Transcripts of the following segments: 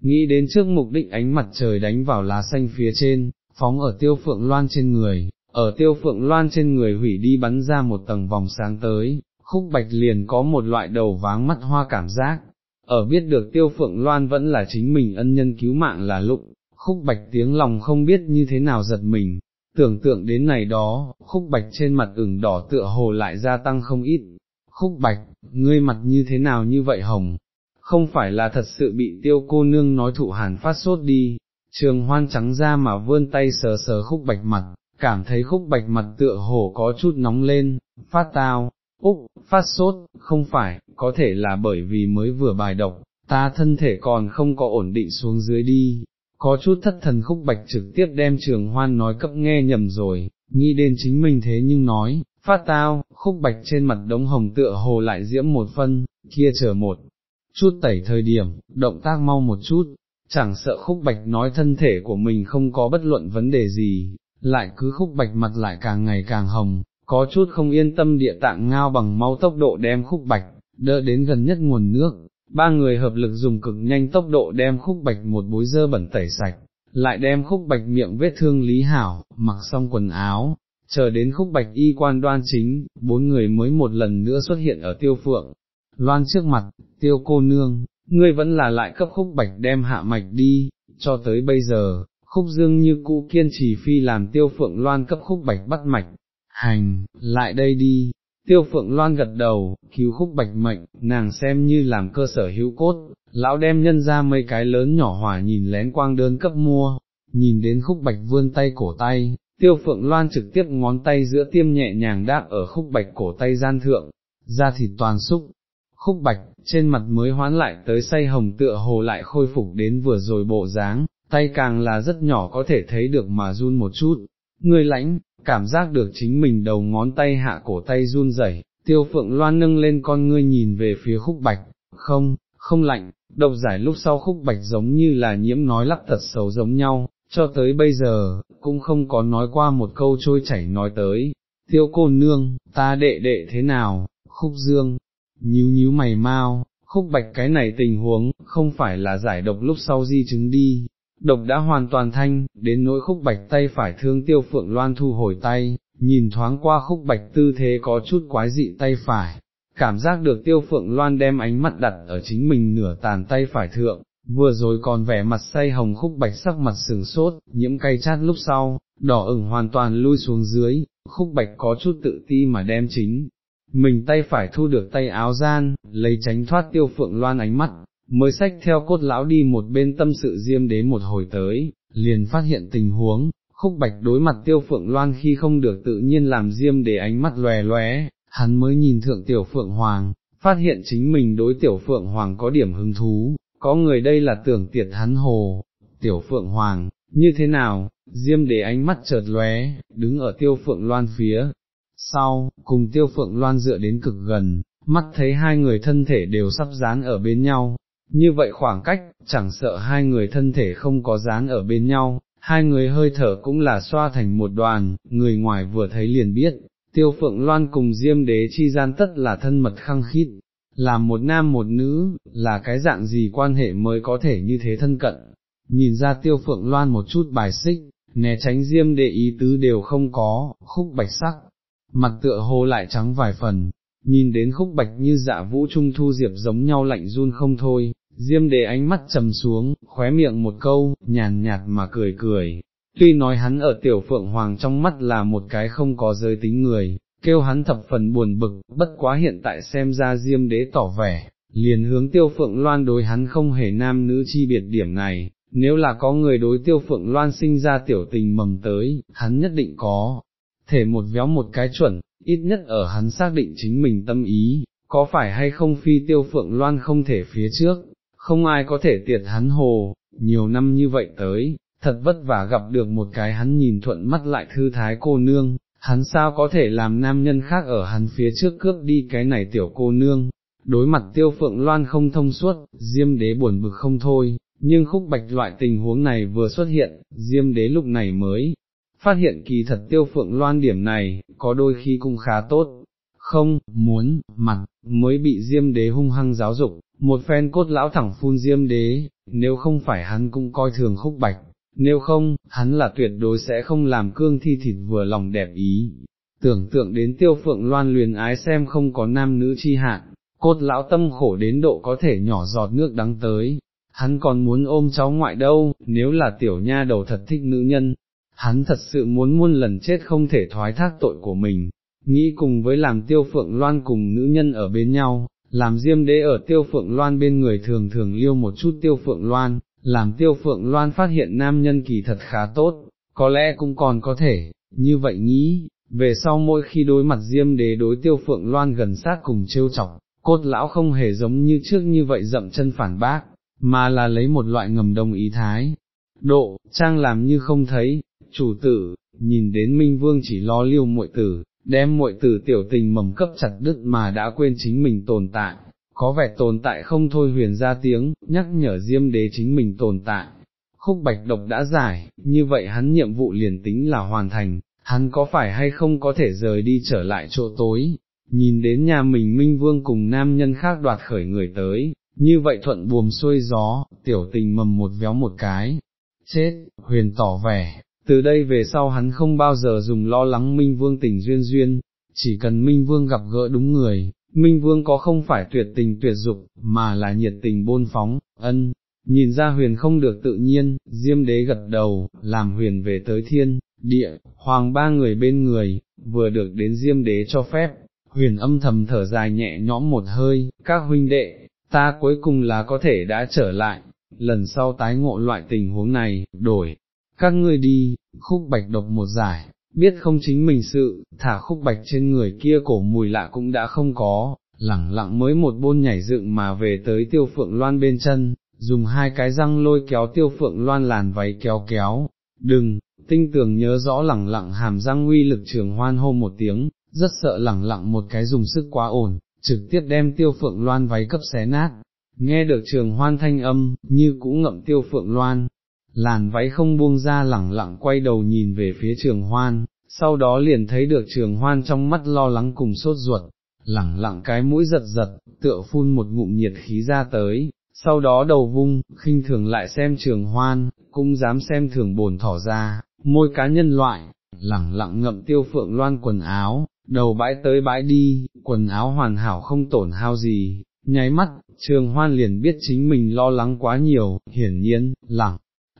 nghĩ đến trước mục đích ánh mặt trời đánh vào lá xanh phía trên, phóng ở tiêu phượng loan trên người, ở tiêu phượng loan trên người hủy đi bắn ra một tầng vòng sáng tới, khúc bạch liền có một loại đầu váng mắt hoa cảm giác, ở biết được tiêu phượng loan vẫn là chính mình ân nhân cứu mạng là lụng, khúc bạch tiếng lòng không biết như thế nào giật mình, tưởng tượng đến này đó, khúc bạch trên mặt ửng đỏ tựa hồ lại gia tăng không ít, khúc bạch, ngươi mặt như thế nào như vậy hồng, không phải là thật sự bị tiêu cô nương nói thụ hàn phát sốt đi, trường hoan trắng ra mà vươn tay sờ sờ khúc bạch mặt, cảm thấy khúc bạch mặt tựa hồ có chút nóng lên, phát tao, úc, phát sốt, không phải, có thể là bởi vì mới vừa bài độc, ta thân thể còn không có ổn định xuống dưới đi, có chút thất thần khúc bạch trực tiếp đem trường hoan nói cấp nghe nhầm rồi, nghĩ đến chính mình thế nhưng nói, phát tao, khúc bạch trên mặt đống hồng tựa hồ lại diễm một phân, kia chờ một chút tẩy thời điểm, động tác mau một chút, chẳng sợ khúc bạch nói thân thể của mình không có bất luận vấn đề gì, lại cứ khúc bạch mặt lại càng ngày càng hồng, có chút không yên tâm địa tạng ngao bằng mau tốc độ đem khúc bạch, đỡ đến gần nhất nguồn nước, ba người hợp lực dùng cực nhanh tốc độ đem khúc bạch một bối dơ bẩn tẩy sạch, lại đem khúc bạch miệng vết thương lý hảo, mặc xong quần áo, chờ đến khúc bạch y quan đoan chính, bốn người mới một lần nữa xuất hiện ở tiêu phượng. Loan trước mặt, tiêu cô nương, ngươi vẫn là lại cấp khúc bạch đem hạ mạch đi, cho tới bây giờ, khúc dương như cũ kiên trì phi làm tiêu phượng loan cấp khúc bạch bắt mạch, hành, lại đây đi, tiêu phượng loan gật đầu, cứu khúc bạch mệnh, nàng xem như làm cơ sở hữu cốt, lão đem nhân ra mấy cái lớn nhỏ hỏa nhìn lén quang đơn cấp mua, nhìn đến khúc bạch vươn tay cổ tay, tiêu phượng loan trực tiếp ngón tay giữa tiêm nhẹ nhàng đáp ở khúc bạch cổ tay gian thượng, da thịt toàn xúc, khúc bạch, trên mặt mới hoán lại tới say hồng tựa hồ lại khôi phục đến vừa rồi bộ dáng, tay càng là rất nhỏ có thể thấy được mà run một chút, người lãnh, cảm giác được chính mình đầu ngón tay hạ cổ tay run rẩy. tiêu phượng loan nâng lên con ngươi nhìn về phía khúc bạch, không, không lạnh, độc giải lúc sau khúc bạch giống như là nhiễm nói lắp thật xấu giống nhau, cho tới bây giờ, cũng không có nói qua một câu trôi chảy nói tới, tiêu cô nương, ta đệ đệ thế nào, khúc dương, nhíu nhíu mày mau, khúc bạch cái này tình huống, không phải là giải độc lúc sau di chứng đi, độc đã hoàn toàn thanh, đến nỗi khúc bạch tay phải thương tiêu phượng loan thu hồi tay, nhìn thoáng qua khúc bạch tư thế có chút quái dị tay phải, cảm giác được tiêu phượng loan đem ánh mắt đặt ở chính mình nửa tàn tay phải thượng, vừa rồi còn vẻ mặt say hồng khúc bạch sắc mặt sừng sốt, nhiễm cay chát lúc sau, đỏ ửng hoàn toàn lui xuống dưới, khúc bạch có chút tự ti mà đem chính. Mình tay phải thu được tay áo gian, lấy tránh thoát tiêu phượng loan ánh mắt, mới sách theo cốt lão đi một bên tâm sự diêm đế một hồi tới, liền phát hiện tình huống, khúc bạch đối mặt tiêu phượng loan khi không được tự nhiên làm diêm đế ánh mắt lòe lóe, hắn mới nhìn thượng tiểu phượng hoàng, phát hiện chính mình đối tiểu phượng hoàng có điểm hứng thú, có người đây là tưởng tiệt hắn hồ, tiểu phượng hoàng, như thế nào, diêm đế ánh mắt chợt lóe, đứng ở tiêu phượng loan phía, sau, cùng tiêu phượng loan dựa đến cực gần, mắt thấy hai người thân thể đều sắp dán ở bên nhau, như vậy khoảng cách, chẳng sợ hai người thân thể không có dán ở bên nhau, hai người hơi thở cũng là xoa thành một đoàn, người ngoài vừa thấy liền biết, tiêu phượng loan cùng diêm đế chi gian tất là thân mật khăng khít, làm một nam một nữ, là cái dạng gì quan hệ mới có thể như thế thân cận, nhìn ra tiêu phượng loan một chút bài xích, né tránh diêm đế ý tứ đều không có, khúc bạch sắc, mặt tựa hồ lại trắng vài phần, nhìn đến khúc bạch như dạ vũ trung thu diệp giống nhau lạnh run không thôi, diêm đề ánh mắt trầm xuống, khóe miệng một câu, nhàn nhạt mà cười cười. Tuy nói hắn ở tiểu phượng hoàng trong mắt là một cái không có giới tính người, kêu hắn thập phần buồn bực, bất quá hiện tại xem ra diêm đế tỏ vẻ, liền hướng tiêu phượng loan đối hắn không hề nam nữ chi biệt điểm này, nếu là có người đối tiêu phượng loan sinh ra tiểu tình mầm tới, hắn nhất định có, thể một véo một cái chuẩn, ít nhất ở hắn xác định chính mình tâm ý, có phải hay không phi tiêu phượng loan không thể phía trước, không ai có thể tiệt hắn hồ, nhiều năm như vậy tới, thật vất vả gặp được một cái hắn nhìn thuận mắt lại thư thái cô nương, hắn sao có thể làm nam nhân khác ở hắn phía trước cướp đi cái này tiểu cô nương, đối mặt tiêu phượng loan không thông suốt, diêm đế buồn bực không thôi, nhưng khúc bạch loại tình huống này vừa xuất hiện, diêm đế lúc này mới phát hiện kỳ thật tiêu phượng loan điểm này, có đôi khi cũng khá tốt, không, muốn, mặt, mới bị diêm đế hung hăng giáo dục, một phen cốt lão thẳng phun diêm đế, nếu không phải hắn cũng coi thường khúc bạch, nếu không, hắn là tuyệt đối sẽ không làm cương thi thịt vừa lòng đẹp ý. Tưởng tượng đến tiêu phượng loan luyền ái xem không có nam nữ chi hạn, cốt lão tâm khổ đến độ có thể nhỏ giọt nước đắng tới, hắn còn muốn ôm cháu ngoại đâu, nếu là tiểu nha đầu thật thích nữ nhân, hắn thật sự muốn muôn lần chết không thể thoái thác tội của mình, nghĩ cùng với làm tiêu phượng loan cùng nữ nhân ở bên nhau, làm diêm đế ở tiêu phượng loan bên người thường thường liêu một chút tiêu phượng loan, làm tiêu phượng loan phát hiện nam nhân kỳ thật khá tốt, có lẽ cũng còn có thể, như vậy nghĩ, về sau mỗi khi đối mặt diêm đế đối tiêu phượng loan gần sát cùng trêu chọc, cốt lão không hề giống như trước như vậy dậm chân phản bác, mà là lấy một loại ngầm đồng ý thái. Độ, trang làm như không thấy, chủ tử, nhìn đến Minh Vương chỉ lo liêu muội tử, đem muội tử tiểu tình mầm cấp chặt đứt mà đã quên chính mình tồn tại, có vẻ tồn tại không thôi huyền ra tiếng, nhắc nhở diêm đế chính mình tồn tại. Khúc bạch độc đã giải, như vậy hắn nhiệm vụ liền tính là hoàn thành, hắn có phải hay không có thể rời đi trở lại chỗ tối, nhìn đến nhà mình Minh Vương cùng nam nhân khác đoạt khởi người tới, như vậy thuận buồm xuôi gió, tiểu tình mầm một véo một cái, chết, huyền tỏ vẻ, từ đây về sau hắn không bao giờ dùng lo lắng Minh Vương tình duyên duyên, chỉ cần Minh Vương gặp gỡ đúng người, Minh Vương có không phải tuyệt tình tuyệt dục, mà là nhiệt tình bôn phóng, ân, nhìn ra huyền không được tự nhiên, diêm đế gật đầu, làm huyền về tới thiên, địa, hoàng ba người bên người, vừa được đến diêm đế cho phép, huyền âm thầm thở dài nhẹ nhõm một hơi, các huynh đệ, ta cuối cùng là có thể đã trở lại, lần sau tái ngộ loại tình huống này, đổi, các ngươi đi, khúc bạch độc một giải, biết không chính mình sự, thả khúc bạch trên người kia cổ mùi lạ cũng đã không có, lẳng lặng mới một bôn nhảy dựng mà về tới tiêu phượng loan bên chân, dùng hai cái răng lôi kéo tiêu phượng loan làn váy kéo kéo, đừng, tinh tường nhớ rõ lẳng lặng hàm răng uy lực trường hoan hô một tiếng, rất sợ lẳng lặng một cái dùng sức quá ổn, trực tiếp đem tiêu phượng loan váy cấp xé nát, nghe được trường hoan thanh âm, như cũng ngậm tiêu phượng loan, làn váy không buông ra lẳng lặng quay đầu nhìn về phía trường hoan, sau đó liền thấy được trường hoan trong mắt lo lắng cùng sốt ruột, lẳng lặng cái mũi giật giật, tựa phun một ngụm nhiệt khí ra tới, sau đó đầu vung, khinh thường lại xem trường hoan, cũng dám xem thường bồn thỏ ra, môi cá nhân loại, lẳng lặng ngậm tiêu phượng loan quần áo, đầu bãi tới bãi đi, quần áo hoàn hảo không tổn hao gì, nháy mắt, trường hoan liền biết chính mình lo lắng quá nhiều, hiển nhiên, lẳng,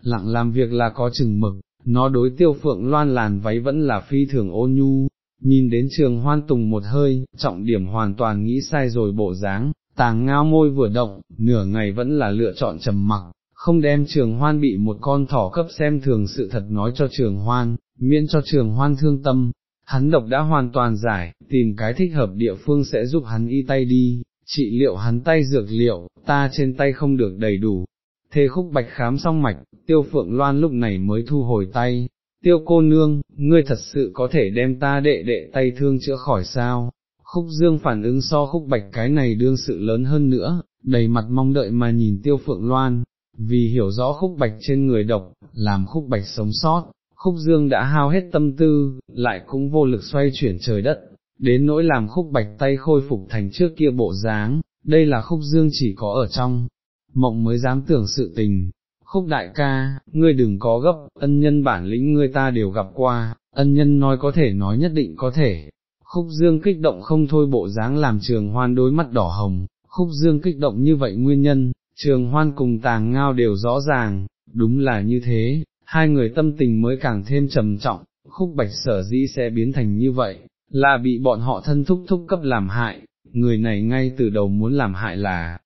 lặng làm việc là có chừng mực, nó đối tiêu phượng loan làn váy vẫn là phi thường ôn nhu, nhìn đến trường hoan tùng một hơi, trọng điểm hoàn toàn nghĩ sai rồi bộ dáng, tàng ngao môi vừa động, nửa ngày vẫn là lựa chọn trầm mặc, không đem trường hoan bị một con thỏ cấp xem thường sự thật nói cho trường hoan, miễn cho trường hoan thương tâm, hắn độc đã hoàn toàn giải, tìm cái thích hợp địa phương sẽ giúp hắn y tay đi, trị liệu hắn tay dược liệu, ta trên tay không được đầy đủ. Thế khúc bạch khám xong mạch, tiêu phượng loan lúc này mới thu hồi tay, tiêu cô nương, ngươi thật sự có thể đem ta đệ đệ tay thương chữa khỏi sao, khúc dương phản ứng so khúc bạch cái này đương sự lớn hơn nữa, đầy mặt mong đợi mà nhìn tiêu phượng loan, vì hiểu rõ khúc bạch trên người độc, làm khúc bạch sống sót, khúc dương đã hao hết tâm tư, lại cũng vô lực xoay chuyển trời đất, đến nỗi làm khúc bạch tay khôi phục thành trước kia bộ dáng, đây là khúc dương chỉ có ở trong, mộng mới dám tưởng sự tình. Khúc đại ca, ngươi đừng có gấp, ân nhân bản lĩnh ngươi ta đều gặp qua, ân nhân nói có thể nói nhất định có thể. Khúc dương kích động không thôi bộ dáng làm trường hoan đối mắt đỏ hồng, khúc dương kích động như vậy nguyên nhân, trường hoan cùng tàng ngao đều rõ ràng, đúng là như thế, hai người tâm tình mới càng thêm trầm trọng, khúc bạch sở dĩ sẽ biến thành như vậy, là bị bọn họ thân thúc thúc cấp làm hại, người này ngay từ đầu muốn làm hại là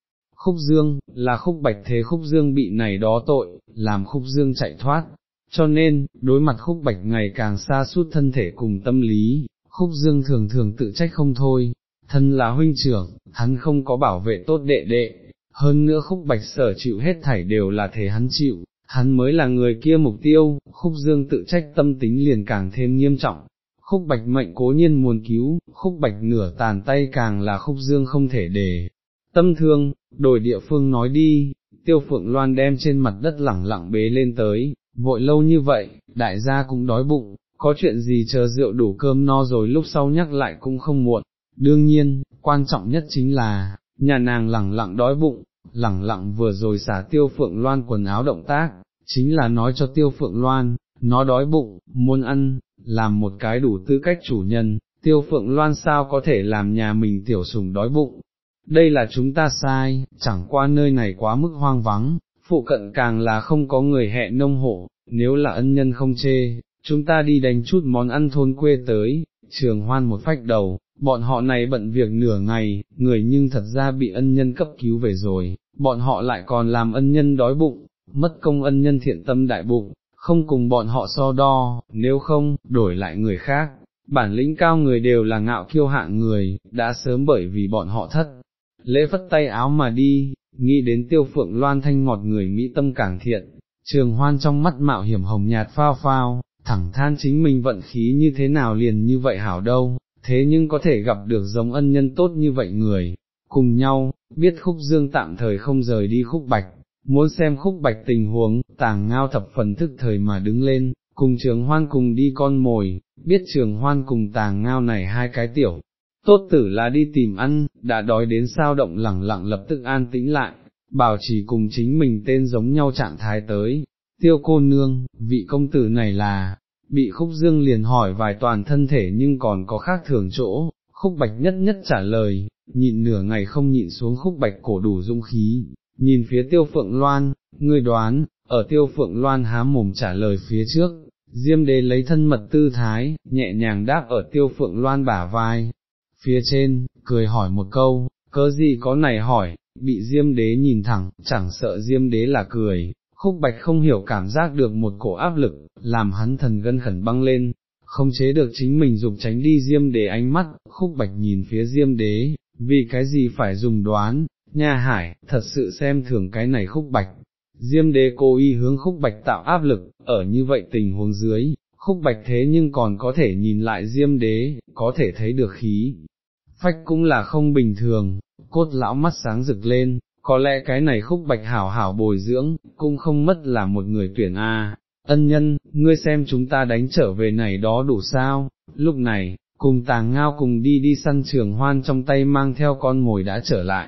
khúc dương, là khúc bạch thế khúc dương bị này đó tội, làm khúc dương chạy thoát, cho nên, đối mặt khúc bạch ngày càng xa suốt thân thể cùng tâm lý, khúc dương thường thường tự trách không thôi, thân là huynh trưởng, hắn không có bảo vệ tốt đệ đệ, hơn nữa khúc bạch sở chịu hết thảy đều là thể hắn chịu, hắn mới là người kia mục tiêu, khúc dương tự trách tâm tính liền càng thêm nghiêm trọng. Khúc bạch mệnh cố nhiên muốn cứu, khúc bạch nửa tàn tay càng là khúc dương không thể để. Tâm thương, đổi địa phương nói đi, tiêu phượng loan đem trên mặt đất lẳng lặng bế lên tới, vội lâu như vậy, đại gia cũng đói bụng, có chuyện gì chờ rượu đủ cơm no rồi lúc sau nhắc lại cũng không muộn. Đương nhiên, quan trọng nhất chính là, nhà nàng lẳng lặng đói bụng, lẳng lặng vừa rồi xả tiêu phượng loan quần áo động tác, chính là nói cho tiêu phượng loan, nó đói bụng, muốn ăn, làm một cái đủ tư cách chủ nhân, tiêu phượng loan sao có thể làm nhà mình tiểu sùng đói bụng. Đây là chúng ta sai, chẳng qua nơi này quá mức hoang vắng, phụ cận càng là không có người hẹn nông hộ, nếu là ân nhân không chê, chúng ta đi đánh chút món ăn thôn quê tới, trường hoan một phách đầu, bọn họ này bận việc nửa ngày, người nhưng thật ra bị ân nhân cấp cứu về rồi, bọn họ lại còn làm ân nhân đói bụng, mất công ân nhân thiện tâm đại bụng, không cùng bọn họ so đo, nếu không, đổi lại người khác. Bản lĩnh cao người đều là ngạo kiêu hạng người, đã sớm bởi vì bọn họ thất, lễ phất tay áo mà đi, nghĩ đến tiêu phượng loan thanh ngọt người Mỹ tâm càng thiện, trường hoan trong mắt mạo hiểm hồng nhạt phao phao, thẳng than chính mình vận khí như thế nào liền như vậy hảo đâu, thế nhưng có thể gặp được giống ân nhân tốt như vậy người, cùng nhau, biết khúc dương tạm thời không rời đi khúc bạch, muốn xem khúc bạch tình huống, tàng ngao thập phần thức thời mà đứng lên, cùng trường hoan cùng đi con mồi, biết trường hoan cùng tàng ngao này hai cái tiểu. Tốt tử là đi tìm ăn, đã đói đến sao động lẳng lặng lập tức an tĩnh lại, bảo chỉ cùng chính mình tên giống nhau trạng thái tới, tiêu cô nương, vị công tử này là, bị khúc dương liền hỏi vài toàn thân thể nhưng còn có khác thường chỗ, khúc bạch nhất nhất trả lời, nhịn nửa ngày không nhịn xuống khúc bạch cổ đủ dung khí, nhìn phía tiêu phượng loan, ngươi đoán, ở tiêu phượng loan há mồm trả lời phía trước, diêm đế lấy thân mật tư thái, nhẹ nhàng đáp ở tiêu phượng loan bả vai, phía trên, cười hỏi một câu, cớ gì có này hỏi, bị diêm đế nhìn thẳng, chẳng sợ diêm đế là cười, khúc bạch không hiểu cảm giác được một cổ áp lực, làm hắn thần gân khẩn băng lên, không chế được chính mình dùng tránh đi diêm đế ánh mắt, khúc bạch nhìn phía diêm đế, vì cái gì phải dùng đoán, nha hải, thật sự xem thường cái này khúc bạch. Diêm đế cố ý hướng khúc bạch tạo áp lực, ở như vậy tình huống dưới, khúc bạch thế nhưng còn có thể nhìn lại diêm đế, có thể thấy được khí. Phách cũng là không bình thường, cốt lão mắt sáng rực lên, có lẽ cái này khúc bạch hảo hảo bồi dưỡng, cũng không mất là một người tuyển A, ân nhân, ngươi xem chúng ta đánh trở về này đó đủ sao, lúc này, cùng tàng ngao cùng đi đi săn trường hoan trong tay mang theo con mồi đã trở lại,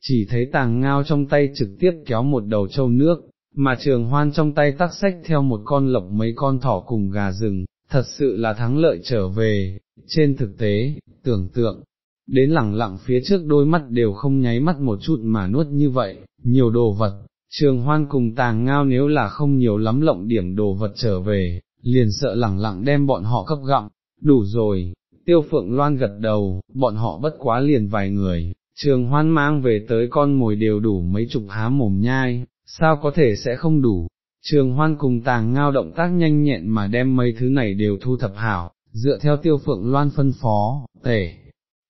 chỉ thấy tàng ngao trong tay trực tiếp kéo một đầu trâu nước, mà trường hoan trong tay tắc sách theo một con lộc mấy con thỏ cùng gà rừng, thật sự là thắng lợi trở về, trên thực tế, tưởng tượng, đến lẳng lặng phía trước đôi mắt đều không nháy mắt một chút mà nuốt như vậy, nhiều đồ vật, trường hoan cùng tàng ngao nếu là không nhiều lắm lộng điểm đồ vật trở về, liền sợ lẳng lặng đem bọn họ cấp gặm, đủ rồi, tiêu phượng loan gật đầu, bọn họ bất quá liền vài người, trường hoan mang về tới con mồi đều đủ mấy chục há mồm nhai, sao có thể sẽ không đủ. Trường hoan cùng tàng ngao động tác nhanh nhẹn mà đem mấy thứ này đều thu thập hảo, dựa theo tiêu phượng loan phân phó, tể,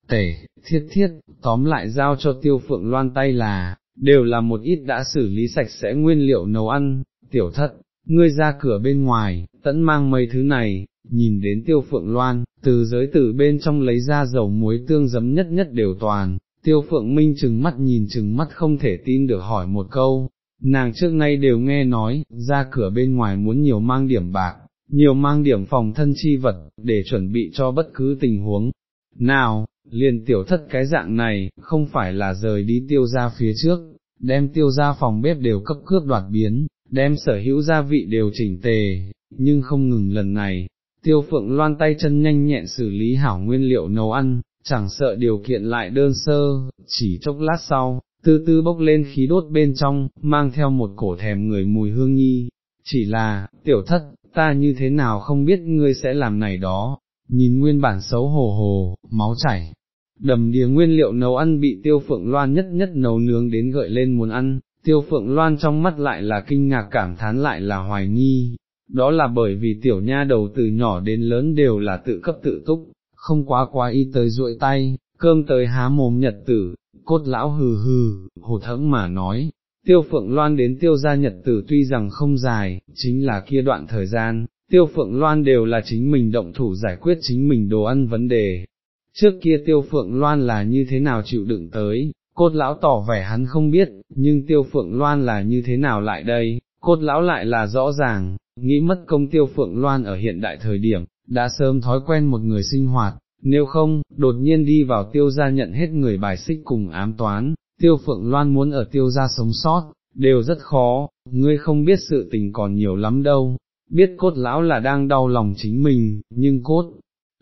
tể, thiết thiết, tóm lại giao cho tiêu phượng loan tay là, đều là một ít đã xử lý sạch sẽ nguyên liệu nấu ăn, tiểu thất, ngươi ra cửa bên ngoài, tẫn mang mấy thứ này, nhìn đến tiêu phượng loan, từ giới tử bên trong lấy ra dầu muối tương giấm nhất nhất đều toàn, tiêu phượng minh chừng mắt nhìn chừng mắt không thể tin được hỏi một câu, nàng trước nay đều nghe nói, ra cửa bên ngoài muốn nhiều mang điểm bạc, nhiều mang điểm phòng thân chi vật, để chuẩn bị cho bất cứ tình huống. Nào, liền tiểu thất cái dạng này, không phải là rời đi tiêu ra phía trước, đem tiêu ra phòng bếp đều cấp cướp đoạt biến, đem sở hữu gia vị đều chỉnh tề, nhưng không ngừng lần này, tiêu phượng loan tay chân nhanh nhẹn xử lý hảo nguyên liệu nấu ăn, chẳng sợ điều kiện lại đơn sơ, chỉ chốc lát sau, tư tư bốc lên khí đốt bên trong, mang theo một cổ thèm người mùi hương nhi, chỉ là, tiểu thất, ta như thế nào không biết ngươi sẽ làm này đó, nhìn nguyên bản xấu hổ hồ, máu chảy. Đầm đìa nguyên liệu nấu ăn bị tiêu phượng loan nhất nhất nấu nướng đến gợi lên muốn ăn, tiêu phượng loan trong mắt lại là kinh ngạc cảm thán lại là hoài nghi, đó là bởi vì tiểu nha đầu từ nhỏ đến lớn đều là tự cấp tự túc, không quá quá y tới duỗi tay, cơm tới há mồm nhật tử, cốt lão hừ hừ, hồ thẫn mà nói, tiêu phượng loan đến tiêu gia nhật tử tuy rằng không dài, chính là kia đoạn thời gian, tiêu phượng loan đều là chính mình động thủ giải quyết chính mình đồ ăn vấn đề. Trước kia tiêu phượng loan là như thế nào chịu đựng tới, cốt lão tỏ vẻ hắn không biết, nhưng tiêu phượng loan là như thế nào lại đây, cốt lão lại là rõ ràng, nghĩ mất công tiêu phượng loan ở hiện đại thời điểm, đã sớm thói quen một người sinh hoạt, nếu không, đột nhiên đi vào tiêu gia nhận hết người bài xích cùng ám toán, tiêu phượng loan muốn ở tiêu gia sống sót, đều rất khó, ngươi không biết sự tình còn nhiều lắm đâu, biết cốt lão là đang đau lòng chính mình, nhưng cốt,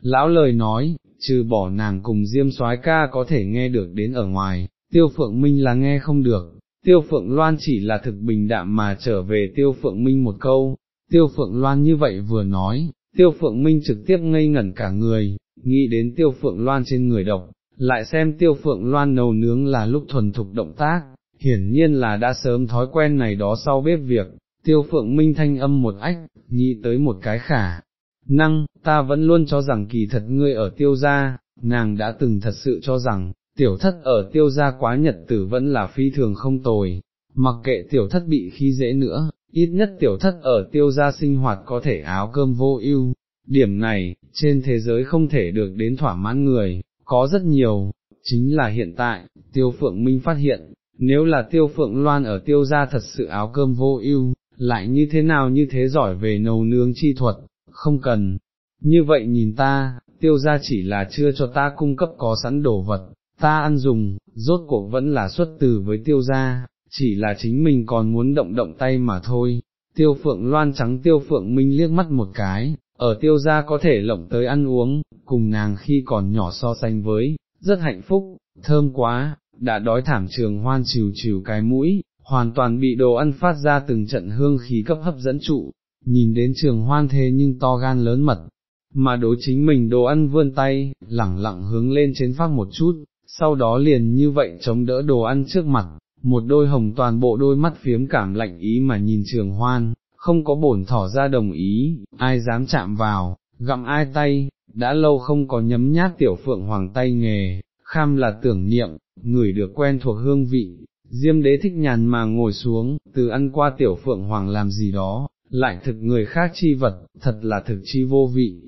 lão lời nói, trừ bỏ nàng cùng diêm soái ca có thể nghe được đến ở ngoài, tiêu phượng minh là nghe không được, tiêu phượng loan chỉ là thực bình đạm mà trở về tiêu phượng minh một câu, tiêu phượng loan như vậy vừa nói, tiêu phượng minh trực tiếp ngây ngẩn cả người, nghĩ đến tiêu phượng loan trên người độc, lại xem tiêu phượng loan nấu nướng là lúc thuần thục động tác, hiển nhiên là đã sớm thói quen này đó sau bếp việc, tiêu phượng minh thanh âm một ách, nghĩ tới một cái khả. Năng, ta vẫn luôn cho rằng kỳ thật ngươi ở tiêu gia, nàng đã từng thật sự cho rằng, tiểu thất ở tiêu gia quá nhật tử vẫn là phi thường không tồi, mặc kệ tiểu thất bị khi dễ nữa, ít nhất tiểu thất ở tiêu gia sinh hoạt có thể áo cơm vô ưu. Điểm này, trên thế giới không thể được đến thỏa mãn người, có rất nhiều, chính là hiện tại, tiêu phượng minh phát hiện, nếu là tiêu phượng loan ở tiêu gia thật sự áo cơm vô ưu, lại như thế nào như thế giỏi về nấu nướng chi thuật, không cần. Như vậy nhìn ta, tiêu gia chỉ là chưa cho ta cung cấp có sẵn đồ vật, ta ăn dùng, rốt cuộc vẫn là xuất từ với tiêu gia, chỉ là chính mình còn muốn động động tay mà thôi. Tiêu phượng loan trắng tiêu phượng minh liếc mắt một cái, ở tiêu gia có thể lộng tới ăn uống, cùng nàng khi còn nhỏ so sánh với, rất hạnh phúc, thơm quá, đã đói thảm trường hoan chiều chiều cái mũi, hoàn toàn bị đồ ăn phát ra từng trận hương khí cấp hấp dẫn trụ, nhìn đến trường hoan thế nhưng to gan lớn mật, mà đối chính mình đồ ăn vươn tay, lẳng lặng hướng lên trên phát một chút, sau đó liền như vậy chống đỡ đồ ăn trước mặt, một đôi hồng toàn bộ đôi mắt phiếm cảm lạnh ý mà nhìn trường hoan, không có bổn thỏ ra đồng ý, ai dám chạm vào, gặm ai tay, đã lâu không có nhấm nhát tiểu phượng hoàng tay nghề, kham là tưởng niệm, người được quen thuộc hương vị, diêm đế thích nhàn mà ngồi xuống, từ ăn qua tiểu phượng hoàng làm gì đó, lại thực người khác chi vật, thật là thực chi vô vị,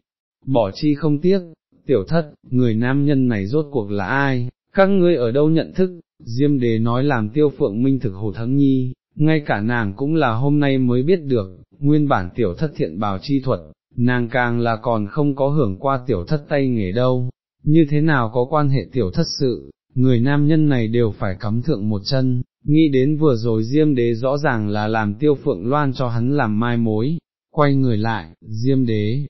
bỏ chi không tiếc, tiểu thất, người nam nhân này rốt cuộc là ai, các ngươi ở đâu nhận thức, diêm đế nói làm tiêu phượng minh thực hồ thắng nhi, ngay cả nàng cũng là hôm nay mới biết được, nguyên bản tiểu thất thiện bào chi thuật, nàng càng là còn không có hưởng qua tiểu thất tay nghề đâu, như thế nào có quan hệ tiểu thất sự, người nam nhân này đều phải cắm thượng một chân, nghĩ đến vừa rồi diêm đế rõ ràng là làm tiêu phượng loan cho hắn làm mai mối, quay người lại, diêm đế,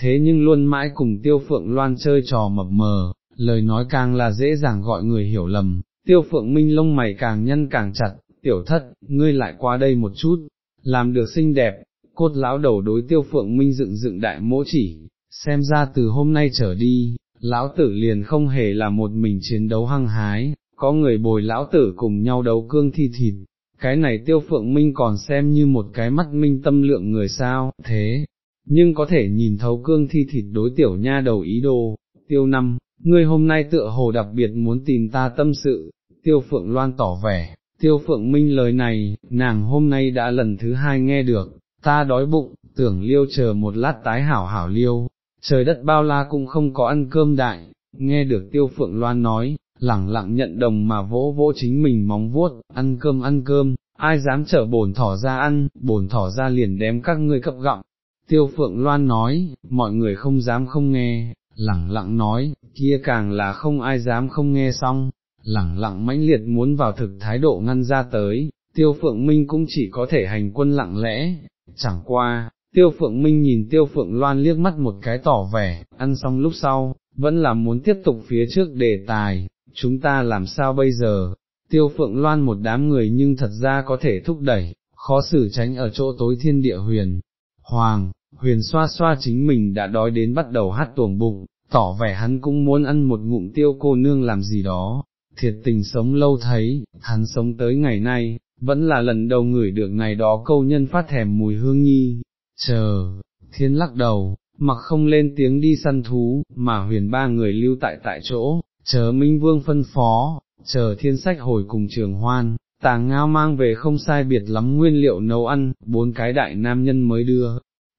thế nhưng luôn mãi cùng tiêu phượng loan chơi trò mập mờ, lời nói càng là dễ dàng gọi người hiểu lầm, tiêu phượng minh lông mày càng nhân càng chặt, tiểu thất, ngươi lại qua đây một chút, làm được xinh đẹp, cốt lão đầu đối tiêu phượng minh dựng dựng đại mỗ chỉ, xem ra từ hôm nay trở đi, lão tử liền không hề là một mình chiến đấu hăng hái, có người bồi lão tử cùng nhau đấu cương thi thịt, cái này tiêu phượng minh còn xem như một cái mắt minh tâm lượng người sao, thế, nhưng có thể nhìn thấu cương thi thịt đối tiểu nha đầu ý đồ, tiêu năm, ngươi hôm nay tựa hồ đặc biệt muốn tìm ta tâm sự, tiêu phượng loan tỏ vẻ, tiêu phượng minh lời này, nàng hôm nay đã lần thứ hai nghe được, ta đói bụng, tưởng liêu chờ một lát tái hảo hảo liêu, trời đất bao la cũng không có ăn cơm đại, nghe được tiêu phượng loan nói, lẳng lặng nhận đồng mà vỗ vỗ chính mình móng vuốt, ăn cơm ăn cơm, ai dám chở bổn thỏ ra ăn, bổn thỏ ra liền đem các ngươi cập gọng. Tiêu phượng loan nói, mọi người không dám không nghe, lẳng lặng nói, kia càng là không ai dám không nghe xong, lẳng lặng mãnh liệt muốn vào thực thái độ ngăn ra tới, tiêu phượng minh cũng chỉ có thể hành quân lặng lẽ, chẳng qua, tiêu phượng minh nhìn tiêu phượng loan liếc mắt một cái tỏ vẻ, ăn xong lúc sau, vẫn là muốn tiếp tục phía trước đề tài, chúng ta làm sao bây giờ, tiêu phượng loan một đám người nhưng thật ra có thể thúc đẩy, khó xử tránh ở chỗ tối thiên địa huyền, hoàng, huyền xoa xoa chính mình đã đói đến bắt đầu hát tuồng bụng, tỏ vẻ hắn cũng muốn ăn một ngụm tiêu cô nương làm gì đó, thiệt tình sống lâu thấy, hắn sống tới ngày nay, vẫn là lần đầu ngửi được này đó câu nhân phát thèm mùi hương nhi, chờ, thiên lắc đầu, mặc không lên tiếng đi săn thú, mà huyền ba người lưu tại tại chỗ, chờ Minh Vương phân phó, chờ thiên sách hồi cùng trường hoan, tàng ngao mang về không sai biệt lắm nguyên liệu nấu ăn, bốn cái đại nam nhân mới đưa.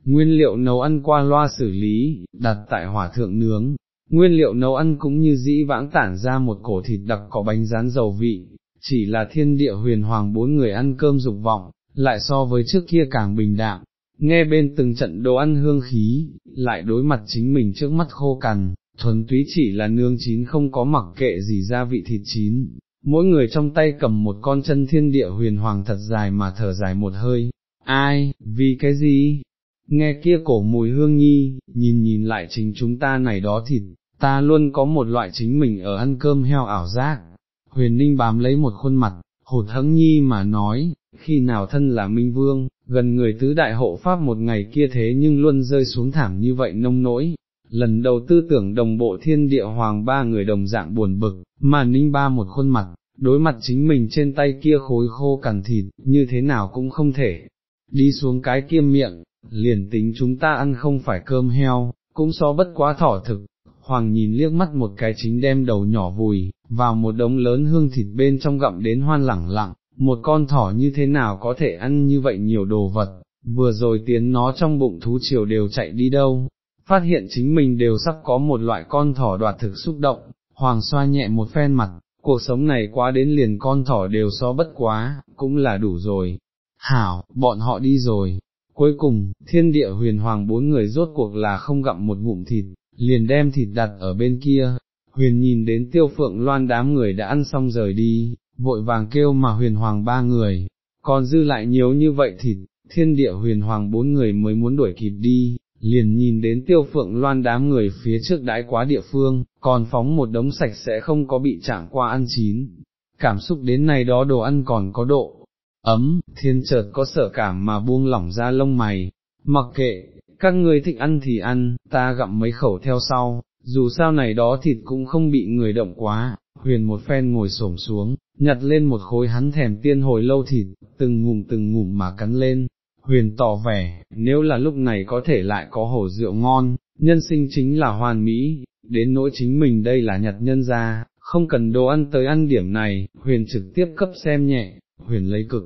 Nguyên liệu nấu ăn qua loa xử lý, đặt tại hỏa thượng nướng, nguyên liệu nấu ăn cũng như dĩ vãng tản ra một cổ thịt đặc có bánh rán dầu vị, chỉ là thiên địa huyền hoàng bốn người ăn cơm dục vọng, lại so với trước kia càng bình đạm, nghe bên từng trận đồ ăn hương khí, lại đối mặt chính mình trước mắt khô cằn, thuần túy chỉ là nương chín không có mặc kệ gì gia vị thịt chín, mỗi người trong tay cầm một con chân thiên địa huyền hoàng thật dài mà thở dài một hơi, ai, vì cái gì? Nghe kia cổ mùi hương nhi, nhìn nhìn lại chính chúng ta này đó thịt, ta luôn có một loại chính mình ở ăn cơm heo ảo giác. Huyền Ninh bám lấy một khuôn mặt, hụt hẫng nhi mà nói, khi nào thân là Minh Vương, gần người tứ đại hộ pháp một ngày kia thế nhưng luôn rơi xuống thảm như vậy nông nỗi. Lần đầu tư tưởng đồng bộ thiên địa hoàng ba người đồng dạng buồn bực, mà ninh ba một khuôn mặt, đối mặt chính mình trên tay kia khối khô cằn thịt, như thế nào cũng không thể, đi xuống cái kia miệng, liền tính chúng ta ăn không phải cơm heo, cũng so bất quá thỏ thực, hoàng nhìn liếc mắt một cái chính đem đầu nhỏ vùi, vào một đống lớn hương thịt bên trong gặm đến hoan lẳng lặng, một con thỏ như thế nào có thể ăn như vậy nhiều đồ vật, vừa rồi tiến nó trong bụng thú chiều đều chạy đi đâu, phát hiện chính mình đều sắp có một loại con thỏ đoạt thực xúc động, hoàng xoa nhẹ một phen mặt, cuộc sống này quá đến liền con thỏ đều so bất quá, cũng là đủ rồi. Hảo, bọn họ đi rồi. Cuối cùng, thiên địa huyền hoàng bốn người rốt cuộc là không gặm một ngụm thịt, liền đem thịt đặt ở bên kia. Huyền nhìn đến tiêu phượng loan đám người đã ăn xong rời đi, vội vàng kêu mà huyền hoàng ba người, còn dư lại nhiều như vậy thịt, thiên địa huyền hoàng bốn người mới muốn đuổi kịp đi, liền nhìn đến tiêu phượng loan đám người phía trước đãi quá địa phương, còn phóng một đống sạch sẽ không có bị chạm qua ăn chín. Cảm xúc đến này đó đồ ăn còn có độ. Ấm, thiên chợt có sợ cảm mà buông lỏng ra lông mày, mặc kệ, các ngươi thích ăn thì ăn, ta gặm mấy khẩu theo sau, dù sao này đó thịt cũng không bị người động quá, huyền một phen ngồi xổm xuống, nhặt lên một khối hắn thèm tiên hồi lâu thịt, từng ngụm từng ngụm mà cắn lên, huyền tỏ vẻ, nếu là lúc này có thể lại có hổ rượu ngon, nhân sinh chính là hoàn mỹ, đến nỗi chính mình đây là nhặt nhân ra, không cần đồ ăn tới ăn điểm này, huyền trực tiếp cấp xem nhẹ, huyền lấy cực,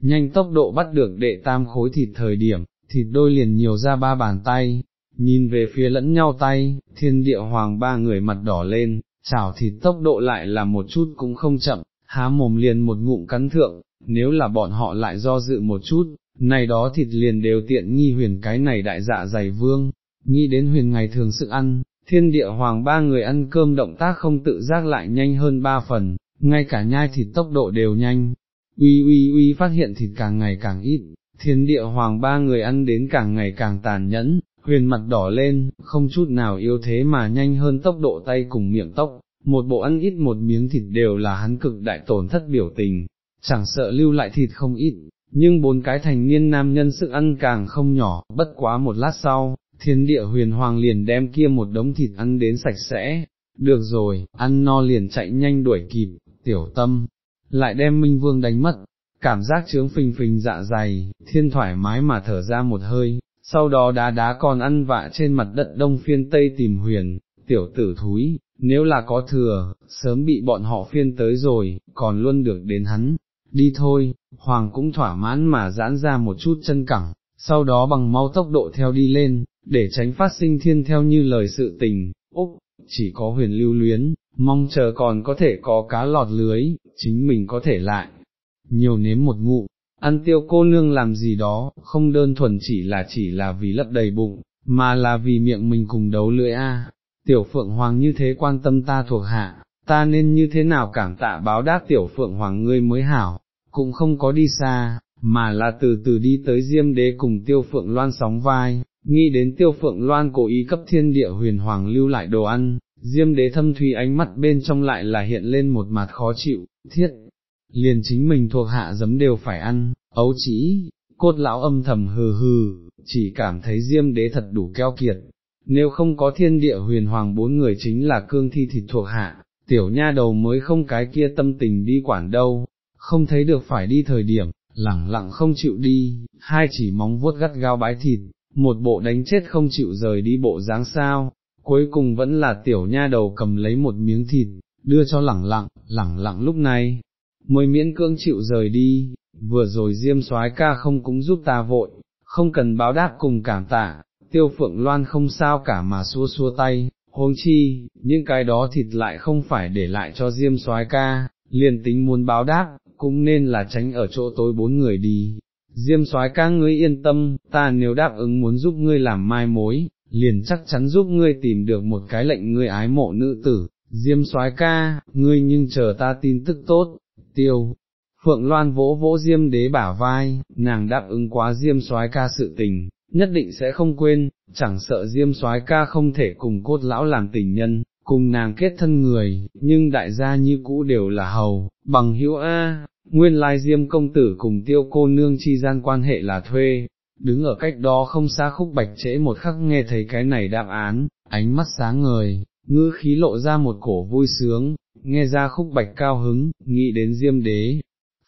nhanh tốc độ bắt được đệ tam khối thịt thời điểm, thịt đôi liền nhiều ra ba bàn tay, nhìn về phía lẫn nhau tay, thiên địa hoàng ba người mặt đỏ lên, chảo thịt tốc độ lại là một chút cũng không chậm, há mồm liền một ngụm cắn thượng, nếu là bọn họ lại do dự một chút, này đó thịt liền đều tiện nghi huyền cái này đại dạ dày vương, nghĩ đến huyền ngày thường sự ăn, thiên địa hoàng ba người ăn cơm động tác không tự giác lại nhanh hơn ba phần, ngay cả nhai thịt tốc độ đều nhanh, uy uy uy phát hiện thịt càng ngày càng ít, thiên địa hoàng ba người ăn đến càng ngày càng tàn nhẫn, huyền mặt đỏ lên, không chút nào yếu thế mà nhanh hơn tốc độ tay cùng miệng tốc, một bộ ăn ít một miếng thịt đều là hắn cực đại tổn thất biểu tình, chẳng sợ lưu lại thịt không ít, nhưng bốn cái thành niên nam nhân sự ăn càng không nhỏ, bất quá một lát sau, thiên địa huyền hoàng liền đem kia một đống thịt ăn đến sạch sẽ, được rồi, ăn no liền chạy nhanh đuổi kịp, tiểu tâm, lại đem minh vương đánh mất, cảm giác trướng phình phình dạ dày, thiên thoải mái mà thở ra một hơi, sau đó đá đá còn ăn vạ trên mặt đất đông phiên tây tìm huyền, tiểu tử thúi, nếu là có thừa, sớm bị bọn họ phiên tới rồi, còn luôn được đến hắn, đi thôi, hoàng cũng thỏa mãn mà giãn ra một chút chân cẳng, sau đó bằng mau tốc độ theo đi lên, để tránh phát sinh thiên theo như lời sự tình, úc, chỉ có huyền lưu luyến, mong chờ còn có thể có cá lọt lưới, chính mình có thể lại, nhiều nếm một ngụ, ăn tiêu cô nương làm gì đó, không đơn thuần chỉ là chỉ là vì lấp đầy bụng, mà là vì miệng mình cùng đấu lưỡi a. Tiểu Phượng Hoàng như thế quan tâm ta thuộc hạ, ta nên như thế nào cảm tạ báo đáp Tiểu Phượng Hoàng ngươi mới hảo, cũng không có đi xa, mà là từ từ đi tới Diêm Đế cùng Tiêu Phượng Loan sóng vai, nghĩ đến Tiêu Phượng Loan cố ý cấp thiên địa huyền hoàng lưu lại đồ ăn, Diêm Đế thâm thủy ánh mắt bên trong lại là hiện lên một mặt khó chịu, thiết, liền chính mình thuộc hạ giấm đều phải ăn, ấu chỉ, cốt lão âm thầm hừ hừ, chỉ cảm thấy diêm đế thật đủ keo kiệt, nếu không có thiên địa huyền hoàng bốn người chính là cương thi thịt thuộc hạ, tiểu nha đầu mới không cái kia tâm tình đi quản đâu, không thấy được phải đi thời điểm, lẳng lặng không chịu đi, hai chỉ móng vuốt gắt gao bái thịt, một bộ đánh chết không chịu rời đi bộ dáng sao, cuối cùng vẫn là tiểu nha đầu cầm lấy một miếng thịt, đưa cho lẳng lặng, lẳng lặng lúc này, mới miễn cưỡng chịu rời đi, vừa rồi diêm soái ca không cũng giúp ta vội, không cần báo đáp cùng cảm tạ, tiêu phượng loan không sao cả mà xua xua tay, huống chi, những cái đó thịt lại không phải để lại cho diêm soái ca, liền tính muốn báo đáp, cũng nên là tránh ở chỗ tối bốn người đi. Diêm soái ca ngươi yên tâm, ta nếu đáp ứng muốn giúp ngươi làm mai mối, liền chắc chắn giúp ngươi tìm được một cái lệnh ngươi ái mộ nữ tử, Diêm soái ca, ngươi nhưng chờ ta tin tức tốt, tiêu. Phượng Loan vỗ vỗ Diêm đế bả vai, nàng đáp ứng quá Diêm soái ca sự tình, nhất định sẽ không quên, chẳng sợ Diêm soái ca không thể cùng cốt lão làm tình nhân, cùng nàng kết thân người, nhưng đại gia như cũ đều là hầu, bằng hữu A, nguyên lai Diêm công tử cùng tiêu cô nương chi gian quan hệ là thuê, đứng ở cách đó không xa khúc bạch trễ một khắc nghe thấy cái này đáp án, ánh mắt sáng ngời, ngữ khí lộ ra một cổ vui sướng, nghe ra khúc bạch cao hứng, nghĩ đến diêm đế.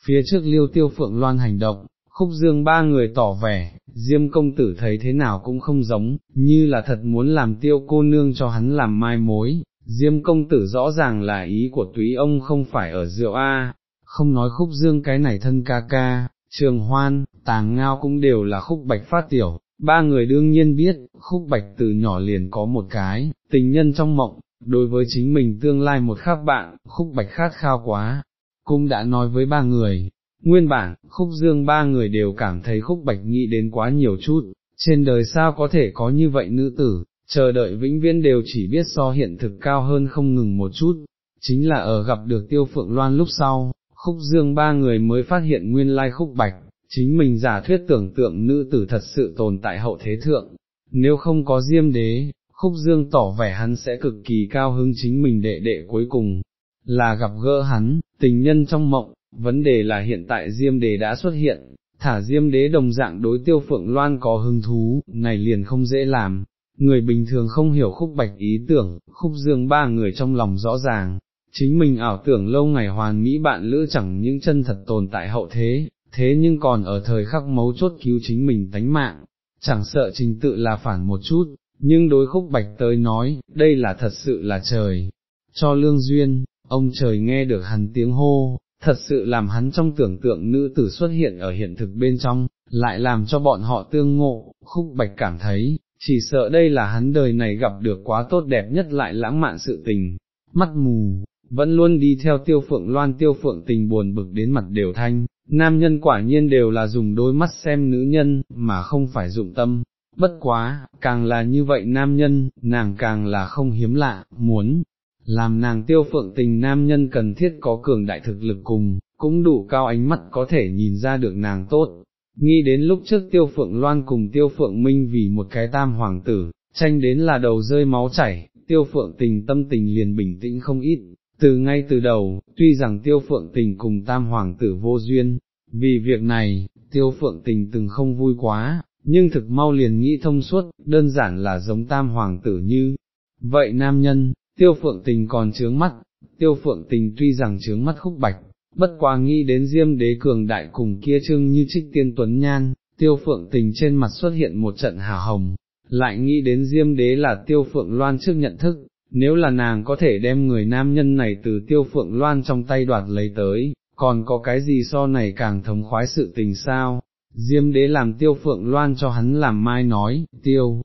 Phía trước liêu tiêu phượng loan hành động, khúc dương ba người tỏ vẻ, diêm công tử thấy thế nào cũng không giống, như là thật muốn làm tiêu cô nương cho hắn làm mai mối, diêm công tử rõ ràng là ý của túy ông không phải ở rượu A, không nói khúc dương cái này thân ca ca, trường hoan, tàng ngao cũng đều là khúc bạch phát tiểu, ba người đương nhiên biết, khúc bạch từ nhỏ liền có một cái, tình nhân trong mộng, đối với chính mình tương lai một khác bạn, khúc bạch khát khao quá, cũng đã nói với ba người, nguyên bản, khúc dương ba người đều cảm thấy khúc bạch nghĩ đến quá nhiều chút, trên đời sao có thể có như vậy nữ tử, chờ đợi vĩnh viễn đều chỉ biết so hiện thực cao hơn không ngừng một chút, chính là ở gặp được tiêu phượng loan lúc sau, khúc dương ba người mới phát hiện nguyên lai khúc bạch, chính mình giả thuyết tưởng tượng nữ tử thật sự tồn tại hậu thế thượng, nếu không có diêm đế, khúc dương tỏ vẻ hắn sẽ cực kỳ cao hứng chính mình đệ đệ cuối cùng, là gặp gỡ hắn, tình nhân trong mộng, vấn đề là hiện tại diêm đế đã xuất hiện, thả diêm đế đồng dạng đối tiêu phượng loan có hứng thú, này liền không dễ làm. Người bình thường không hiểu khúc bạch ý tưởng, khúc dương ba người trong lòng rõ ràng, chính mình ảo tưởng lâu ngày hoàn mỹ bạn lữ chẳng những chân thật tồn tại hậu thế, thế nhưng còn ở thời khắc mấu chốt cứu chính mình tánh mạng, chẳng sợ trình tự là phản một chút, nhưng đối khúc bạch tới nói, đây là thật sự là trời, cho lương duyên, ông trời nghe được hắn tiếng hô, thật sự làm hắn trong tưởng tượng nữ tử xuất hiện ở hiện thực bên trong, lại làm cho bọn họ tương ngộ, khúc bạch cảm thấy, chỉ sợ đây là hắn đời này gặp được quá tốt đẹp nhất lại lãng mạn sự tình, mắt mù, vẫn luôn đi theo tiêu phượng loan tiêu phượng tình buồn bực đến mặt đều thanh, nam nhân quả nhiên đều là dùng đôi mắt xem nữ nhân, mà không phải dụng tâm, bất quá, càng là như vậy nam nhân, nàng càng là không hiếm lạ, muốn, làm nàng tiêu phượng tình nam nhân cần thiết có cường đại thực lực cùng, cũng đủ cao ánh mắt có thể nhìn ra được nàng tốt. Nghĩ đến lúc trước tiêu phượng loan cùng tiêu phượng minh vì một cái tam hoàng tử, tranh đến là đầu rơi máu chảy, tiêu phượng tình tâm tình liền bình tĩnh không ít, từ ngay từ đầu, tuy rằng tiêu phượng tình cùng tam hoàng tử vô duyên, vì việc này, tiêu phượng tình từng không vui quá, nhưng thực mau liền nghĩ thông suốt, đơn giản là giống tam hoàng tử như. Vậy nam nhân, tiêu phượng tình còn chướng mắt, tiêu phượng tình tuy rằng chướng mắt khúc bạch, bất quá nghĩ đến diêm đế cường đại cùng kia trưng như trích tiên tuấn nhan, tiêu phượng tình trên mặt xuất hiện một trận hào hồng, lại nghĩ đến diêm đế là tiêu phượng loan trước nhận thức, nếu là nàng có thể đem người nam nhân này từ tiêu phượng loan trong tay đoạt lấy tới, còn có cái gì so này càng thống khoái sự tình sao, diêm đế làm tiêu phượng loan cho hắn làm mai nói, tiêu,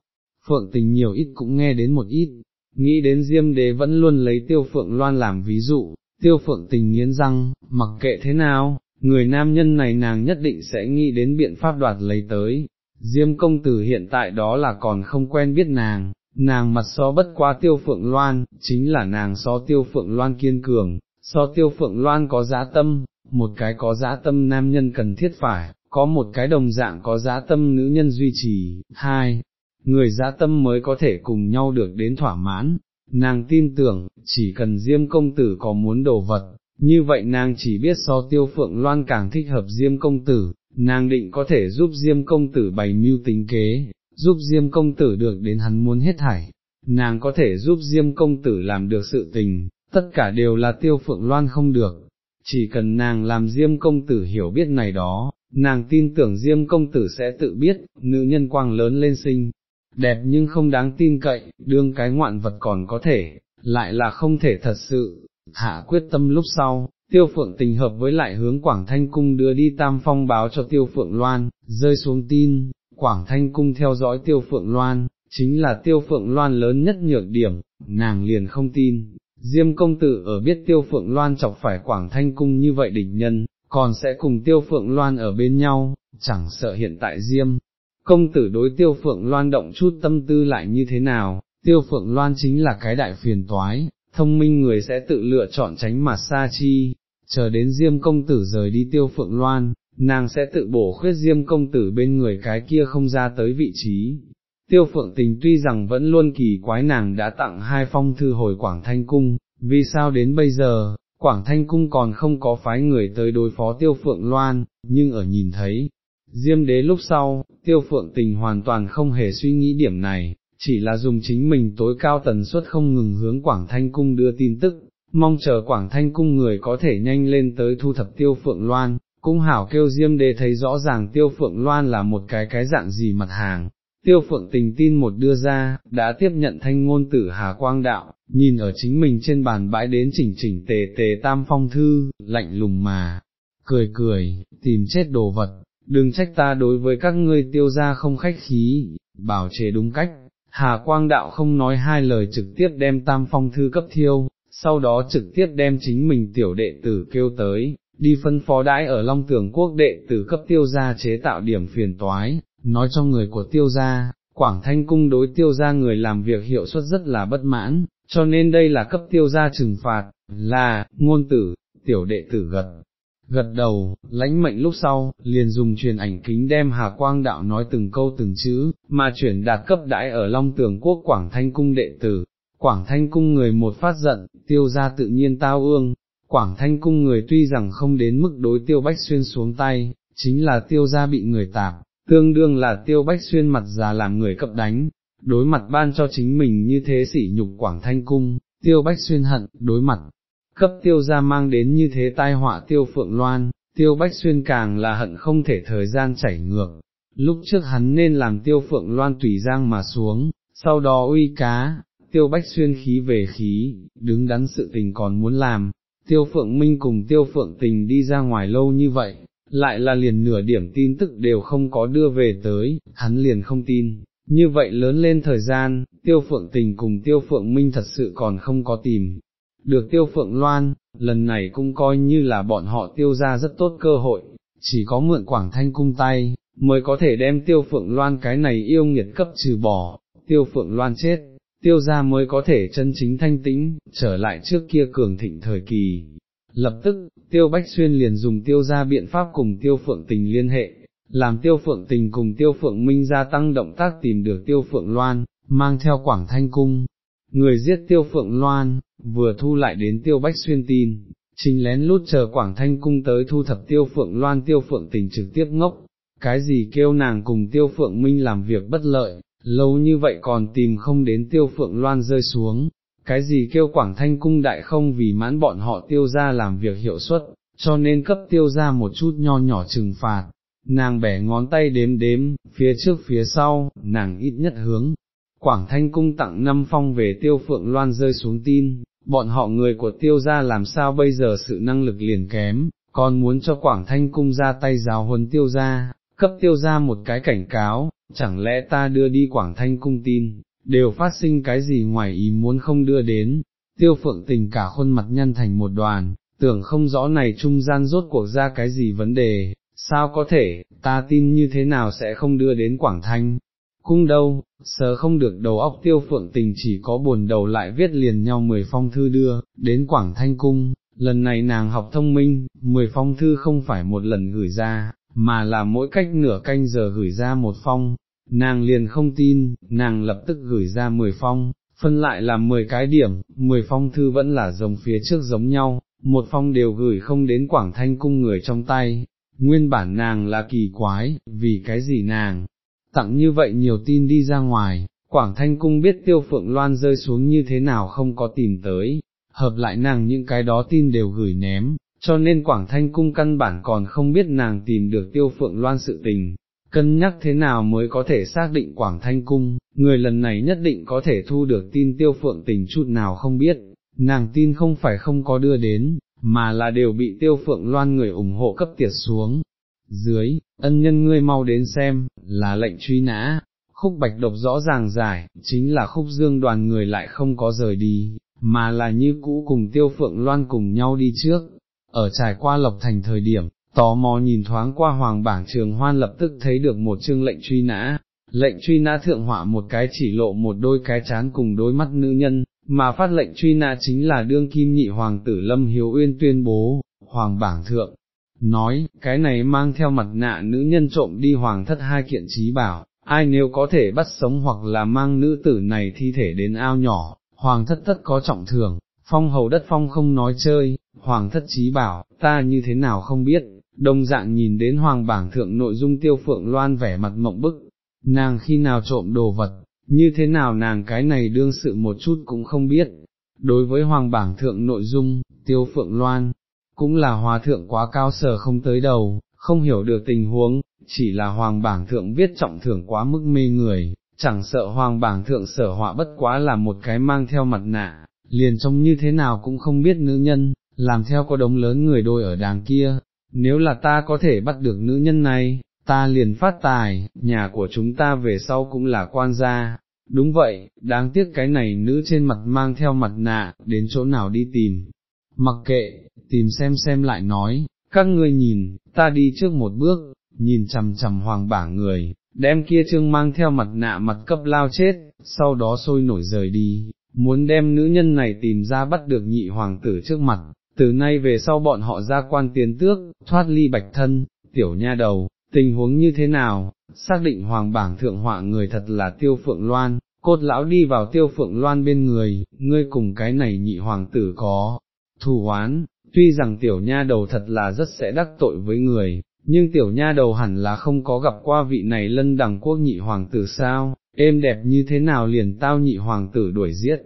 phượng tình nhiều ít cũng nghe đến một ít, nghĩ đến diêm đế vẫn luôn lấy tiêu phượng loan làm ví dụ, tiêu phượng tình nghiến răng, mặc kệ thế nào, người nam nhân này nàng nhất định sẽ nghĩ đến biện pháp đoạt lấy tới, diêm công tử hiện tại đó là còn không quen biết nàng, nàng mặt so bất quá tiêu phượng loan, chính là nàng so tiêu phượng loan kiên cường, so tiêu phượng loan có giá tâm, một cái có giá tâm nam nhân cần thiết phải, có một cái đồng dạng có giá tâm nữ nhân duy trì, hai, người giá tâm mới có thể cùng nhau được đến thỏa mãn, nàng tin tưởng, chỉ cần Diêm công tử có muốn đồ vật, như vậy nàng chỉ biết so tiêu phượng loan càng thích hợp Diêm công tử, nàng định có thể giúp Diêm công tử bày mưu tính kế, giúp Diêm công tử được đến hắn muốn hết thảy, nàng có thể giúp Diêm công tử làm được sự tình, tất cả đều là tiêu phượng loan không được, chỉ cần nàng làm Diêm công tử hiểu biết này đó, nàng tin tưởng Diêm công tử sẽ tự biết, nữ nhân quang lớn lên sinh, đẹp nhưng không đáng tin cậy, đương cái ngoạn vật còn có thể, lại là không thể thật sự, hạ quyết tâm lúc sau. Tiêu phượng tình hợp với lại hướng Quảng Thanh Cung đưa đi tam phong báo cho Tiêu Phượng Loan, rơi xuống tin, Quảng Thanh Cung theo dõi Tiêu Phượng Loan, chính là Tiêu Phượng Loan lớn nhất nhược điểm, nàng liền không tin, Diêm công tử ở biết Tiêu Phượng Loan chọc phải Quảng Thanh Cung như vậy đỉnh nhân, còn sẽ cùng Tiêu Phượng Loan ở bên nhau, chẳng sợ hiện tại Diêm công tử đối tiêu phượng loan động chút tâm tư lại như thế nào, tiêu phượng loan chính là cái đại phiền toái, thông minh người sẽ tự lựa chọn tránh mặt xa chi, chờ đến diêm công tử rời đi tiêu phượng loan, nàng sẽ tự bổ khuyết diêm công tử bên người cái kia không ra tới vị trí. Tiêu phượng tình tuy rằng vẫn luôn kỳ quái nàng đã tặng hai phong thư hồi Quảng Thanh Cung, vì sao đến bây giờ, Quảng Thanh Cung còn không có phái người tới đối phó tiêu phượng loan, nhưng ở nhìn thấy, Diêm đế lúc sau, tiêu phượng tình hoàn toàn không hề suy nghĩ điểm này, chỉ là dùng chính mình tối cao tần suất không ngừng hướng Quảng Thanh Cung đưa tin tức, mong chờ Quảng Thanh Cung người có thể nhanh lên tới thu thập tiêu phượng loan, cung hảo kêu Diêm đế thấy rõ ràng tiêu phượng loan là một cái cái dạng gì mặt hàng. Tiêu phượng tình tin một đưa ra, đã tiếp nhận thanh ngôn tử Hà Quang Đạo, nhìn ở chính mình trên bàn bãi đến chỉnh chỉnh tề tề tam phong thư, lạnh lùng mà, cười cười, tìm chết đồ vật, đừng trách ta đối với các ngươi tiêu ra không khách khí, bảo chế đúng cách, Hà Quang Đạo không nói hai lời trực tiếp đem tam phong thư cấp thiêu, sau đó trực tiếp đem chính mình tiểu đệ tử kêu tới, đi phân phó đãi ở Long Tường Quốc đệ tử cấp tiêu gia chế tạo điểm phiền toái, nói cho người của tiêu gia, Quảng Thanh Cung đối tiêu gia người làm việc hiệu suất rất là bất mãn, cho nên đây là cấp tiêu gia trừng phạt, là, ngôn tử, tiểu đệ tử gật gật đầu, lãnh mệnh lúc sau, liền dùng truyền ảnh kính đem Hà Quang Đạo nói từng câu từng chữ, mà chuyển đạt cấp đãi ở Long Tường Quốc Quảng Thanh Cung đệ tử. Quảng Thanh Cung người một phát giận, tiêu ra tự nhiên tao ương, Quảng Thanh Cung người tuy rằng không đến mức đối tiêu bách xuyên xuống tay, chính là tiêu gia bị người tạp, tương đương là tiêu bách xuyên mặt già làm người cập đánh, đối mặt ban cho chính mình như thế sỉ nhục Quảng Thanh Cung, tiêu bách xuyên hận, đối mặt cấp tiêu gia mang đến như thế tai họa tiêu phượng loan, tiêu bách xuyên càng là hận không thể thời gian chảy ngược, lúc trước hắn nên làm tiêu phượng loan tùy giang mà xuống, sau đó uy cá, tiêu bách xuyên khí về khí, đứng đắn sự tình còn muốn làm, tiêu phượng minh cùng tiêu phượng tình đi ra ngoài lâu như vậy, lại là liền nửa điểm tin tức đều không có đưa về tới, hắn liền không tin. Như vậy lớn lên thời gian, tiêu phượng tình cùng tiêu phượng minh thật sự còn không có tìm, được tiêu phượng loan, lần này cũng coi như là bọn họ tiêu ra rất tốt cơ hội, chỉ có mượn quảng thanh cung tay, mới có thể đem tiêu phượng loan cái này yêu nghiệt cấp trừ bỏ, tiêu phượng loan chết, tiêu gia mới có thể chân chính thanh tĩnh, trở lại trước kia cường thịnh thời kỳ. Lập tức, tiêu bách xuyên liền dùng tiêu gia biện pháp cùng tiêu phượng tình liên hệ, làm tiêu phượng tình cùng tiêu phượng minh gia tăng động tác tìm được tiêu phượng loan, mang theo quảng thanh cung. Người giết tiêu phượng loan, vừa thu lại đến tiêu bách xuyên tin, chính lén lút chờ Quảng Thanh Cung tới thu thập tiêu phượng loan tiêu phượng tình trực tiếp ngốc, cái gì kêu nàng cùng tiêu phượng minh làm việc bất lợi, lâu như vậy còn tìm không đến tiêu phượng loan rơi xuống, cái gì kêu Quảng Thanh Cung đại không vì mãn bọn họ tiêu ra làm việc hiệu suất, cho nên cấp tiêu ra một chút nho nhỏ trừng phạt. Nàng bẻ ngón tay đếm đếm, phía trước phía sau, nàng ít nhất hướng, Quảng Thanh Cung tặng năm phong về tiêu phượng loan rơi xuống tin, bọn họ người của tiêu gia làm sao bây giờ sự năng lực liền kém, còn muốn cho Quảng Thanh Cung ra tay giáo huấn tiêu gia, cấp tiêu gia một cái cảnh cáo, chẳng lẽ ta đưa đi Quảng Thanh Cung tin, đều phát sinh cái gì ngoài ý muốn không đưa đến, tiêu phượng tình cả khuôn mặt nhăn thành một đoàn, tưởng không rõ này trung gian rốt cuộc ra cái gì vấn đề, sao có thể, ta tin như thế nào sẽ không đưa đến Quảng Thanh, cung đâu, sớ không được đầu óc tiêu phượng tình chỉ có buồn đầu lại viết liền nhau mười phong thư đưa, đến Quảng Thanh Cung, lần này nàng học thông minh, mười phong thư không phải một lần gửi ra, mà là mỗi cách nửa canh giờ gửi ra một phong, nàng liền không tin, nàng lập tức gửi ra mười phong, phân lại làm mười cái điểm, mười phong thư vẫn là giống phía trước giống nhau, một phong đều gửi không đến Quảng Thanh Cung người trong tay. Nguyên bản nàng là kỳ quái, vì cái gì nàng, tặng như vậy nhiều tin đi ra ngoài, Quảng Thanh Cung biết tiêu phượng loan rơi xuống như thế nào không có tìm tới, hợp lại nàng những cái đó tin đều gửi ném, cho nên Quảng Thanh Cung căn bản còn không biết nàng tìm được tiêu phượng loan sự tình, cân nhắc thế nào mới có thể xác định Quảng Thanh Cung, người lần này nhất định có thể thu được tin tiêu phượng tình chút nào không biết, nàng tin không phải không có đưa đến, mà là đều bị tiêu phượng loan người ủng hộ cấp tiệt xuống, dưới, ân nhân ngươi mau đến xem, là lệnh truy nã, khúc bạch độc rõ ràng giải, chính là khúc dương đoàn người lại không có rời đi, mà là như cũ cùng tiêu phượng loan cùng nhau đi trước, ở trải qua lộc thành thời điểm, tò mò nhìn thoáng qua hoàng bảng trường hoan lập tức thấy được một chương lệnh truy nã, lệnh truy nã thượng họa một cái chỉ lộ một đôi cái chán cùng đôi mắt nữ nhân, mà phát lệnh truy nã chính là đương kim nhị hoàng tử Lâm Hiếu Uyên tuyên bố, hoàng bảng thượng, nói, cái này mang theo mặt nạ nữ nhân trộm đi hoàng thất hai kiện trí bảo, ai nếu có thể bắt sống hoặc là mang nữ tử này thi thể đến ao nhỏ, hoàng thất tất có trọng thưởng, phong hầu đất phong không nói chơi, hoàng thất trí bảo, ta như thế nào không biết, đồng dạng nhìn đến hoàng bảng thượng nội dung tiêu phượng loan vẻ mặt mộng bức, nàng khi nào trộm đồ vật, như thế nào nàng cái này đương sự một chút cũng không biết. Đối với hoàng bảng thượng nội dung, tiêu phượng loan, cũng là hòa thượng quá cao sở không tới đầu, không hiểu được tình huống, chỉ là hoàng bảng thượng viết trọng thưởng quá mức mê người, chẳng sợ hoàng bảng thượng sở họa bất quá là một cái mang theo mặt nạ, liền trông như thế nào cũng không biết nữ nhân, làm theo có đống lớn người đôi ở đàng kia, nếu là ta có thể bắt được nữ nhân này, ta liền phát tài, nhà của chúng ta về sau cũng là quan gia. Đúng vậy, đáng tiếc cái này nữ trên mặt mang theo mặt nạ, đến chỗ nào đi tìm. Mặc kệ, tìm xem xem lại nói, các ngươi nhìn, ta đi trước một bước, nhìn chằm chằm hoàng bảng người, đem kia trương mang theo mặt nạ mặt cấp lao chết, sau đó sôi nổi rời đi, muốn đem nữ nhân này tìm ra bắt được nhị hoàng tử trước mặt, từ nay về sau bọn họ ra quan tiến tước, thoát ly bạch thân, tiểu nha đầu, tình huống như thế nào, xác định hoàng bảng thượng họa người thật là tiêu phượng loan, cốt lão đi vào tiêu phượng loan bên người, ngươi cùng cái này nhị hoàng tử có, thù oán, tuy rằng tiểu nha đầu thật là rất sẽ đắc tội với người, nhưng tiểu nha đầu hẳn là không có gặp qua vị này lân đằng quốc nhị hoàng tử sao, êm đẹp như thế nào liền tao nhị hoàng tử đuổi giết.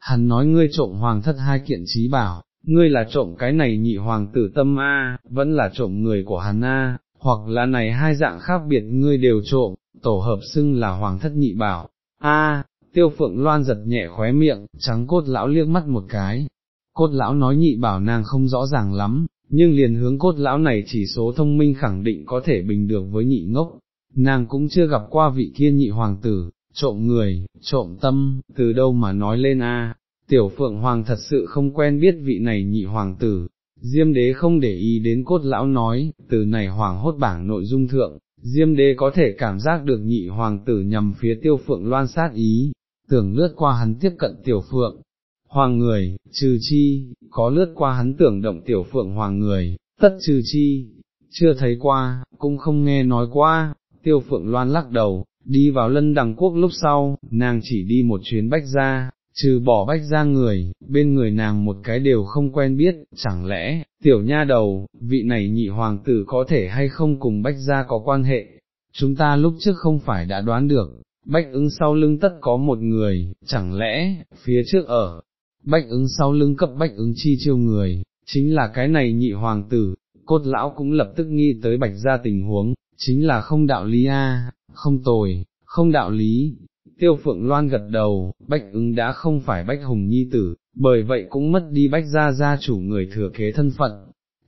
Hắn nói ngươi trộm hoàng thất hai kiện trí bảo, ngươi là trộm cái này nhị hoàng tử tâm A, vẫn là trộm người của hắn A, hoặc là này hai dạng khác biệt ngươi đều trộm, tổ hợp xưng là hoàng thất nhị bảo. A, tiêu phượng loan giật nhẹ khóe miệng, trắng cốt lão liếc mắt một cái. Cốt lão nói nhị bảo nàng không rõ ràng lắm, nhưng liền hướng cốt lão này chỉ số thông minh khẳng định có thể bình được với nhị ngốc, nàng cũng chưa gặp qua vị kia nhị hoàng tử, trộm người, trộm tâm, từ đâu mà nói lên a. tiểu phượng hoàng thật sự không quen biết vị này nhị hoàng tử, Diêm đế không để ý đến cốt lão nói, từ này hoàng hốt bảng nội dung thượng, Diêm đế có thể cảm giác được nhị hoàng tử nhằm phía tiêu phượng loan sát ý, tưởng lướt qua hắn tiếp cận tiểu phượng, hoàng người, trừ chi, có lướt qua hắn tưởng động tiểu phượng hoàng người, tất trừ chi, chưa thấy qua, cũng không nghe nói qua, tiêu phượng loan lắc đầu, đi vào lân đằng quốc lúc sau, nàng chỉ đi một chuyến bách ra, trừ bỏ bách ra người, bên người nàng một cái đều không quen biết, chẳng lẽ, tiểu nha đầu, vị này nhị hoàng tử có thể hay không cùng bách ra có quan hệ, chúng ta lúc trước không phải đã đoán được, bách ứng sau lưng tất có một người, chẳng lẽ, phía trước ở, bách ứng sau lưng cấp bách ứng chi chiêu người, chính là cái này nhị hoàng tử, cốt lão cũng lập tức nghĩ tới bạch ra tình huống, chính là không đạo lý a, không tồi, không đạo lý. Tiêu phượng loan gật đầu, bách ứng đã không phải bách hùng nhi tử, bởi vậy cũng mất đi bách gia gia chủ người thừa kế thân phận,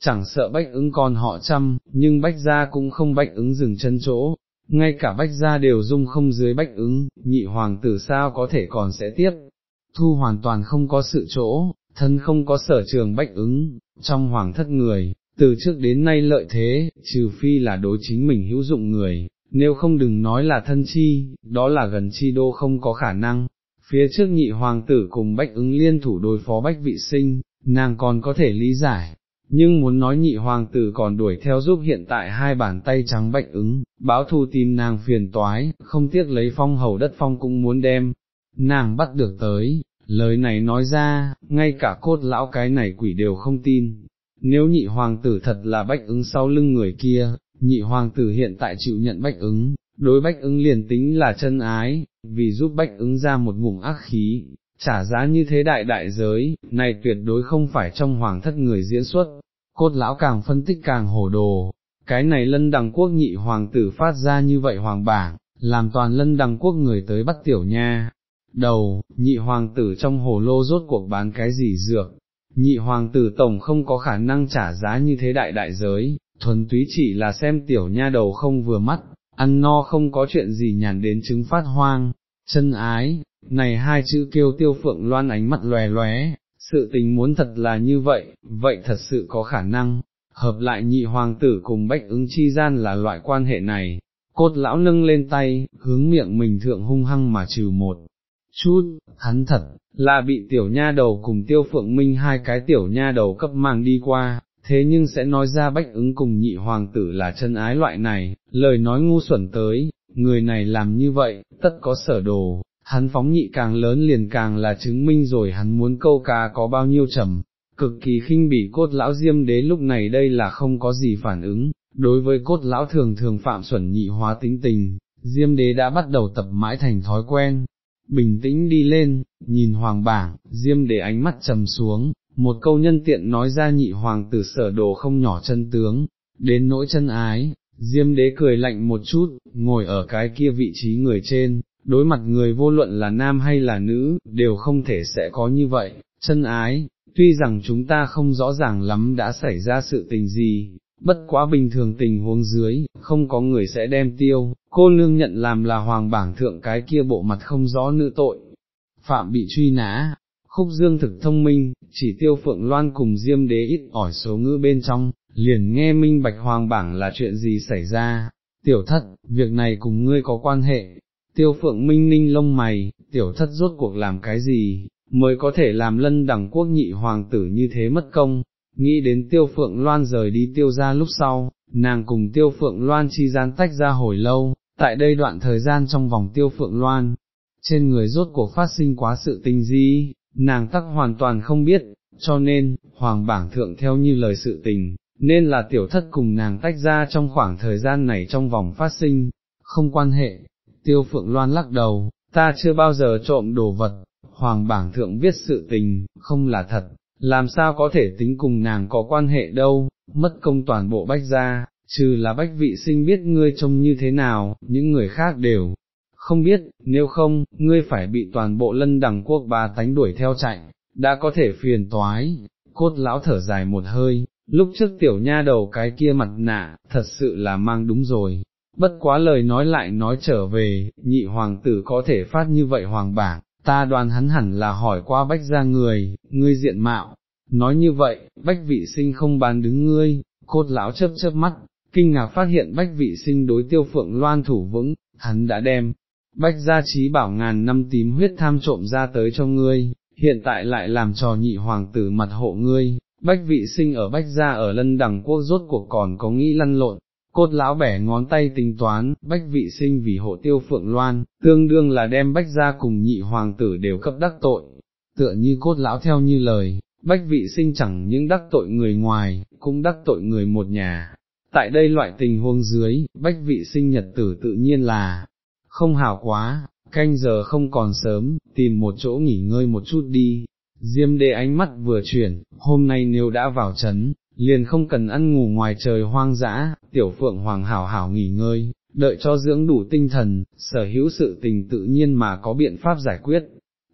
chẳng sợ bách ứng còn họ chăm, nhưng bách gia cũng không bách ứng dừng chân chỗ, ngay cả bách gia đều dung không dưới bách ứng, nhị hoàng tử sao có thể còn sẽ tiếp, thu hoàn toàn không có sự chỗ, thân không có sở trường bách ứng, trong hoàng thất người, từ trước đến nay lợi thế, trừ phi là đối chính mình hữu dụng người, nếu không đừng nói là thân chi, đó là gần chi đô không có khả năng. Phía trước nhị hoàng tử cùng bách ứng liên thủ đối phó bách vị sinh, nàng còn có thể lý giải, nhưng muốn nói nhị hoàng tử còn đuổi theo giúp hiện tại hai bàn tay trắng bách ứng, báo thù tìm nàng phiền toái, không tiếc lấy phong hầu đất phong cũng muốn đem, nàng bắt được tới, lời này nói ra, ngay cả cốt lão cái này quỷ đều không tin, nếu nhị hoàng tử thật là bách ứng sau lưng người kia, nhị hoàng tử hiện tại chịu nhận bách ứng, đối bách ứng liền tính là chân ái, vì giúp bách ứng ra một ngụm ác khí, trả giá như thế đại đại giới, này tuyệt đối không phải trong hoàng thất người diễn xuất, cốt lão càng phân tích càng hồ đồ, cái này lân đằng quốc nhị hoàng tử phát ra như vậy hoàng bảng, làm toàn lân đằng quốc người tới bắt tiểu nha. Đầu, nhị hoàng tử trong hồ lô rốt cuộc bán cái gì dược, nhị hoàng tử tổng không có khả năng trả giá như thế đại đại giới, thuần túy chỉ là xem tiểu nha đầu không vừa mắt, ăn no không có chuyện gì nhàn đến chứng phát hoang, chân ái, này hai chữ kêu tiêu phượng loan ánh mắt lòe lóe, sự tình muốn thật là như vậy, vậy thật sự có khả năng, hợp lại nhị hoàng tử cùng bách ứng chi gian là loại quan hệ này, cốt lão nâng lên tay, hướng miệng mình thượng hung hăng mà trừ một chút, hắn thật, là bị tiểu nha đầu cùng tiêu phượng minh hai cái tiểu nha đầu cấp mang đi qua, thế nhưng sẽ nói ra bách ứng cùng nhị hoàng tử là chân ái loại này, lời nói ngu xuẩn tới, người này làm như vậy, tất có sở đồ, hắn phóng nhị càng lớn liền càng là chứng minh rồi hắn muốn câu cá có bao nhiêu trầm, cực kỳ khinh bỉ cốt lão diêm đế lúc này đây là không có gì phản ứng, đối với cốt lão thường thường phạm xuẩn nhị hóa tính tình, diêm đế đã bắt đầu tập mãi thành thói quen, bình tĩnh đi lên, nhìn hoàng bảng, diêm đế ánh mắt trầm xuống, một câu nhân tiện nói ra nhị hoàng tử sở đồ không nhỏ chân tướng, đến nỗi chân ái, diêm đế cười lạnh một chút, ngồi ở cái kia vị trí người trên, đối mặt người vô luận là nam hay là nữ, đều không thể sẽ có như vậy, chân ái, tuy rằng chúng ta không rõ ràng lắm đã xảy ra sự tình gì, bất quá bình thường tình huống dưới, không có người sẽ đem tiêu, cô nương nhận làm là hoàng bảng thượng cái kia bộ mặt không rõ nữ tội, phạm bị truy nã. Khúc dương thực thông minh, chỉ tiêu phượng loan cùng diêm đế ít ỏi số ngữ bên trong, liền nghe minh bạch hoàng bảng là chuyện gì xảy ra, tiểu thất, việc này cùng ngươi có quan hệ, tiêu phượng minh ninh lông mày, tiểu thất rốt cuộc làm cái gì, mới có thể làm lân đẳng quốc nhị hoàng tử như thế mất công, nghĩ đến tiêu phượng loan rời đi tiêu ra lúc sau, nàng cùng tiêu phượng loan chi gian tách ra hồi lâu, tại đây đoạn thời gian trong vòng tiêu phượng loan, trên người rốt cuộc phát sinh quá sự tình gì, nàng tắc hoàn toàn không biết, cho nên, hoàng bảng thượng theo như lời sự tình, nên là tiểu thất cùng nàng tách ra trong khoảng thời gian này trong vòng phát sinh, không quan hệ, tiêu phượng loan lắc đầu, ta chưa bao giờ trộm đồ vật, hoàng bảng thượng viết sự tình, không là thật, làm sao có thể tính cùng nàng có quan hệ đâu, mất công toàn bộ bách gia, trừ là bách vị sinh biết ngươi trông như thế nào, những người khác đều không biết, nếu không, ngươi phải bị toàn bộ lân đẳng quốc ba tánh đuổi theo chạy, đã có thể phiền toái, cốt lão thở dài một hơi, lúc trước tiểu nha đầu cái kia mặt nạ, thật sự là mang đúng rồi, bất quá lời nói lại nói trở về, nhị hoàng tử có thể phát như vậy hoàng bảng, ta đoán hắn hẳn là hỏi qua bách ra người, ngươi diện mạo, nói như vậy, bách vị sinh không bán đứng ngươi, cốt lão chớp chớp mắt, kinh ngạc phát hiện bách vị sinh đối tiêu phượng loan thủ vững, hắn đã đem, bách gia trí bảo ngàn năm tím huyết tham trộm ra tới cho ngươi, hiện tại lại làm trò nhị hoàng tử mặt hộ ngươi, bách vị sinh ở bách gia ở lân đẳng quốc rốt cuộc còn có nghĩ lăn lộn, cốt lão bẻ ngón tay tính toán, bách vị sinh vì hộ tiêu phượng loan, tương đương là đem bách gia cùng nhị hoàng tử đều cấp đắc tội, tựa như cốt lão theo như lời, bách vị sinh chẳng những đắc tội người ngoài, cũng đắc tội người một nhà. Tại đây loại tình huống dưới, bách vị sinh nhật tử tự nhiên là, không hảo quá, canh giờ không còn sớm, tìm một chỗ nghỉ ngơi một chút đi. Diêm đế ánh mắt vừa chuyển, hôm nay nếu đã vào trấn, liền không cần ăn ngủ ngoài trời hoang dã, tiểu phượng hoàng hảo hảo nghỉ ngơi, đợi cho dưỡng đủ tinh thần, sở hữu sự tình tự nhiên mà có biện pháp giải quyết.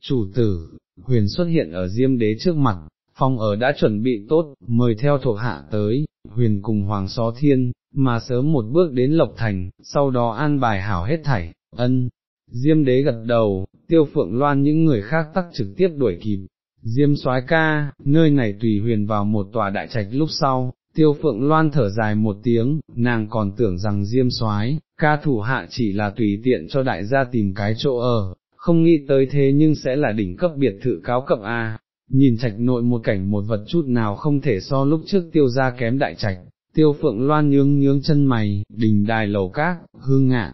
Chủ tử, huyền xuất hiện ở diêm đế trước mặt, phòng ở đã chuẩn bị tốt, mời theo thuộc hạ tới, huyền cùng hoàng xó thiên, mà sớm một bước đến Lộc Thành, sau đó an bài hảo hết thảy, ân. Diêm đế gật đầu, tiêu phượng loan những người khác tắc trực tiếp đuổi kịp, Diêm soái ca, nơi này tùy huyền vào một tòa đại trạch lúc sau, tiêu phượng loan thở dài một tiếng, nàng còn tưởng rằng diêm soái ca thủ hạ chỉ là tùy tiện cho đại gia tìm cái chỗ ở, không nghĩ tới thế nhưng sẽ là đỉnh cấp biệt thự cáo cập A, nhìn trạch nội một cảnh một vật chút nào không thể so lúc trước tiêu ra kém đại trạch, tiêu phượng loan nhướng nhướng chân mày, đình đài lầu các, hương ngạn.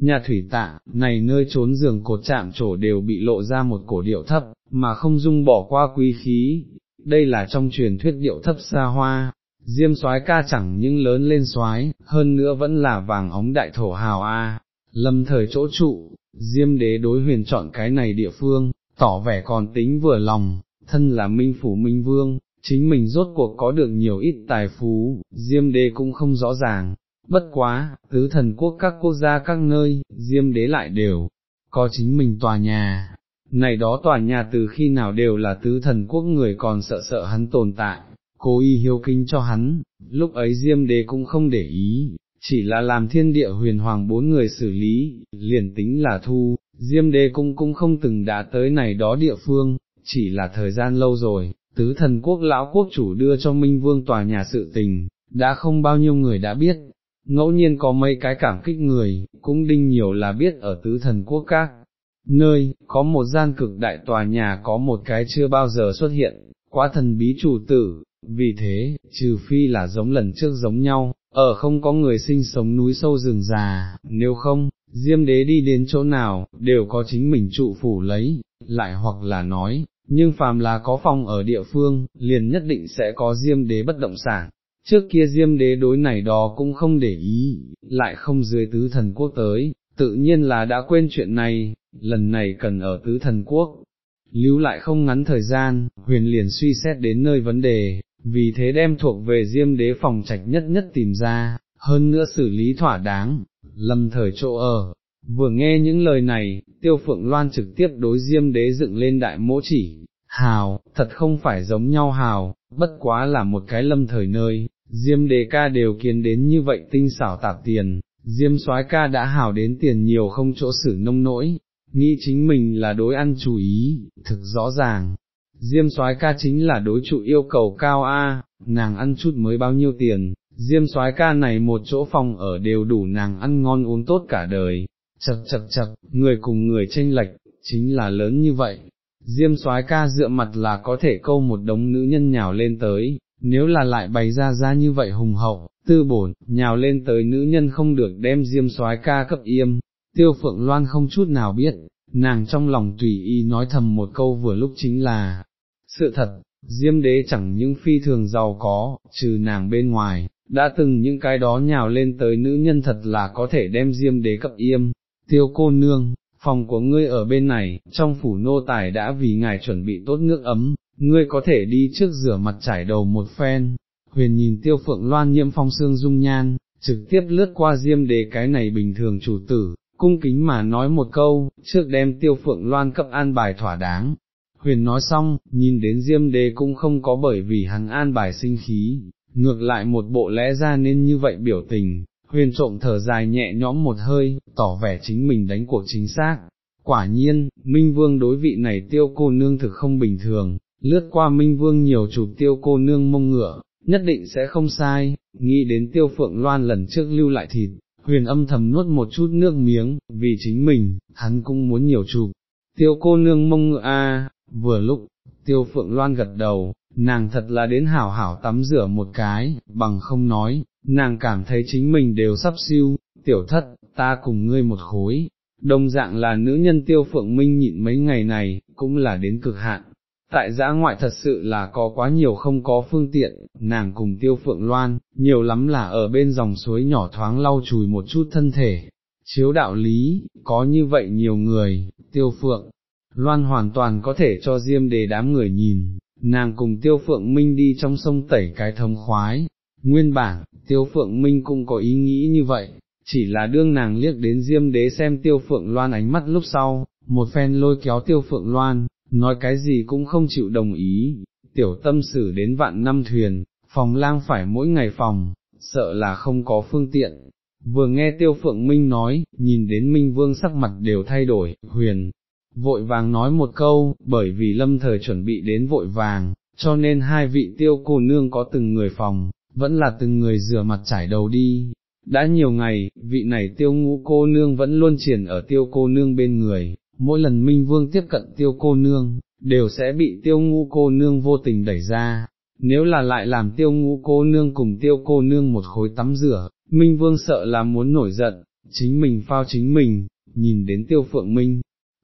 Nhà thủy tạ, này nơi trốn giường cột chạm trổ đều bị lộ ra một cổ điệu thấp, mà không dung bỏ qua quý khí, đây là trong truyền thuyết điệu thấp xa hoa, diêm soái ca chẳng những lớn lên soái, hơn nữa vẫn là vàng ống đại thổ hào a. Lâm thời chỗ trụ, diêm đế đối huyền chọn cái này địa phương, tỏ vẻ còn tính vừa lòng, thân là minh phủ minh vương, chính mình rốt cuộc có được nhiều ít tài phú, diêm đế cũng không rõ ràng, bất quá, tứ thần quốc các quốc gia các nơi, diêm đế lại đều, có chính mình tòa nhà, này đó tòa nhà từ khi nào đều là tứ thần quốc người còn sợ sợ hắn tồn tại, cố ý hiếu kinh cho hắn, lúc ấy diêm đế cũng không để ý, chỉ là làm thiên địa huyền hoàng bốn người xử lý, liền tính là thu, diêm đế cũng cũng không từng đã tới này đó địa phương, chỉ là thời gian lâu rồi, tứ thần quốc lão quốc chủ đưa cho Minh Vương tòa nhà sự tình, đã không bao nhiêu người đã biết, ngẫu nhiên có mấy cái cảm kích người, cũng đinh nhiều là biết ở tứ thần quốc các. Nơi, có một gian cực đại tòa nhà có một cái chưa bao giờ xuất hiện, quá thần bí chủ tử, vì thế, trừ phi là giống lần trước giống nhau, ở không có người sinh sống núi sâu rừng già, nếu không, Diêm đế đi đến chỗ nào, đều có chính mình trụ phủ lấy, lại hoặc là nói, nhưng phàm là có phòng ở địa phương, liền nhất định sẽ có diêm đế bất động sản. Trước kia diêm đế đối này đó cũng không để ý, lại không dưới tứ thần quốc tới, tự nhiên là đã quên chuyện này, lần này cần ở tứ thần quốc. Lưu lại không ngắn thời gian, huyền liền suy xét đến nơi vấn đề, vì thế đem thuộc về diêm đế phòng trạch nhất nhất tìm ra, hơn nữa xử lý thỏa đáng, lâm thời chỗ ở. Vừa nghe những lời này, tiêu phượng loan trực tiếp đối diêm đế dựng lên đại mỗ chỉ, hào, thật không phải giống nhau hào, bất quá là một cái lâm thời nơi, diêm Đề ca đều kiến đến như vậy tinh xảo tạp tiền, diêm soái ca đã hào đến tiền nhiều không chỗ xử nông nỗi, nghĩ chính mình là đối ăn chú ý, thực rõ ràng. Diêm soái ca chính là đối trụ yêu cầu cao A, nàng ăn chút mới bao nhiêu tiền, diêm soái ca này một chỗ phòng ở đều đủ nàng ăn ngon uống tốt cả đời, chật chật chật, người cùng người tranh lệch, chính là lớn như vậy. Diêm soái ca dựa mặt là có thể câu một đống nữ nhân nhào lên tới, nếu là lại bày ra ra như vậy hùng hậu, tư bổn, nhào lên tới nữ nhân không được đem diêm soái ca cấp yêm, tiêu phượng loan không chút nào biết, nàng trong lòng tùy y nói thầm một câu vừa lúc chính là, sự thật, diêm đế chẳng những phi thường giàu có, trừ nàng bên ngoài, đã từng những cái đó nhào lên tới nữ nhân thật là có thể đem diêm đế cập yêm, tiêu cô nương, phòng của ngươi ở bên này, trong phủ nô tài đã vì ngài chuẩn bị tốt nước ấm, ngươi có thể đi trước rửa mặt trải đầu một phen, huyền nhìn tiêu phượng loan nhiễm phong xương dung nhan, trực tiếp lướt qua diêm đế cái này bình thường chủ tử, cung kính mà nói một câu, trước đem tiêu phượng loan cấp an bài thỏa đáng. Huyền nói xong, nhìn đến diêm đế cũng không có bởi vì hắn an bài sinh khí, ngược lại một bộ lẽ ra nên như vậy biểu tình, huyền trộm thở dài nhẹ nhõm một hơi, tỏ vẻ chính mình đánh cuộc chính xác. Quả nhiên, Minh Vương đối vị này tiêu cô nương thực không bình thường, lướt qua Minh Vương nhiều chụp tiêu cô nương mông ngựa, nhất định sẽ không sai, nghĩ đến tiêu phượng loan lần trước lưu lại thịt, huyền âm thầm nuốt một chút nước miếng, vì chính mình, hắn cũng muốn nhiều chụp. Tiêu cô nương mông ngựa a, vừa lúc, tiêu phượng loan gật đầu, nàng thật là đến hảo hảo tắm rửa một cái, bằng không nói, nàng cảm thấy chính mình đều sắp siêu, tiểu thất, ta cùng ngươi một khối, đồng dạng là nữ nhân tiêu phượng minh nhịn mấy ngày này, cũng là đến cực hạn. Tại giã ngoại thật sự là có quá nhiều không có phương tiện, nàng cùng tiêu phượng loan, nhiều lắm là ở bên dòng suối nhỏ thoáng lau chùi một chút thân thể. Chiếu đạo lý, có như vậy nhiều người, tiêu phượng, loan hoàn toàn có thể cho diêm đề đám người nhìn, nàng cùng tiêu phượng minh đi trong sông tẩy cái thông khoái, nguyên bản, tiêu phượng minh cũng có ý nghĩ như vậy, chỉ là đương nàng liếc đến diêm đế xem tiêu phượng loan ánh mắt lúc sau, một phen lôi kéo tiêu phượng loan, nói cái gì cũng không chịu đồng ý, tiểu tâm xử đến vạn năm thuyền, phòng lang phải mỗi ngày phòng, sợ là không có phương tiện. Vừa nghe tiêu phượng minh nói, nhìn đến minh vương sắc mặt đều thay đổi, huyền, vội vàng nói một câu, bởi vì lâm thời chuẩn bị đến vội vàng, cho nên hai vị tiêu cô nương có từng người phòng, vẫn là từng người rửa mặt trải đầu đi. Đã nhiều ngày, vị này tiêu ngũ cô nương vẫn luôn triển ở tiêu cô nương bên người, mỗi lần Minh Vương tiếp cận tiêu cô nương, đều sẽ bị tiêu ngũ cô nương vô tình đẩy ra. Nếu là lại làm tiêu ngũ cô nương cùng tiêu cô nương một khối tắm rửa, Minh Vương sợ là muốn nổi giận, chính mình phao chính mình, nhìn đến tiêu phượng Minh,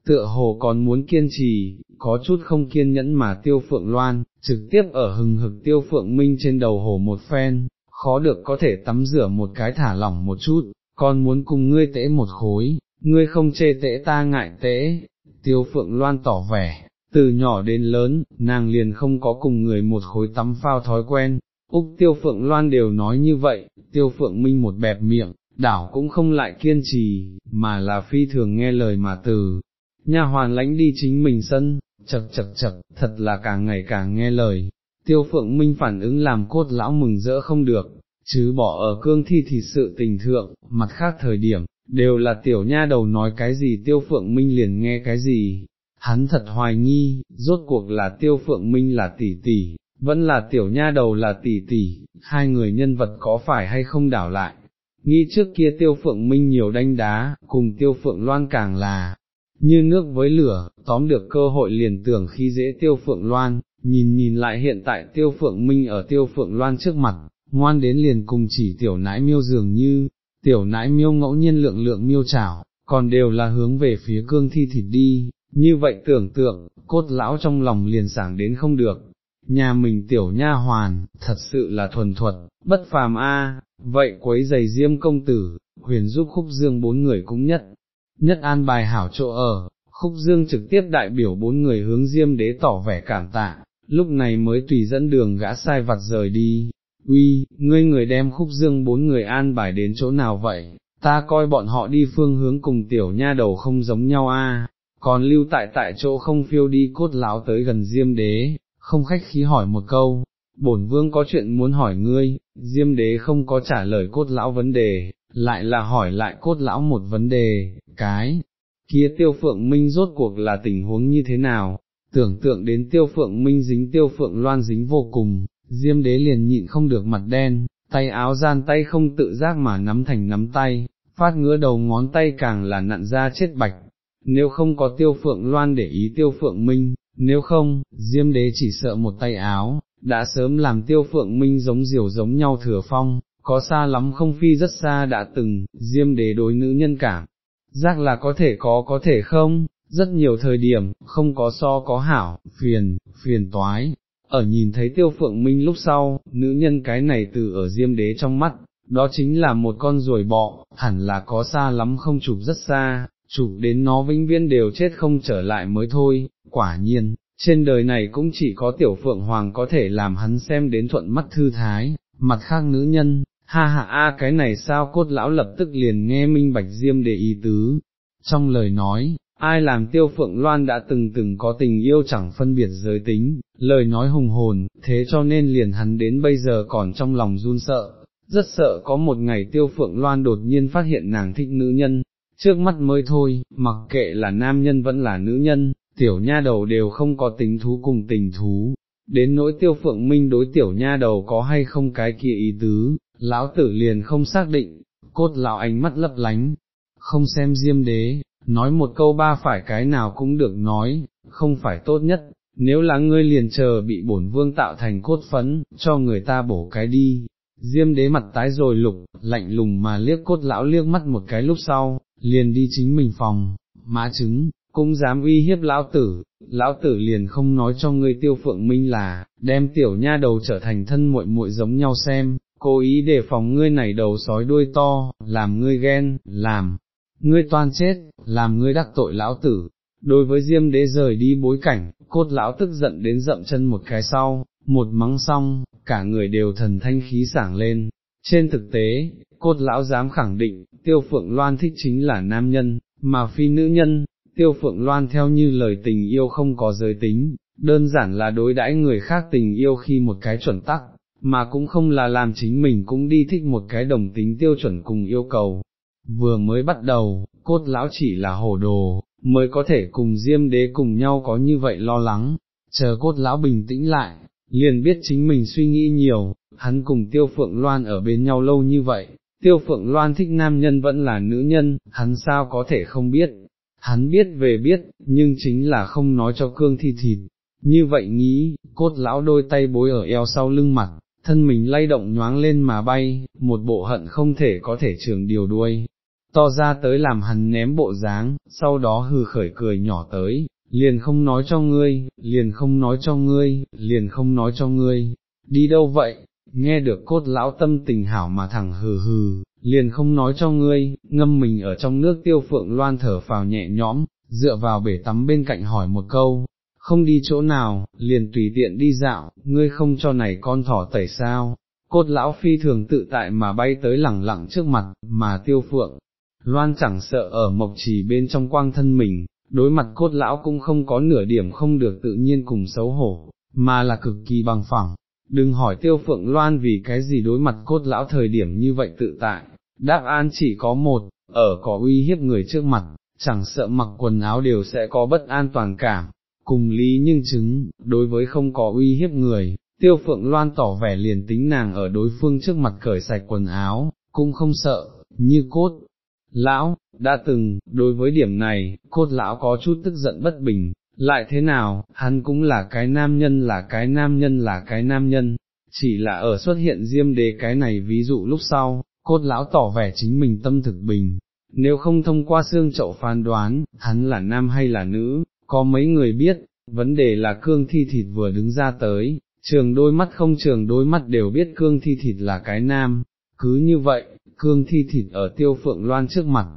tựa hồ còn muốn kiên trì, có chút không kiên nhẫn mà tiêu phượng loan, trực tiếp ở hừng hực tiêu phượng minh trên đầu hồ một phen, khó được có thể tắm rửa một cái thả lỏng một chút, còn muốn cùng ngươi tễ một khối, ngươi không chê tễ ta ngại tế, tiêu phượng loan tỏ vẻ, từ nhỏ đến lớn, nàng liền không có cùng người một khối tắm phao thói quen, Úc tiêu phượng loan đều nói như vậy, tiêu phượng minh một bẹp miệng, đảo cũng không lại kiên trì, mà là phi thường nghe lời mà từ, Nhà hoàn lãnh đi chính mình sân, chật chật chật, thật là càng ngày càng nghe lời, tiêu phượng minh phản ứng làm cốt lão mừng rỡ không được, chứ bỏ ở cương thi thì sự tình thượng, mặt khác thời điểm, đều là tiểu nha đầu nói cái gì tiêu phượng minh liền nghe cái gì, hắn thật hoài nghi, rốt cuộc là tiêu phượng minh là tỷ tỷ, vẫn là tiểu nha đầu là tỷ tỷ, hai người nhân vật có phải hay không đảo lại, nghĩ trước kia tiêu phượng minh nhiều đánh đá, cùng tiêu phượng loan càng là, như nước với lửa, tóm được cơ hội liền tưởng khi dễ tiêu phượng loan, nhìn nhìn lại hiện tại tiêu phượng minh ở tiêu phượng loan trước mặt, ngoan đến liền cùng chỉ tiểu nãi miêu dường như, tiểu nãi miêu ngẫu nhiên lượng lượng miêu chảo, còn đều là hướng về phía cương thi thịt đi, như vậy tưởng tượng, cốt lão trong lòng liền sảng đến không được, nhà mình tiểu nha hoàn, thật sự là thuần thuật, bất phàm a. vậy quấy giày diêm công tử, huyền giúp khúc dương bốn người cũng nhất, nhất an bài hảo chỗ ở, khúc dương trực tiếp đại biểu bốn người hướng diêm đế tỏ vẻ cảm tạ, lúc này mới tùy dẫn đường gã sai vặt rời đi, uy, ngươi người đem khúc dương bốn người an bài đến chỗ nào vậy, ta coi bọn họ đi phương hướng cùng tiểu nha đầu không giống nhau a. còn lưu tại tại chỗ không phiêu đi cốt lão tới gần diêm đế, không khách khí hỏi một câu, bổn vương có chuyện muốn hỏi ngươi, diêm đế không có trả lời cốt lão vấn đề, lại là hỏi lại cốt lão một vấn đề, cái, kia tiêu phượng minh rốt cuộc là tình huống như thế nào, tưởng tượng đến tiêu phượng minh dính tiêu phượng loan dính vô cùng, diêm đế liền nhịn không được mặt đen, tay áo gian tay không tự giác mà nắm thành nắm tay, phát ngứa đầu ngón tay càng là nặn ra chết bạch, nếu không có tiêu phượng loan để ý tiêu phượng minh, nếu không, diêm đế chỉ sợ một tay áo, đã sớm làm tiêu phượng minh giống diều giống nhau thừa phong, có xa lắm không phi rất xa đã từng, diêm đế đối nữ nhân cảm, giác là có thể có có thể không, rất nhiều thời điểm, không có so có hảo, phiền, phiền toái. Ở nhìn thấy tiêu phượng minh lúc sau, nữ nhân cái này từ ở diêm đế trong mắt, đó chính là một con ruồi bọ, hẳn là có xa lắm không chụp rất xa, chụp đến nó vĩnh viễn đều chết không trở lại mới thôi, quả nhiên, trên đời này cũng chỉ có tiểu phượng hoàng có thể làm hắn xem đến thuận mắt thư thái, mặt khác nữ nhân, ha ha a cái này sao cốt lão lập tức liền nghe minh bạch diêm để ý tứ, trong lời nói, ai làm tiêu phượng loan đã từng từng có tình yêu chẳng phân biệt giới tính, lời nói hùng hồn, thế cho nên liền hắn đến bây giờ còn trong lòng run sợ, rất sợ có một ngày tiêu phượng loan đột nhiên phát hiện nàng thích nữ nhân, trước mắt mới thôi, mặc kệ là nam nhân vẫn là nữ nhân, tiểu nha đầu đều không có tính thú cùng tình thú, đến nỗi tiêu phượng minh đối tiểu nha đầu có hay không cái kia ý tứ, lão tử liền không xác định, cốt lão ánh mắt lấp lánh, không xem diêm đế, nói một câu ba phải cái nào cũng được nói, không phải tốt nhất, nếu là ngươi liền chờ bị bổn vương tạo thành cốt phấn, cho người ta bổ cái đi. Diêm đế mặt tái rồi lục, lạnh lùng mà liếc cốt lão liếc mắt một cái lúc sau, liền đi chính mình phòng, má trứng, cũng dám uy hiếp lão tử, lão tử liền không nói cho ngươi tiêu phượng minh là, đem tiểu nha đầu trở thành thân muội muội giống nhau xem, cố ý để phòng ngươi này đầu sói đuôi to, làm ngươi ghen, làm, ngươi toan chết, làm ngươi đắc tội lão tử. Đối với Diêm đế rời đi bối cảnh, cốt lão tức giận đến dậm chân một cái sau, một mắng xong, cả người đều thần thanh khí sảng lên. Trên thực tế, cốt lão dám khẳng định, tiêu phượng loan thích chính là nam nhân, mà phi nữ nhân, tiêu phượng loan theo như lời tình yêu không có giới tính, đơn giản là đối đãi người khác tình yêu khi một cái chuẩn tắc, mà cũng không là làm chính mình cũng đi thích một cái đồng tính tiêu chuẩn cùng yêu cầu. Vừa mới bắt đầu, cốt lão chỉ là hồ đồ, mới có thể cùng diêm đế cùng nhau có như vậy lo lắng, chờ cốt lão bình tĩnh lại, liền biết chính mình suy nghĩ nhiều, hắn cùng tiêu phượng loan ở bên nhau lâu như vậy, tiêu phượng loan thích nam nhân vẫn là nữ nhân, hắn sao có thể không biết, hắn biết về biết, nhưng chính là không nói cho cương thi thịt, như vậy nghĩ, cốt lão đôi tay bối ở eo sau lưng mặt, thân mình lay động nhoáng lên mà bay, một bộ hận không thể có thể trường điều đuôi, to ra tới làm hắn ném bộ dáng, sau đó hừ khởi cười nhỏ tới, liền không nói cho ngươi, liền không nói cho ngươi, liền không nói cho ngươi, đi đâu vậy, nghe được cốt lão tâm tình hảo mà thẳng hừ hừ, liền không nói cho ngươi, ngâm mình ở trong nước tiêu phượng loan thở phào nhẹ nhõm, dựa vào bể tắm bên cạnh hỏi một câu, không đi chỗ nào, liền tùy tiện đi dạo, ngươi không cho này con thỏ tẩy sao, cốt lão phi thường tự tại mà bay tới lẳng lặng trước mặt, mà tiêu phượng, loan chẳng sợ ở mộc trì bên trong quang thân mình, đối mặt cốt lão cũng không có nửa điểm không được tự nhiên cùng xấu hổ, mà là cực kỳ bằng phẳng. Đừng hỏi tiêu phượng loan vì cái gì đối mặt cốt lão thời điểm như vậy tự tại, đáp án chỉ có một, ở có uy hiếp người trước mặt, chẳng sợ mặc quần áo đều sẽ có bất an toàn cảm, cùng lý nhưng chứng, đối với không có uy hiếp người, tiêu phượng loan tỏ vẻ liền tính nàng ở đối phương trước mặt cởi sạch quần áo, cũng không sợ, như cốt. Lão, đã từng, đối với điểm này, cốt lão có chút tức giận bất bình, lại thế nào, hắn cũng là cái nam nhân là cái nam nhân là cái nam nhân, chỉ là ở xuất hiện diêm đế cái này ví dụ lúc sau, cốt lão tỏ vẻ chính mình tâm thực bình, nếu không thông qua xương chậu phán đoán, hắn là nam hay là nữ, có mấy người biết, vấn đề là cương thi thịt vừa đứng ra tới, trường đôi mắt không trường đôi mắt đều biết cương thi thịt là cái nam, cứ như vậy, cương thi thịt ở tiêu phượng loan trước mặt,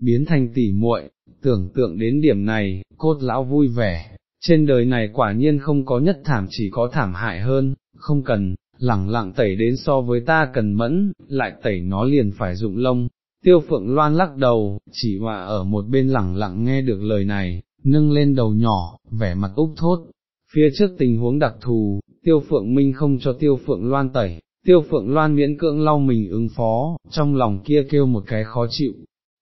biến thành tỉ muội, tưởng tượng đến điểm này, cốt lão vui vẻ, trên đời này quả nhiên không có nhất thảm chỉ có thảm hại hơn, không cần, lẳng lặng tẩy đến so với ta cần mẫn, lại tẩy nó liền phải dụng lông. Tiêu phượng loan lắc đầu, chỉ hòa ở một bên lẳng lặng nghe được lời này, nâng lên đầu nhỏ, vẻ mặt úp thốt. Phía trước tình huống đặc thù, tiêu phượng minh không cho tiêu phượng loan tẩy, tiêu phượng loan miễn cưỡng lau mình ứng phó, trong lòng kia kêu một cái khó chịu.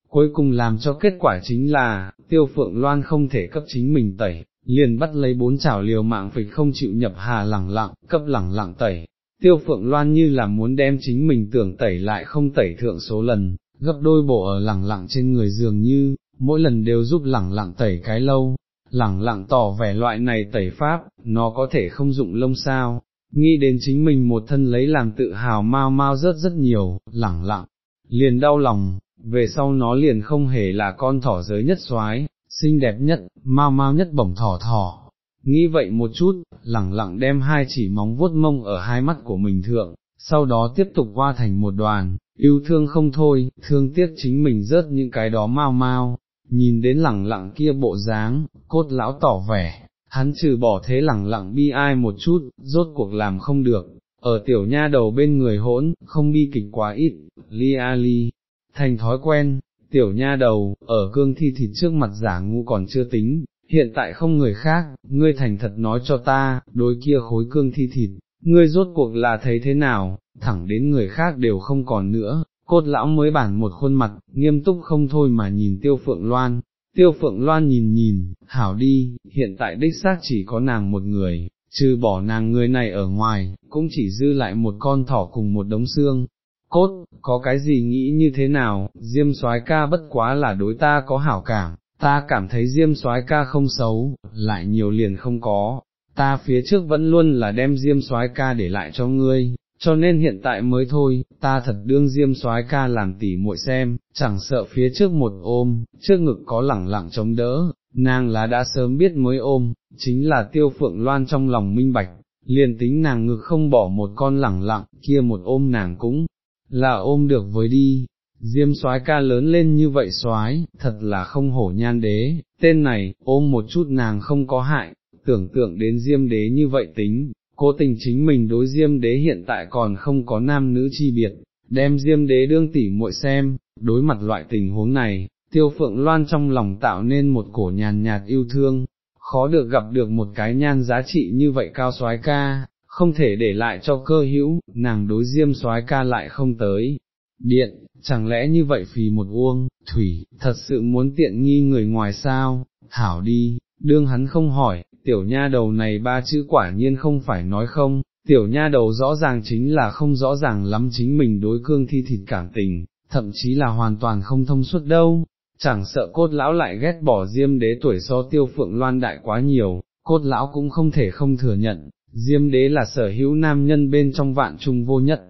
Cuối cùng làm cho kết quả chính là, tiêu phượng loan không thể cấp chính mình tẩy, liền bắt lấy bốn chảo liều mạng phịch không chịu nhập hà lẳng lặng, cấp lẳng lặng tẩy. Tiêu phượng loan như là muốn đem chính mình tưởng tẩy lại không tẩy thượng số lần, gấp đôi bộ ở lẳng lặng trên người dường như, mỗi lần đều giúp lẳng lặng tẩy cái lâu, lẳng lặng tỏ vẻ loại này tẩy pháp, nó có thể không dụng lông sao, nghĩ đến chính mình một thân lấy làm tự hào mau mau rất rất nhiều, lẳng lặng, liền đau lòng, về sau nó liền không hề là con thỏ giới nhất soái, xinh đẹp nhất, mau mau nhất bổng thỏ thỏ. Nghĩ vậy một chút, lẳng lặng đem hai chỉ móng vuốt mông ở hai mắt của mình thượng, sau đó tiếp tục qua thành một đoàn, yêu thương không thôi, thương tiếc chính mình rớt những cái đó mau mau, nhìn đến lẳng lặng kia bộ dáng, cốt lão tỏ vẻ, hắn trừ bỏ thế lẳng lặng bi ai một chút, rốt cuộc làm không được, ở tiểu nha đầu bên người hỗn, không bi kịch quá ít, li a li, thành thói quen, tiểu nha đầu, ở cương thi thịt trước mặt giả ngu còn chưa tính, hiện tại không người khác, ngươi thành thật nói cho ta, đối kia khối cương thi thịt, ngươi rốt cuộc là thấy thế nào, thẳng đến người khác đều không còn nữa, cốt lão mới bản một khuôn mặt, nghiêm túc không thôi mà nhìn tiêu phượng loan, tiêu phượng loan nhìn nhìn, hảo đi, hiện tại đích xác chỉ có nàng một người, trừ bỏ nàng người này ở ngoài, cũng chỉ dư lại một con thỏ cùng một đống xương. Cốt, có cái gì nghĩ như thế nào, diêm soái ca bất quá là đối ta có hảo cảm, ta cảm thấy diêm soái ca không xấu, lại nhiều liền không có, ta phía trước vẫn luôn là đem diêm soái ca để lại cho ngươi, cho nên hiện tại mới thôi, ta thật đương diêm soái ca làm tỉ muội xem, chẳng sợ phía trước một ôm, trước ngực có lẳng lặng chống đỡ, nàng là đã sớm biết mới ôm, chính là tiêu phượng loan trong lòng minh bạch, liền tính nàng ngực không bỏ một con lẳng lặng, kia một ôm nàng cũng là ôm được với đi. Diêm soái ca lớn lên như vậy soái, thật là không hổ nhan đế, tên này, ôm một chút nàng không có hại, tưởng tượng đến diêm đế như vậy tính, cố tình chính mình đối diêm đế hiện tại còn không có nam nữ chi biệt, đem diêm đế đương tỉ muội xem, đối mặt loại tình huống này, tiêu phượng loan trong lòng tạo nên một cổ nhàn nhạt yêu thương, khó được gặp được một cái nhan giá trị như vậy cao soái ca, không thể để lại cho cơ hữu, nàng đối diêm soái ca lại không tới. Điện, chẳng lẽ như vậy phì một uông, thủy, thật sự muốn tiện nghi người ngoài sao, Thảo đi, đương hắn không hỏi, tiểu nha đầu này ba chữ quả nhiên không phải nói không, tiểu nha đầu rõ ràng chính là không rõ ràng lắm chính mình đối cương thi thịt cảm tình, thậm chí là hoàn toàn không thông suốt đâu, chẳng sợ cốt lão lại ghét bỏ diêm đế tuổi so tiêu phượng loan đại quá nhiều, cốt lão cũng không thể không thừa nhận, diêm đế là sở hữu nam nhân bên trong vạn trung vô nhất.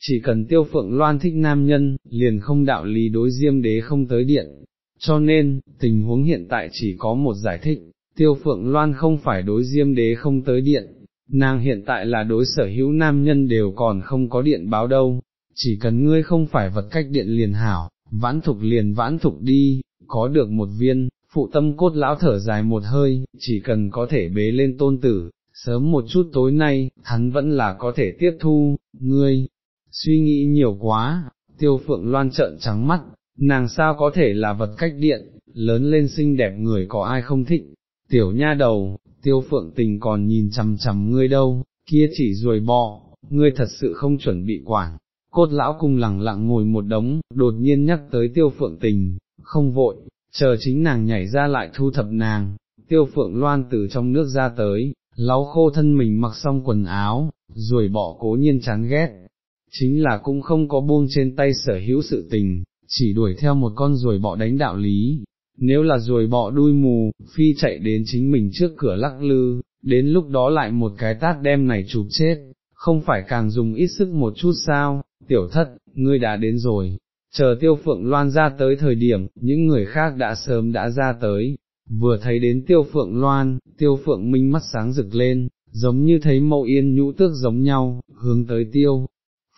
Chỉ cần tiêu phượng loan thích nam nhân, liền không đạo lý đối diêm đế không tới điện, cho nên, tình huống hiện tại chỉ có một giải thích, tiêu phượng loan không phải đối diêm đế không tới điện, nàng hiện tại là đối sở hữu nam nhân đều còn không có điện báo đâu, chỉ cần ngươi không phải vật cách điện liền hảo, vãn thục liền vãn thục đi, có được một viên, phụ tâm cốt lão thở dài một hơi, chỉ cần có thể bế lên tôn tử, sớm một chút tối nay, hắn vẫn là có thể tiếp thu, ngươi, suy nghĩ nhiều quá, tiêu phượng loan trợn trắng mắt, nàng sao có thể là vật cách điện, lớn lên xinh đẹp người có ai không thích, tiểu nha đầu, tiêu phượng tình còn nhìn chằm chằm ngươi đâu, kia chỉ ruồi bò, ngươi thật sự không chuẩn bị quản. Cốt lão cùng lẳng lặng ngồi một đống, đột nhiên nhắc tới tiêu phượng tình, không vội, chờ chính nàng nhảy ra lại thu thập nàng, tiêu phượng loan từ trong nước ra tới, lau khô thân mình mặc xong quần áo, rồi bỏ cố nhiên chán ghét. chính là cũng không có buông trên tay sở hữu sự tình, chỉ đuổi theo một con ruồi bọ đánh đạo lý. Nếu là ruồi bọ đuôi mù, phi chạy đến chính mình trước cửa lắc lư, đến lúc đó lại một cái tát đem này chụp chết, không phải càng dùng ít sức một chút sao, tiểu thất, ngươi đã đến rồi. Chờ tiêu phượng loan ra tới thời điểm, những người khác đã sớm đã ra tới, vừa thấy đến tiêu phượng loan, tiêu phượng minh mắt sáng rực lên, giống như thấy mậu yên nhũ tước giống nhau, hướng tới tiêu.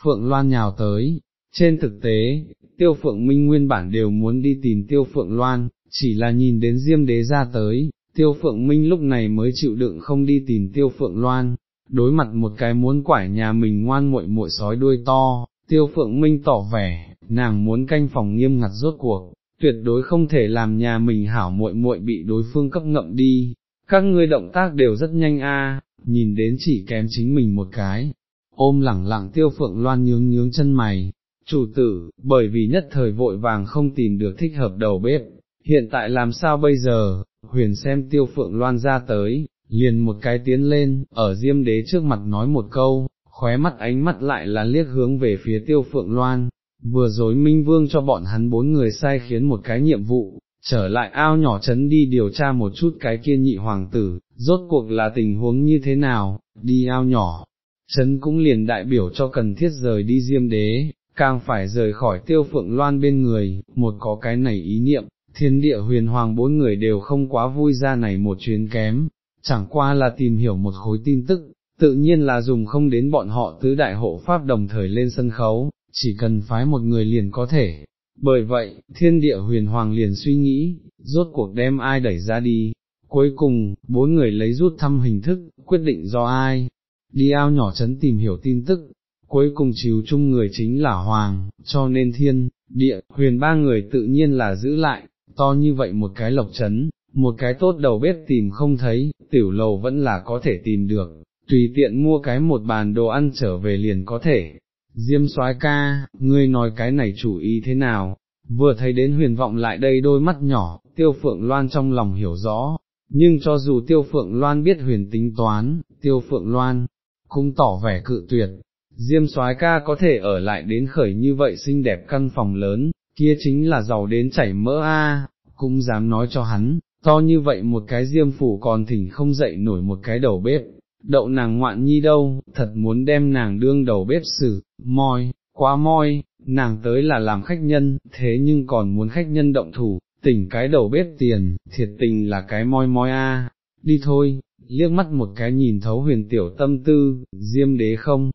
Phượng loan nhào tới, trên thực tế, tiêu phượng minh nguyên bản đều muốn đi tìm tiêu phượng loan, chỉ là nhìn đến diêm đế ra tới, tiêu phượng minh lúc này mới chịu đựng không đi tìm tiêu phượng loan, đối mặt một cái muốn quải nhà mình ngoan muội muội sói đuôi to, tiêu phượng minh tỏ vẻ, nàng muốn canh phòng nghiêm ngặt rốt cuộc, tuyệt đối không thể làm nhà mình hảo muội muội bị đối phương cấp ngậm đi, các ngươi động tác đều rất nhanh a, nhìn đến chỉ kém chính mình một cái, ôm lẳng lặng tiêu phượng loan nhướng nhướng chân mày, chủ tử, bởi vì nhất thời vội vàng không tìm được thích hợp đầu bếp, hiện tại làm sao bây giờ, huyền xem tiêu phượng loan ra tới, liền một cái tiến lên, ở diêm đế trước mặt nói một câu, khóe mắt ánh mắt lại là liếc hướng về phía tiêu phượng loan, vừa rồi Minh Vương cho bọn hắn bốn người sai khiến một cái nhiệm vụ, trở lại ao nhỏ chấn đi điều tra một chút cái kia nhị hoàng tử, rốt cuộc là tình huống như thế nào, đi ao nhỏ, chấn cũng liền đại biểu cho cần thiết rời đi diêm đế, càng phải rời khỏi tiêu phượng loan bên người, một có cái này ý niệm, thiên địa huyền hoàng bốn người đều không quá vui ra này một chuyến kém, chẳng qua là tìm hiểu một khối tin tức, tự nhiên là dùng không đến bọn họ tứ đại hộ pháp đồng thời lên sân khấu, chỉ cần phái một người liền có thể. Bởi vậy, thiên địa huyền hoàng liền suy nghĩ, rốt cuộc đem ai đẩy ra đi, cuối cùng, bốn người lấy rút thăm hình thức, quyết định do ai, đi ao nhỏ chấn tìm hiểu tin tức, cuối cùng chiếu chung người chính là hoàng, cho nên thiên, địa, huyền ba người tự nhiên là giữ lại, to như vậy một cái lộc chấn, một cái tốt đầu bếp tìm không thấy, tiểu lầu vẫn là có thể tìm được, tùy tiện mua cái một bàn đồ ăn trở về liền có thể. Diêm soái ca, ngươi nói cái này chủ ý thế nào, vừa thấy đến huyền vọng lại đây đôi mắt nhỏ, tiêu phượng loan trong lòng hiểu rõ, nhưng cho dù tiêu phượng loan biết huyền tính toán, tiêu phượng loan, cũng tỏ vẻ cự tuyệt, diêm soái ca có thể ở lại đến khởi như vậy xinh đẹp căn phòng lớn, kia chính là giàu đến chảy mỡ a, cũng dám nói cho hắn, to như vậy một cái diêm phủ còn thỉnh không dậy nổi một cái đầu bếp, đậu nàng ngoạn nhi đâu, thật muốn đem nàng đương đầu bếp xử, moi, quá moi, nàng tới là làm khách nhân, thế nhưng còn muốn khách nhân động thủ, tỉnh cái đầu bếp tiền, thiệt tình là cái moi moi a, đi thôi, liếc mắt một cái nhìn thấu huyền tiểu tâm tư, diêm đế không,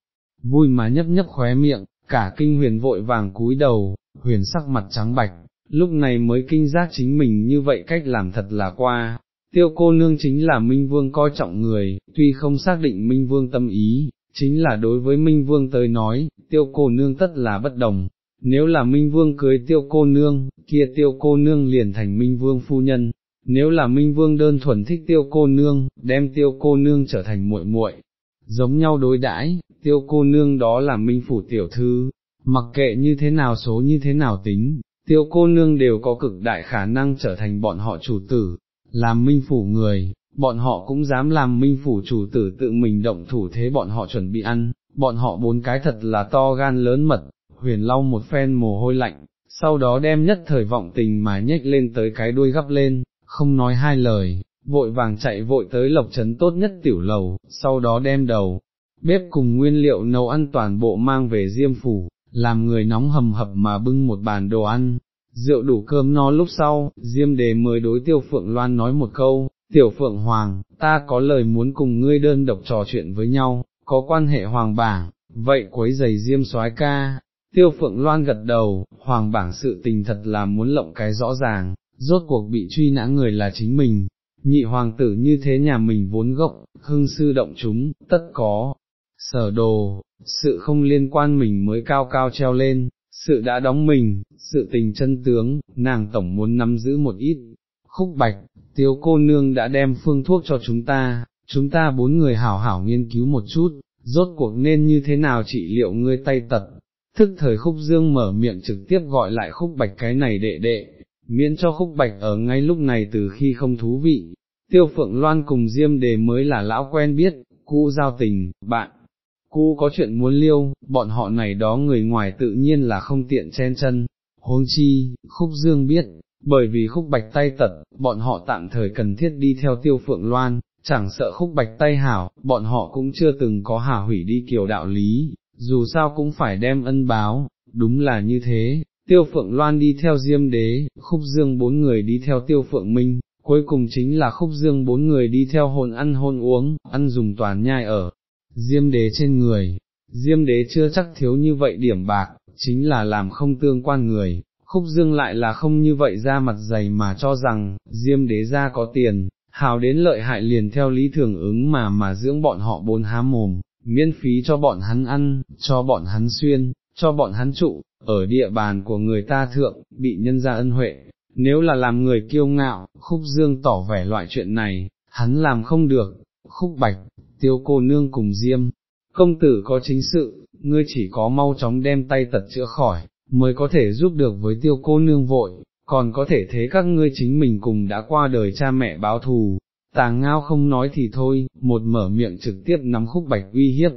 vui mà nhấp nhấp khóe miệng, cả kinh huyền vội vàng cúi đầu, huyền sắc mặt trắng bạch, lúc này mới kinh giác chính mình như vậy cách làm thật là qua. Tiêu cô nương chính là Minh Vương coi trọng người, tuy không xác định Minh Vương tâm ý, chính là đối với Minh Vương tới nói, tiêu cô nương tất là bất đồng, nếu là Minh Vương cưới tiêu cô nương, kia tiêu cô nương liền thành Minh Vương phu nhân, nếu là Minh Vương đơn thuần thích tiêu cô nương, đem tiêu cô nương trở thành muội muội, giống nhau đối đãi, tiêu cô nương đó là Minh Phủ tiểu thư, mặc kệ như thế nào số như thế nào tính, tiêu cô nương đều có cực đại khả năng trở thành bọn họ chủ tử, làm Minh Phủ người, bọn họ cũng dám làm Minh Phủ chủ tử tự mình động thủ thế bọn họ chuẩn bị ăn, bọn họ bốn cái thật là to gan lớn mật, huyền lau một phen mồ hôi lạnh, sau đó đem nhất thời vọng tình mà nhếch lên tới cái đuôi gấp lên, không nói hai lời, vội vàng chạy vội tới lộc trấn tốt nhất tiểu lầu, sau đó đem đầu, bếp cùng nguyên liệu nấu ăn toàn bộ mang về diêm phủ, làm người nóng hầm hập mà bưng một bàn đồ ăn, rượu đủ cơm no lúc sau, diêm đề mới đối tiêu phượng loan nói một câu, tiểu phượng hoàng, ta có lời muốn cùng ngươi đơn độc trò chuyện với nhau, có quan hệ hoàng bảng, vậy quấy giày diêm soái ca. Tiêu phượng loan gật đầu, hoàng bảng sự tình thật là muốn lộng cái rõ ràng, rốt cuộc bị truy nã người là chính mình, nhị hoàng tử như thế nhà mình vốn gốc, hưng sư động chúng, tất có, sở đồ, sự không liên quan mình mới cao cao treo lên, sự đã đóng mình, sự tình chân tướng, nàng tổng muốn nắm giữ một ít. Khúc bạch, tiếu cô nương đã đem phương thuốc cho chúng ta, chúng ta bốn người hảo hảo nghiên cứu một chút, rốt cuộc nên như thế nào trị liệu ngươi tay tật. Thức thời khúc dương mở miệng trực tiếp gọi lại khúc bạch cái này đệ đệ, miễn cho khúc bạch ở ngay lúc này từ khi không thú vị. Tiêu phượng loan cùng diêm đề mới là lão quen biết, cũ giao tình, bạn, cũ có chuyện muốn liêu, bọn họ này đó người ngoài tự nhiên là không tiện chen chân, huống chi, khúc dương biết, bởi vì khúc bạch tay tật, bọn họ tạm thời cần thiết đi theo tiêu phượng loan, chẳng sợ khúc bạch tay hảo, bọn họ cũng chưa từng có hả hủy đi kiểu đạo lý, dù sao cũng phải đem ân báo, đúng là như thế, tiêu phượng loan đi theo diêm đế, khúc dương bốn người đi theo tiêu phượng minh, cuối cùng chính là khúc dương bốn người đi theo hồn ăn hôn uống, ăn dùng toàn nhai ở, diêm đế trên người, diêm đế chưa chắc thiếu như vậy điểm bạc, chính là làm không tương quan người, khúc dương lại là không như vậy ra mặt dày mà cho rằng, diêm đế ra có tiền, hào đến lợi hại liền theo lý thường ứng mà mà dưỡng bọn họ bốn há mồm, miễn phí cho bọn hắn ăn, cho bọn hắn xuyên, cho bọn hắn trụ, ở địa bàn của người ta thượng, bị nhân ra ân huệ, nếu là làm người kiêu ngạo, khúc dương tỏ vẻ loại chuyện này, hắn làm không được, khúc bạch, tiêu cô nương cùng diêm, công tử có chính sự, ngươi chỉ có mau chóng đem tay tật chữa khỏi, mới có thể giúp được với tiêu cô nương vội, còn có thể thế các ngươi chính mình cùng đã qua đời cha mẹ báo thù. Tàng ngao không nói thì thôi, một mở miệng trực tiếp nắm khúc bạch uy hiếp,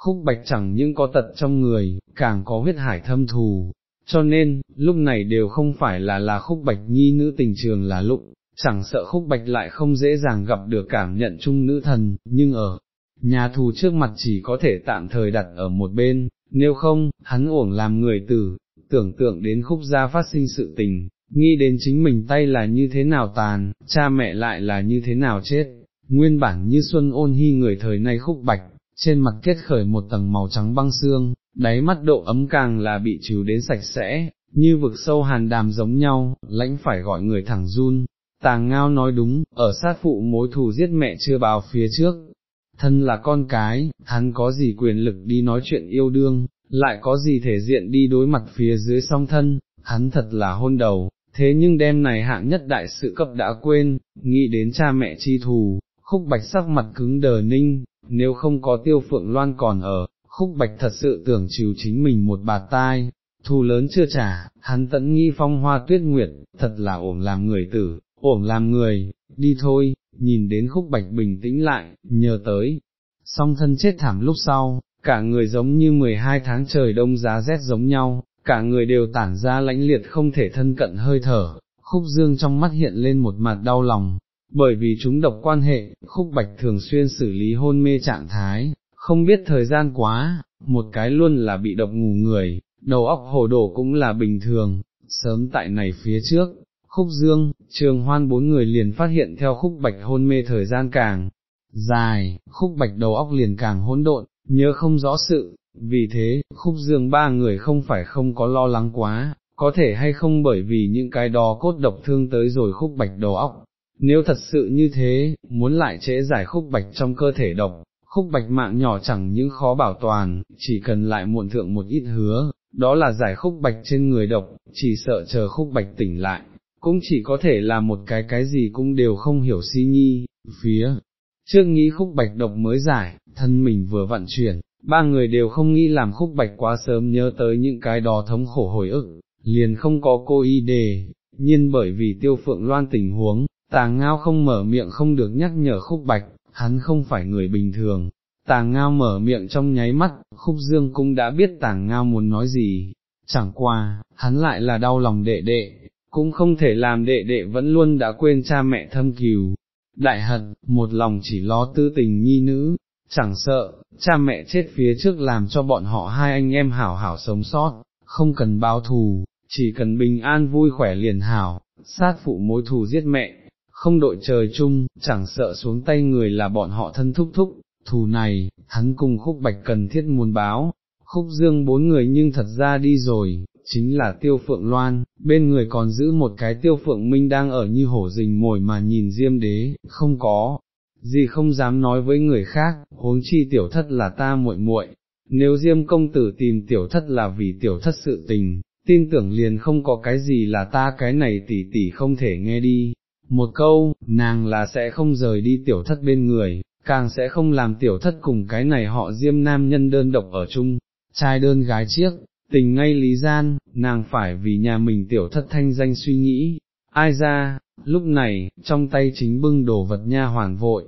khúc bạch chẳng những có tật trong người, càng có huyết hải thâm thù, cho nên, lúc này đều không phải là là khúc bạch nhi nữ tình trường là lụng, chẳng sợ khúc bạch lại không dễ dàng gặp được cảm nhận chung nữ thần, nhưng ở nhà thù trước mặt chỉ có thể tạm thời đặt ở một bên, nếu không, hắn uổng làm người tử, tưởng tượng đến khúc gia phát sinh sự tình, nghĩ đến chính mình tay là như thế nào tàn, cha mẹ lại là như thế nào chết, nguyên bản như xuân ôn hy người thời nay khúc bạch, trên mặt kết khởi một tầng màu trắng băng xương, đáy mắt độ ấm càng là bị trừ đến sạch sẽ, như vực sâu hàn đàm giống nhau, lãnh phải gọi người thẳng run. Tàng ngao nói đúng, ở sát phụ mối thù giết mẹ chưa bào phía trước, thân là con cái, hắn có gì quyền lực đi nói chuyện yêu đương, lại có gì thể diện đi đối mặt phía dưới song thân, hắn thật là hôn đầu, thế nhưng đêm này hạng nhất đại sự cấp đã quên, nghĩ đến cha mẹ chi thù, khúc bạch sắc mặt cứng đờ ninh, nếu không có tiêu phượng loan còn ở, khúc bạch thật sự tưởng chịu chính mình một bạt tai, thù lớn chưa trả, hắn tận nghi phong hoa tuyết nguyệt, thật là ổn làm người tử, ổn làm người, đi thôi, nhìn đến khúc bạch bình tĩnh lại, nhờ tới, song thân chết thảm lúc sau, cả người giống như 12 tháng trời đông giá rét giống nhau, cả người đều tản ra lãnh liệt không thể thân cận hơi thở, khúc dương trong mắt hiện lên một mặt đau lòng, bởi vì chúng độc quan hệ, khúc bạch thường xuyên xử lý hôn mê trạng thái, không biết thời gian quá, một cái luôn là bị độc ngủ người, đầu óc hồ đổ cũng là bình thường, sớm tại này phía trước, khúc dương, trường hoan bốn người liền phát hiện theo khúc bạch hôn mê thời gian càng dài, khúc bạch đầu óc liền càng hỗn độn, nhớ không rõ sự, vì thế, khúc dương ba người không phải không có lo lắng quá, có thể hay không bởi vì những cái đó cốt độc thương tới rồi khúc bạch đầu óc. Nếu thật sự như thế, muốn lại trễ giải khúc bạch trong cơ thể độc, khúc bạch mạng nhỏ chẳng những khó bảo toàn, chỉ cần lại muộn thượng một ít hứa, đó là giải khúc bạch trên người độc, chỉ sợ chờ khúc bạch tỉnh lại, cũng chỉ có thể là một cái cái gì cũng đều không hiểu si nhi, phía. Trước nghĩ khúc bạch độc mới giải, thân mình vừa vận chuyển, ba người đều không nghĩ làm khúc bạch quá sớm nhớ tới những cái đó thống khổ hồi ức, liền không có cô y đề, nhiên bởi vì tiêu phượng loan tình huống, tàng ngao không mở miệng không được nhắc nhở khúc bạch, hắn không phải người bình thường. Tàng ngao mở miệng trong nháy mắt, khúc dương cũng đã biết tàng ngao muốn nói gì, chẳng qua, hắn lại là đau lòng đệ đệ, cũng không thể làm đệ đệ vẫn luôn đã quên cha mẹ thâm cừu, đại hận, một lòng chỉ lo tư tình nhi nữ, chẳng sợ, cha mẹ chết phía trước làm cho bọn họ hai anh em hảo hảo sống sót, không cần báo thù, chỉ cần bình an vui khỏe liền hảo, sát phụ mối thù giết mẹ, không đội trời chung, chẳng sợ xuống tay người là bọn họ thân thúc thúc, thù này, hắn cùng khúc bạch cần thiết muốn báo, khúc dương bốn người nhưng thật ra đi rồi, chính là tiêu phượng loan, bên người còn giữ một cái tiêu phượng minh đang ở như hổ rình mồi mà nhìn diêm đế, không có, gì không dám nói với người khác, huống chi tiểu thất là ta muội muội. Nếu Diêm công tử tìm tiểu thất là vì tiểu thất sự tình, tin tưởng liền không có cái gì là ta cái này tỷ tỷ không thể nghe đi. Một câu, nàng là sẽ không rời đi tiểu thất bên người, càng sẽ không làm tiểu thất cùng cái này họ Diêm nam nhân đơn độc ở chung, trai đơn gái chiếc, tình ngay lý gian, nàng phải vì nhà mình tiểu thất thanh danh suy nghĩ, ai ra, lúc này, trong tay chính bưng đồ vật nha hoàn vội,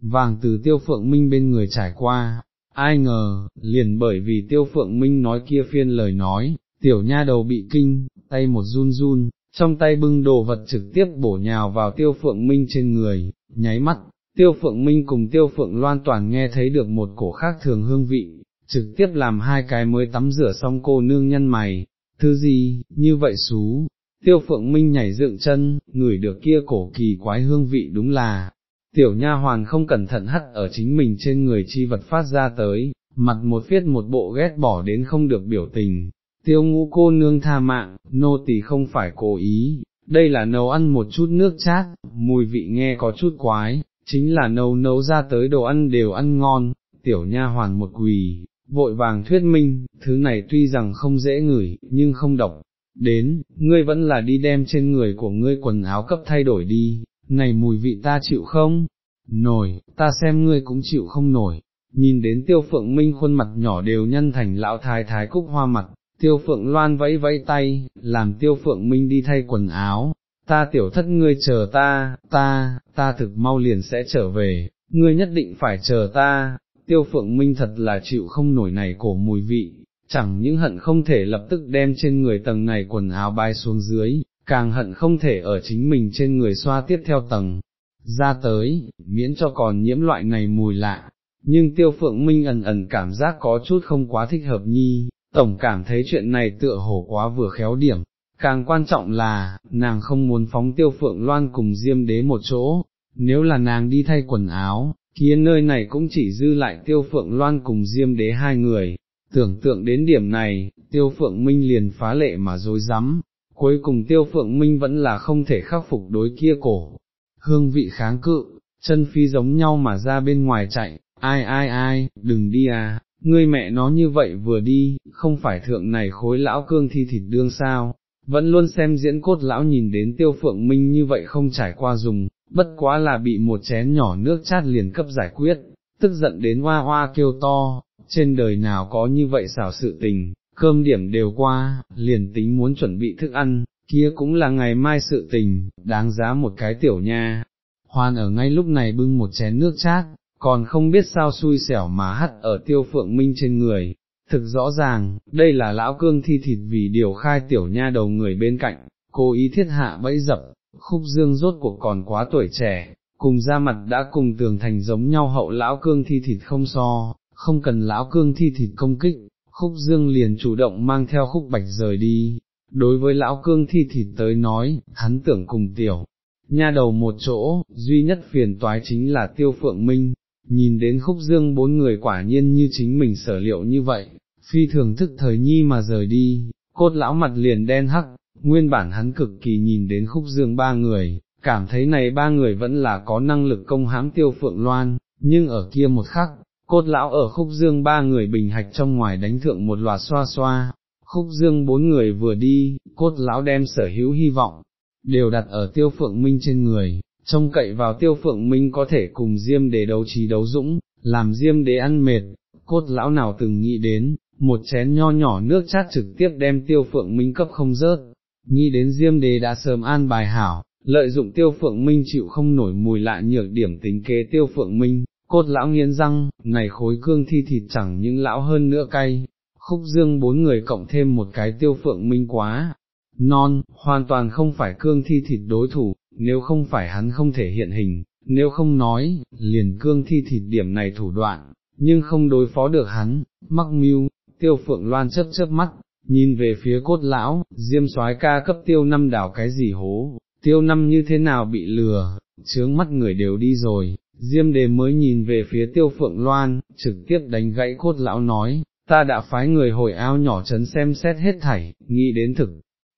vàng từ tiêu phượng minh bên người trải qua, ai ngờ, liền bởi vì tiêu phượng minh nói kia phiên lời nói, tiểu nha đầu bị kinh, tay một run run, trong tay bưng đồ vật trực tiếp bổ nhào vào tiêu phượng minh trên người, nháy mắt, tiêu phượng minh cùng tiêu phượng loan toàn nghe thấy được một cổ khác thường hương vị, trực tiếp làm hai cái mới tắm rửa xong cô nương nhân mày, thứ gì, như vậy xú, tiêu phượng minh nhảy dựng chân, ngửi được kia cổ kỳ quái hương vị đúng là, tiểu nha hoàn không cẩn thận hắt ở chính mình trên người chi vật phát ra tới, mặt một phiết một bộ ghét bỏ đến không được biểu tình, tiêu ngũ cô nương tha mạng, nô tỳ không phải cố ý, đây là nấu ăn một chút nước chát, mùi vị nghe có chút quái, chính là nấu nấu ra tới đồ ăn đều ăn ngon, tiểu nha hoàn một quỳ, vội vàng thuyết minh, thứ này tuy rằng không dễ ngửi, nhưng không độc. Đến, ngươi vẫn là đi đem trên người của ngươi quần áo cấp thay đổi đi, này mùi vị ta chịu không? Nổi, ta xem ngươi cũng chịu không nổi. Nhìn đến tiêu phượng minh khuôn mặt nhỏ đều nhân thành lão thái thái cúc hoa mặt, tiêu phượng loan vẫy vẫy tay, làm tiêu phượng minh đi thay quần áo, ta tiểu thất ngươi chờ ta, ta, ta thực mau liền sẽ trở về, ngươi nhất định phải chờ ta, tiêu phượng minh thật là chịu không nổi này cổ mùi vị, chẳng những hận không thể lập tức đem trên người tầng này quần áo bay xuống dưới, càng hận không thể ở chính mình trên người xoa tiếp theo tầng, ra tới, miễn cho còn nhiễm loại này mùi lạ, nhưng tiêu phượng minh ẩn ẩn cảm giác có chút không quá thích hợp nhi, tổng cảm thấy chuyện này tựa hồ quá vừa khéo điểm, càng quan trọng là, nàng không muốn phóng tiêu phượng loan cùng diêm đế một chỗ, nếu là nàng đi thay quần áo, kia nơi này cũng chỉ dư lại tiêu phượng loan cùng diêm đế hai người, tưởng tượng đến điểm này, tiêu phượng minh liền phá lệ mà dối rắm. Cuối cùng tiêu phượng minh vẫn là không thể khắc phục đối kia cổ, hương vị kháng cự, chân phi giống nhau mà ra bên ngoài chạy, ai ai ai, đừng đi à, ngươi mẹ nó như vậy vừa đi, không phải thượng này khối lão cương thi thịt đương sao, vẫn luôn xem diễn cốt lão nhìn đến tiêu phượng minh như vậy không trải qua dùng, bất quá là bị một chén nhỏ nước chát liền cấp giải quyết, tức giận đến hoa hoa kêu to, trên đời nào có như vậy xảo sự tình, cơm điểm đều qua, liền tính muốn chuẩn bị thức ăn, kia cũng là ngày mai sự tình, đáng giá một cái tiểu nha. Hoan ở ngay lúc này bưng một chén nước chát, còn không biết sao xui xẻo mà hắt ở tiêu phượng minh trên người. Thực rõ ràng, đây là lão cương thi thịt vì điều khai tiểu nha đầu người bên cạnh, cố ý thiết hạ bẫy dập, khúc dương rốt cuộc còn quá tuổi trẻ, cùng ra mặt đã cùng tường thành giống nhau hậu lão cương thi thịt không so, không cần lão cương thi thịt công kích, khúc dương liền chủ động mang theo khúc bạch rời đi, đối với lão cương thi thịt tới nói, hắn tưởng cùng tiểu, nha đầu một chỗ, duy nhất phiền toái chính là tiêu phượng minh, nhìn đến khúc dương bốn người quả nhiên như chính mình sở liệu như vậy, phi thường thức thời nhi mà rời đi, cốt lão mặt liền đen hắc, nguyên bản hắn cực kỳ nhìn đến khúc dương ba người, cảm thấy này ba người vẫn là có năng lực công hãm tiêu phượng loan, nhưng ở kia một khắc, cốt lão ở khúc dương ba người bình hạch trong ngoài đánh thượng một loạt xoa xoa, khúc dương bốn người vừa đi, cốt lão đem sở hữu hy vọng, đều đặt ở tiêu phượng minh trên người, trông cậy vào tiêu phượng minh có thể cùng diêm để đấu trí đấu dũng, làm diêm đế ăn mệt, cốt lão nào từng nghĩ đến, một chén nho nhỏ nước chát trực tiếp đem tiêu phượng minh cấp không rớt, nghĩ đến diêm đế đã sớm an bài hảo, lợi dụng tiêu phượng minh chịu không nổi mùi lạ nhược điểm tính kế tiêu phượng minh, cốt lão nghiến răng, này khối cương thi thịt chẳng những lão hơn nữa cay, khúc dương bốn người cộng thêm một cái tiêu phượng minh quá, non, hoàn toàn không phải cương thi thịt đối thủ, nếu không phải hắn không thể hiện hình, nếu không nói, liền cương thi thịt điểm này thủ đoạn, nhưng không đối phó được hắn, mắc mưu, tiêu phượng loan chớp chớp mắt, nhìn về phía cốt lão, diêm soái ca cấp tiêu năm đảo cái gì hố, tiêu năm như thế nào bị lừa, chướng mắt người đều đi rồi, diêm đề mới nhìn về phía tiêu phượng loan, trực tiếp đánh gãy cốt lão nói, ta đã phái người hồi ao nhỏ chấn xem xét hết thảy, nghĩ đến thực,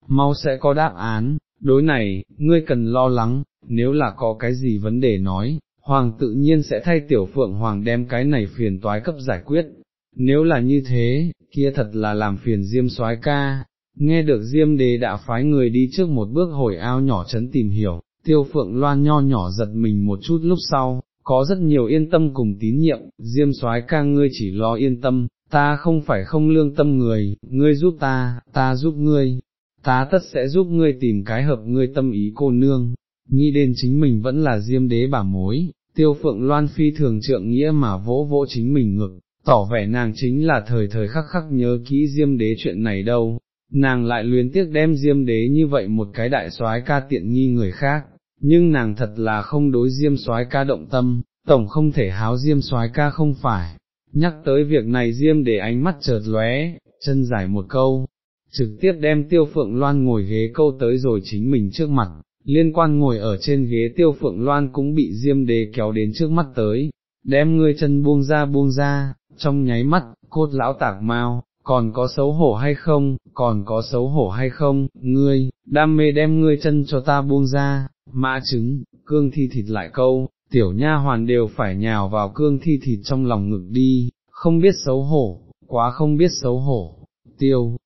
mau sẽ có đáp án, đối này, ngươi cần lo lắng, nếu là có cái gì vấn đề nói, hoàng tự nhiên sẽ thay tiểu phượng hoàng đem cái này phiền toái cấp giải quyết, nếu là như thế, kia thật là làm phiền diêm soái ca. Nghe được Diêm Đế đã phái người đi trước một bước hồi ao nhỏ chấn tìm hiểu, tiêu phượng loan nho nhỏ giật mình một chút lúc sau, có rất nhiều yên tâm cùng tín nhiệm, Diêm soái ca ngươi chỉ lo yên tâm, ta không phải không lương tâm người, ngươi giúp ta, ta giúp ngươi, ta tất sẽ giúp ngươi tìm cái hợp ngươi tâm ý cô nương, nghĩ đến chính mình vẫn là diêm đế bà mối, tiêu phượng loan phi thường trượng nghĩa mà vỗ vỗ chính mình ngực, tỏ vẻ nàng chính là thời thời khắc khắc nhớ kỹ diêm đế chuyện này đâu, nàng lại luyến tiếc đem diêm đế như vậy một cái đại soái ca tiện nghi người khác, nhưng nàng thật là không đối diêm soái ca động tâm, tổng không thể háo diêm soái ca không phải. Nhắc tới việc này diêm để ánh mắt chợt lóe, chân giải một câu, trực tiếp đem tiêu phượng loan ngồi ghế câu tới rồi chính mình trước mặt, liên quan ngồi ở trên ghế tiêu phượng loan cũng bị diêm đế kéo đến trước mắt tới, đem ngươi chân buông ra buông ra, trong nháy mắt, cốt lão tạc mau, còn có xấu hổ hay không, còn có xấu hổ hay không, ngươi, đam mê đem ngươi chân cho ta buông ra, mã trứng, cương thi thịt lại câu, tiểu nha hoàn đều phải nhào vào cương thi thịt trong lòng ngực đi, không biết xấu hổ, quá không biết xấu hổ, tiêu,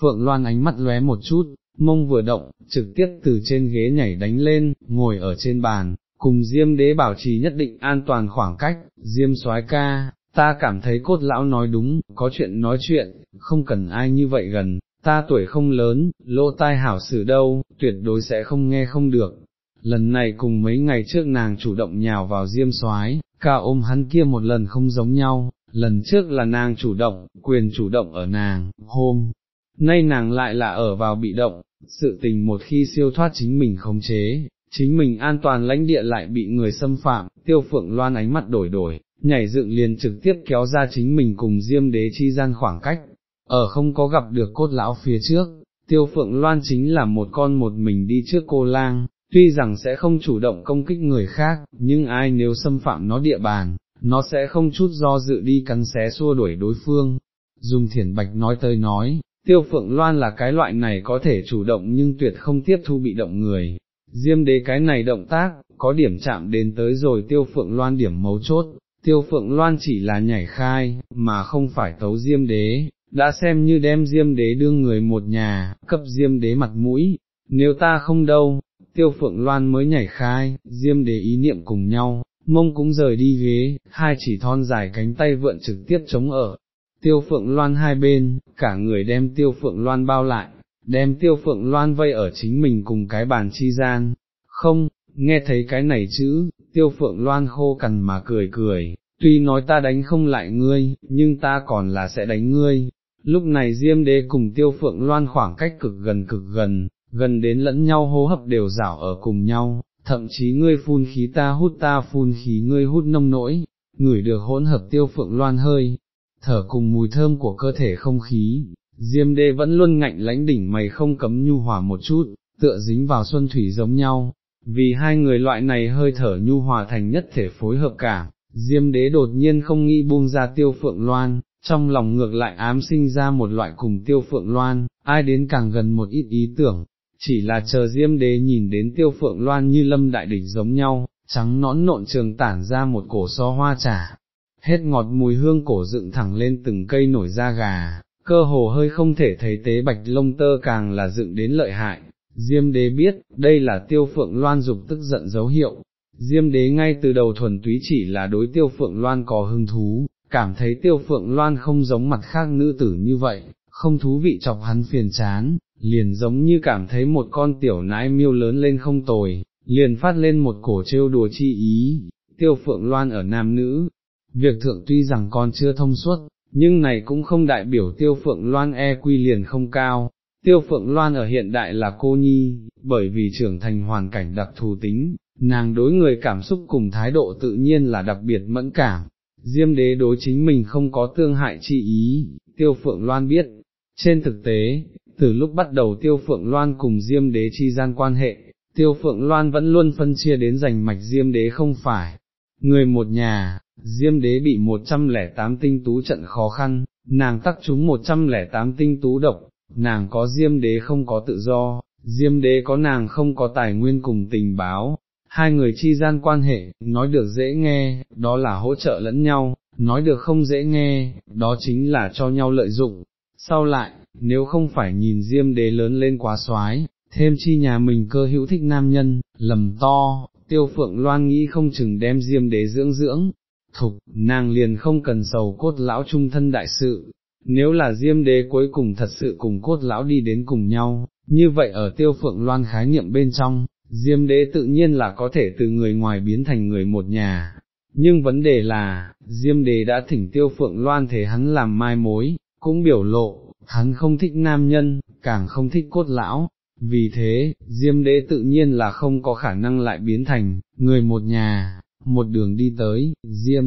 phượng loan ánh mắt lóe một chút, mông vừa động, trực tiếp từ trên ghế nhảy đánh lên, ngồi ở trên bàn, cùng Diêm đế bảo trì nhất định an toàn khoảng cách, Diêm soái ca, ta cảm thấy cốt lão nói đúng, có chuyện nói chuyện, không cần ai như vậy gần, ta tuổi không lớn, lỗ tai hảo xử đâu, tuyệt đối sẽ không nghe không được. Lần này cùng mấy ngày trước nàng chủ động nhào vào diêm soái, ca ôm hắn kia một lần không giống nhau, lần trước là nàng chủ động, quyền chủ động ở nàng, hôm, nay nàng lại là ở vào bị động, sự tình một khi siêu thoát chính mình khống chế, chính mình an toàn lãnh địa lại bị người xâm phạm, tiêu phượng loan ánh mắt đổi đổi, nhảy dựng liền trực tiếp kéo ra chính mình cùng diêm đế chi gian khoảng cách, ở không có gặp được cốt lão phía trước, tiêu phượng loan chính là một con một mình đi trước cô lang, tuy rằng sẽ không chủ động công kích người khác, nhưng ai nếu xâm phạm nó địa bàn, nó sẽ không chút do dự đi cắn xé xua đuổi đối phương. Dùng thiển bạch nói tới nói, tiêu phượng loan là cái loại này có thể chủ động nhưng tuyệt không tiếp thu bị động người. Diêm đế cái này động tác, có điểm chạm đến tới rồi tiêu phượng loan điểm mấu chốt, tiêu phượng loan chỉ là nhảy khai, mà không phải tấu diêm đế, đã xem như đem diêm đế đương người một nhà, cấp diêm đế mặt mũi, nếu ta không đâu, tiêu phượng loan mới nhảy khai, diêm đế ý niệm cùng nhau, mông cũng rời đi ghế, hai chỉ thon dài cánh tay vượn trực tiếp chống ở, tiêu phượng loan hai bên, cả người đem tiêu phượng loan bao lại, đem tiêu phượng loan vây ở chính mình cùng cái bàn chi gian, không, nghe thấy cái này chữ, tiêu phượng loan khô cằn mà cười cười, tuy nói ta đánh không lại ngươi, nhưng ta còn là sẽ đánh ngươi. Lúc này Diêm Đế cùng Tiêu Phượng Loan khoảng cách cực gần cực gần, gần đến lẫn nhau hô hấp đều rảo ở cùng nhau, thậm chí ngươi phun khí ta hút ta phun khí ngươi hút nông nỗi, ngửi được hỗn hợp Tiêu Phượng Loan hơi, thở cùng mùi thơm của cơ thể không khí, Diêm Đế vẫn luôn ngạnh lãnh đỉnh mày không cấm nhu hòa một chút, tựa dính vào xuân thủy giống nhau, vì hai người loại này hơi thở nhu hòa thành nhất thể phối hợp cả, Diêm đế đột nhiên không nghĩ buông ra tiêu phượng loan, trong lòng ngược lại ám sinh ra một loại cùng tiêu phượng loan, ai đến càng gần một ít ý tưởng, chỉ là chờ diêm đế nhìn đến tiêu phượng loan như lâm đại Đỉnh giống nhau, trắng nõn nộn trường tản ra một cổ so hoa trà, hết ngọt mùi hương cổ dựng thẳng lên từng cây nổi da gà, cơ hồ hơi không thể thấy tế bạch lông tơ càng là dựng đến lợi hại. Diêm đế biết, đây là tiêu phượng loan dục tức giận dấu hiệu, Diêm đế ngay từ đầu thuần túy chỉ là đối tiêu phượng loan có hứng thú, cảm thấy tiêu phượng loan không giống mặt khác nữ tử như vậy, không thú vị chọc hắn phiền chán, liền giống như cảm thấy một con tiểu nãi miêu lớn lên không tồi, liền phát lên một cổ trêu đùa chi ý, tiêu phượng loan ở nam nữ. Việc thượng tuy rằng còn chưa thông suốt, nhưng này cũng không đại biểu tiêu phượng loan e quy liền không cao. Tiêu phượng loan ở hiện đại là cô nhi, bởi vì trưởng thành hoàn cảnh đặc thù tính, nàng đối người cảm xúc cùng thái độ tự nhiên là đặc biệt mẫn cảm, diêm đế đối chính mình không có tương hại chi ý, tiêu phượng loan biết, trên thực tế, từ lúc bắt đầu tiêu phượng loan cùng diêm đế chi gian quan hệ, tiêu phượng loan vẫn luôn phân chia đến giành mạch diêm đế không phải, người một nhà, diêm đế bị 108 tinh tú trận khó khăn, nàng tắc chúng 108 tinh tú độc, nàng có diêm đế không có tự do, diêm đế có nàng không có tài nguyên cùng tình báo, hai người chi gian quan hệ, nói được dễ nghe, đó là hỗ trợ lẫn nhau, nói được không dễ nghe, đó chính là cho nhau lợi dụng. Sau lại, nếu không phải nhìn diêm đế lớn lên quá xoái, thêm chi nhà mình cơ hữu thích nam nhân, lầm to, tiêu phượng loan nghĩ không chừng đem diêm đế dưỡng dưỡng, thục, nàng liền không cần sầu cốt lão trung thân đại sự, nếu là diêm đế cuối cùng thật sự cùng cốt lão đi đến cùng nhau, như vậy ở tiêu phượng loan khái niệm bên trong, Diêm đế tự nhiên là có thể từ người ngoài biến thành người một nhà, nhưng vấn đề là, Diêm Đế đã thỉnh Tiêu Phượng Loan thế hắn làm mai mối, cũng biểu lộ, hắn không thích nam nhân, càng không thích cốt lão, vì thế, Diêm Đế tự nhiên là không có khả năng lại biến thành, người một nhà, một đường đi tới, Diêm.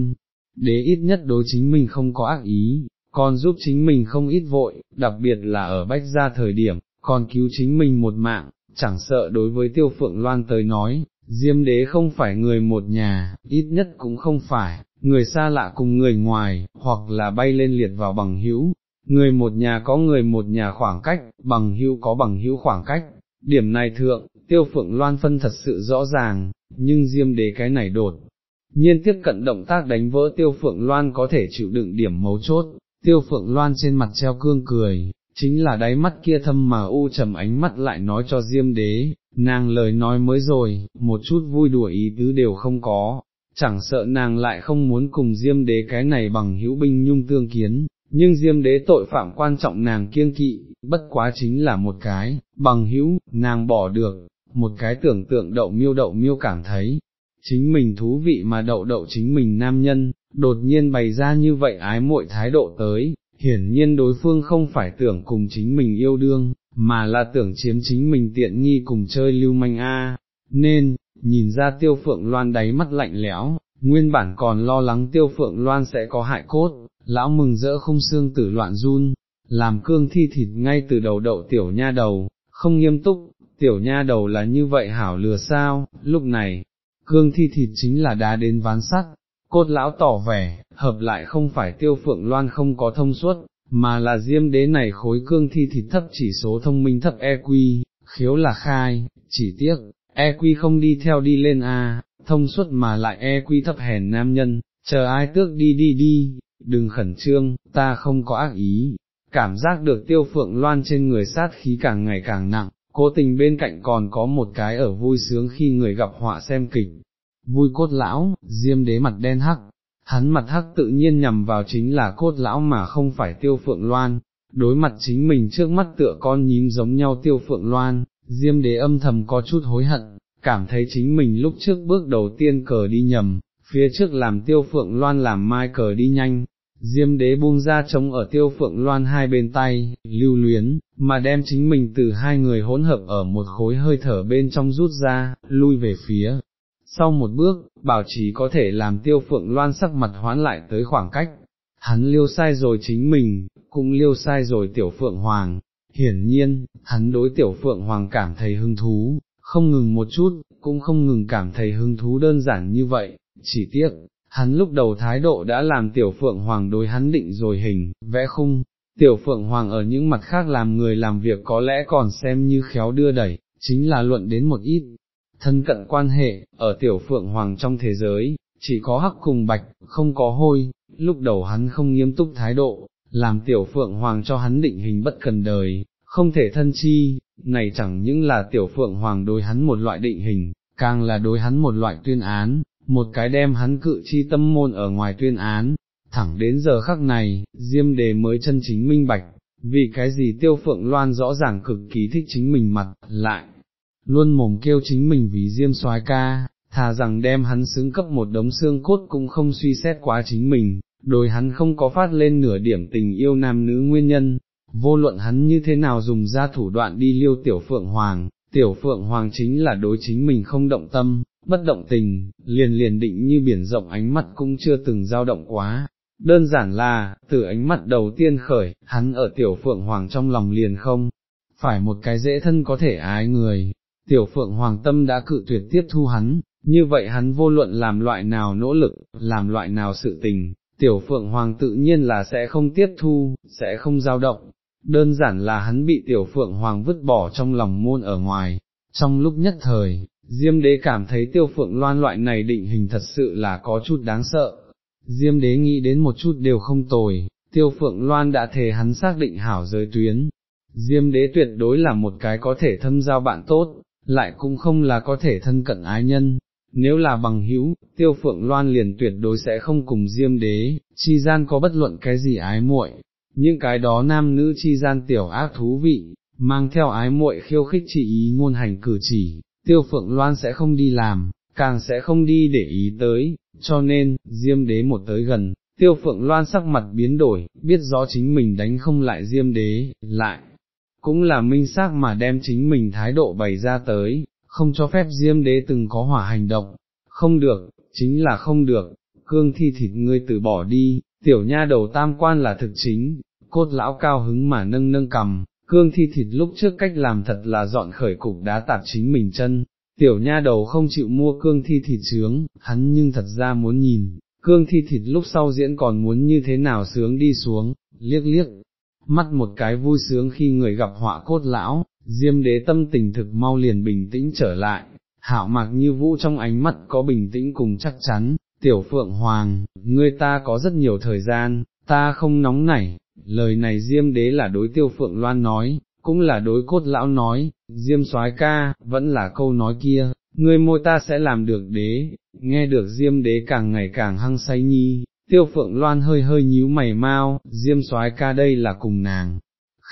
Đế ít nhất đối chính mình không có ác ý, còn giúp chính mình không ít vội, đặc biệt là ở bách gia thời điểm, còn cứu chính mình một mạng, chẳng sợ đối với tiêu phượng loan tới nói, diêm đế không phải người một nhà, ít nhất cũng không phải, người xa lạ cùng người ngoài, hoặc là bay lên liệt vào bằng hữu, người một nhà có người một nhà khoảng cách, bằng hữu có bằng hữu khoảng cách, điểm này thượng, tiêu phượng loan phân thật sự rõ ràng, nhưng diêm đế cái này đột. Nhiên tiếp cận động tác đánh vỡ tiêu phượng loan có thể chịu đựng điểm mấu chốt, tiêu phượng loan trên mặt treo cương cười, chính là đáy mắt kia thâm mà u trầm ánh mắt lại nói cho diêm đế, nàng lời nói mới rồi, một chút vui đùa ý tứ đều không có, chẳng sợ nàng lại không muốn cùng diêm đế cái này bằng hữu binh nhung tương kiến, nhưng diêm đế tội phạm quan trọng nàng kiêng kỵ, bất quá chính là một cái, bằng hữu, nàng bỏ được, một cái tưởng tượng đậu miêu đậu miêu cảm thấy, chính mình thú vị mà đậu đậu chính mình nam nhân, đột nhiên bày ra như vậy ái muội thái độ tới, hiển nhiên đối phương không phải tưởng cùng chính mình yêu đương, mà là tưởng chiếm chính mình tiện nghi cùng chơi lưu manh a. nên, nhìn ra tiêu phượng loan đáy mắt lạnh lẽo, nguyên bản còn lo lắng tiêu phượng loan sẽ có hại cốt, lão mừng rỡ không xương tử loạn run, làm cương thi thịt ngay từ đầu đậu tiểu nha đầu, không nghiêm túc, tiểu nha đầu là như vậy hảo lừa sao, lúc này, cương thi thịt chính là đá đến ván sắt, cốt lão tỏ vẻ, hợp lại không phải tiêu phượng loan không có thông suốt, mà là diêm đế này khối cương thi thịt thấp chỉ số thông minh thấp EQ, khiếu là khai, chỉ tiếc, EQ không đi theo đi lên A, thông suốt mà lại EQ thấp hèn nam nhân, chờ ai tước đi đi đi, đừng khẩn trương, ta không có ác ý, cảm giác được tiêu phượng loan trên người sát khí càng ngày càng nặng, cố tình bên cạnh còn có một cái ở vui sướng khi người gặp họa xem kịch, vui cốt lão, diêm đế mặt đen hắc, hắn mặt hắc tự nhiên nhằm vào chính là cốt lão mà không phải tiêu phượng loan, đối mặt chính mình trước mắt tựa con nhím giống nhau tiêu phượng loan, diêm đế âm thầm có chút hối hận, cảm thấy chính mình lúc trước bước đầu tiên cờ đi nhầm, phía trước làm tiêu phượng loan làm mai cờ đi nhanh. Diêm đế buông ra trống ở tiêu phượng loan hai bên tay, lưu luyến, mà đem chính mình từ hai người hỗn hợp ở một khối hơi thở bên trong rút ra, lui về phía, sau một bước, bảo trì có thể làm tiêu phượng loan sắc mặt hoán lại tới khoảng cách, hắn liêu sai rồi chính mình, cũng liêu sai rồi tiểu phượng hoàng, hiển nhiên, hắn đối tiểu phượng hoàng cảm thấy hứng thú, không ngừng một chút, cũng không ngừng cảm thấy hứng thú đơn giản như vậy, chỉ tiếc, hắn lúc đầu thái độ đã làm tiểu phượng hoàng đối hắn định rồi hình, vẽ khung, tiểu phượng hoàng ở những mặt khác làm người làm việc có lẽ còn xem như khéo đưa đẩy, chính là luận đến một ít, thân cận quan hệ, ở tiểu phượng hoàng trong thế giới, chỉ có hắc cùng bạch, không có hôi, lúc đầu hắn không nghiêm túc thái độ, làm tiểu phượng hoàng cho hắn định hình bất cần đời, không thể thân chi, này chẳng những là tiểu phượng hoàng đối hắn một loại định hình, càng là đối hắn một loại tuyên án, một cái đem hắn cự chi tâm môn ở ngoài tuyên án, thẳng đến giờ khắc này, diêm đề mới chân chính minh bạch, vì cái gì tiêu phượng loan rõ ràng cực kỳ thích chính mình mặt, lại, luôn mồm kêu chính mình vì diêm soái ca, thà rằng đem hắn xứng cấp một đống xương cốt cũng không suy xét quá chính mình, đối hắn không có phát lên nửa điểm tình yêu nam nữ nguyên nhân, vô luận hắn như thế nào dùng ra thủ đoạn đi liêu tiểu phượng hoàng, tiểu phượng hoàng chính là đối chính mình không động tâm, bất động tình, liền liền định như biển rộng ánh mắt cũng chưa từng dao động quá. Đơn giản là, từ ánh mắt đầu tiên khởi, hắn ở tiểu phượng hoàng trong lòng liền không, phải một cái dễ thân có thể ái người, tiểu phượng hoàng tâm đã cự tuyệt tiếp thu hắn, như vậy hắn vô luận làm loại nào nỗ lực, làm loại nào sự tình, tiểu phượng hoàng tự nhiên là sẽ không tiếp thu, sẽ không dao động, đơn giản là hắn bị tiểu phượng hoàng vứt bỏ trong lòng môn ở ngoài, trong lúc nhất thời, Diêm đế cảm thấy tiêu phượng loan loại này định hình thật sự là có chút đáng sợ, Diêm đế nghĩ đến một chút đều không tồi, tiêu phượng loan đã thề hắn xác định hảo giới tuyến, Diêm đế tuyệt đối là một cái có thể thâm giao bạn tốt, lại cũng không là có thể thân cận ái nhân. Nếu là bằng hữu, tiêu phượng loan liền tuyệt đối sẽ không cùng diêm đế, chi gian có bất luận cái gì ái muội, những cái đó nam nữ chi gian tiểu ác thú vị, mang theo ái muội khiêu khích chỉ ý ngôn hành cử chỉ, tiêu phượng loan sẽ không đi làm, càng sẽ không đi để ý tới, cho nên, Diêm đế một tới gần, tiêu phượng loan sắc mặt biến đổi, biết rõ chính mình đánh không lại Diêm đế, lại, cũng là minh xác mà đem chính mình thái độ bày ra tới, không cho phép Diêm đế từng có hỏa hành động, không được, chính là không được, cương thi thịt ngươi từ bỏ đi, tiểu nha đầu tam quan là thực chính, cốt lão cao hứng mà nâng nâng cầm, cương thi thịt lúc trước cách làm thật là dọn khởi cục đá tạp chính mình chân, tiểu nha đầu không chịu mua cương thi thịt sướng, hắn nhưng thật ra muốn nhìn, cương thi thịt lúc sau diễn còn muốn như thế nào sướng đi xuống, liếc liếc, mắt một cái vui sướng khi người gặp họa cốt lão, diêm đế tâm tình thực mau liền bình tĩnh trở lại, hạo mạc như vũ trong ánh mắt có bình tĩnh cùng chắc chắn, tiểu phượng hoàng, ngươi ta có rất nhiều thời gian, ta không nóng nảy, lời này diêm đế là đối tiêu phượng loan nói, cũng là đối cốt lão nói, diêm soái ca, vẫn là câu nói kia, ngươi môi ta sẽ làm được đế, nghe được diêm đế càng ngày càng hăng say nhi, tiêu phượng loan hơi hơi nhíu mày mau, diêm soái ca đây là cùng nàng.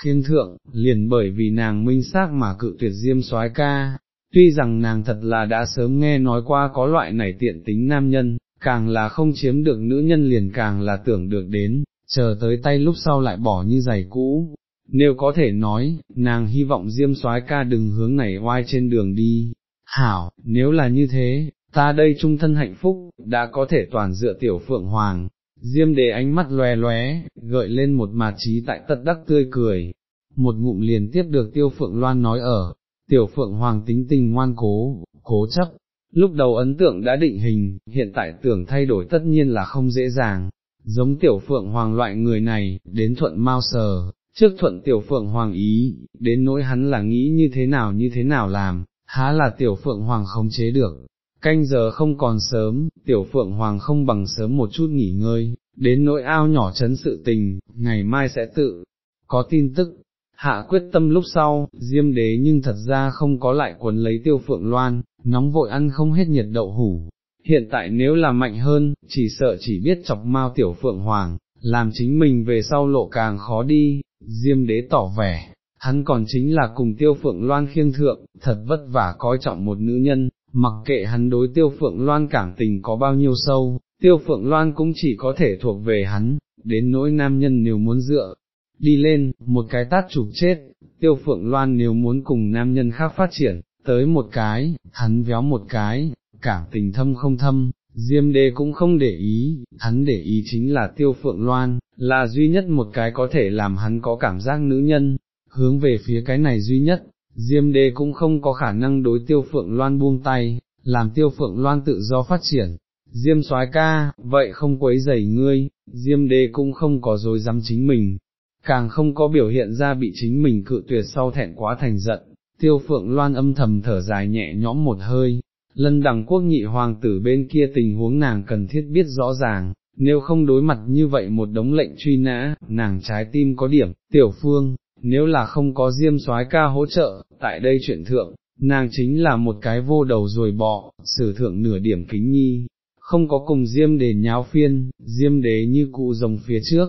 Khiên thượng, liền bởi vì nàng minh xác mà cự tuyệt diêm soái ca, tuy rằng nàng thật là đã sớm nghe nói qua có loại này tiện tính nam nhân, càng là không chiếm được nữ nhân liền càng là tưởng được đến, chờ tới tay lúc sau lại bỏ như giày cũ. Nếu có thể nói, nàng hy vọng Diêm soái ca đừng hướng này oai trên đường đi. Hảo, nếu là như thế, ta đây trung thân hạnh phúc, đã có thể toàn dựa tiểu phượng hoàng. Diêm đề ánh mắt lòe loé, gợi lên một mà trí tại tật đắc tươi cười. Một ngụm liền tiếp được tiêu phượng loan nói ở, tiểu phượng hoàng tính tình ngoan cố, cố chấp, lúc đầu ấn tượng đã định hình, hiện tại tưởng thay đổi tất nhiên là không dễ dàng, giống tiểu phượng hoàng loại người này, đến thuận mau sờ, trước thuận tiểu phượng hoàng ý, đến nỗi hắn là nghĩ như thế nào như thế nào làm, há là tiểu phượng hoàng không chế được. Canh giờ không còn sớm, tiểu phượng hoàng không bằng sớm một chút nghỉ ngơi, đến nỗi ao nhỏ chấn sự tình, ngày mai sẽ tự, có tin tức, hạ quyết tâm lúc sau, diêm đế nhưng thật ra không có lại quấn lấy tiêu phượng loan, nóng vội ăn không hết nhiệt đậu hủ. Hiện tại nếu là mạnh hơn, chỉ sợ chỉ biết chọc Mao tiểu phượng hoàng, làm chính mình về sau lộ càng khó đi, diêm đế tỏ vẻ, hắn còn chính là cùng tiêu phượng loan khiêng thượng, thật vất vả coi trọng một nữ nhân, mặc kệ hắn đối tiêu phượng loan cảm tình có bao nhiêu sâu, tiêu phượng loan cũng chỉ có thể thuộc về hắn, đến nỗi nam nhân nếu muốn dựa, đi lên, một cái tát chụp chết, tiêu phượng loan nếu muốn cùng nam nhân khác phát triển, tới một cái, hắn véo một cái, cảm tình thâm không thâm, diêm đế cũng không để ý, hắn để ý chính là tiêu phượng loan, là duy nhất một cái có thể làm hắn có cảm giác nữ nhân, hướng về phía cái này duy nhất, diêm đế cũng không có khả năng đối tiêu phượng loan buông tay, làm tiêu phượng loan tự do phát triển. Diêm soái ca, vậy không quấy rầy ngươi, Diêm đế cũng không có dối dám chính mình, càng không có biểu hiện ra bị chính mình cự tuyệt sau thẹn quá thành giận, tiêu phượng loan âm thầm thở dài nhẹ nhõm một hơi, lân đằng quốc nhị hoàng tử bên kia tình huống nàng cần thiết biết rõ ràng, nếu không đối mặt như vậy một đống lệnh truy nã, nàng trái tim có điểm, tiểu phương, nếu là không có diêm soái ca hỗ trợ, tại đây chuyện thượng, nàng chính là một cái vô đầu rồi bỏ, sử thượng nửa điểm kính nhi, không có cùng diêm để nháo phiên, diêm đế như cụ rồng phía trước,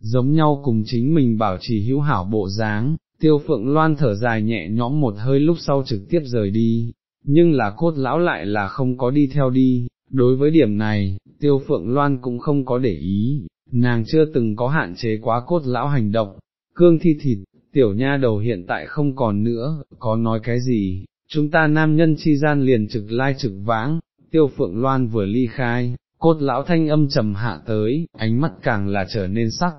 giống nhau cùng chính mình bảo trì hữu hảo bộ dáng, tiêu phượng loan thở dài nhẹ nhõm một hơi lúc sau trực tiếp rời đi, nhưng là cốt lão lại là không có đi theo đi, đối với điểm này, tiêu phượng loan cũng không có để ý, nàng chưa từng có hạn chế quá cốt lão hành động, cương thi thịt, tiểu nha đầu hiện tại không còn nữa, có nói cái gì, chúng ta nam nhân chi gian liền trực lai trực vãng, tiêu phượng loan vừa ly khai, cốt lão thanh âm trầm hạ tới, ánh mắt càng là trở nên sắc,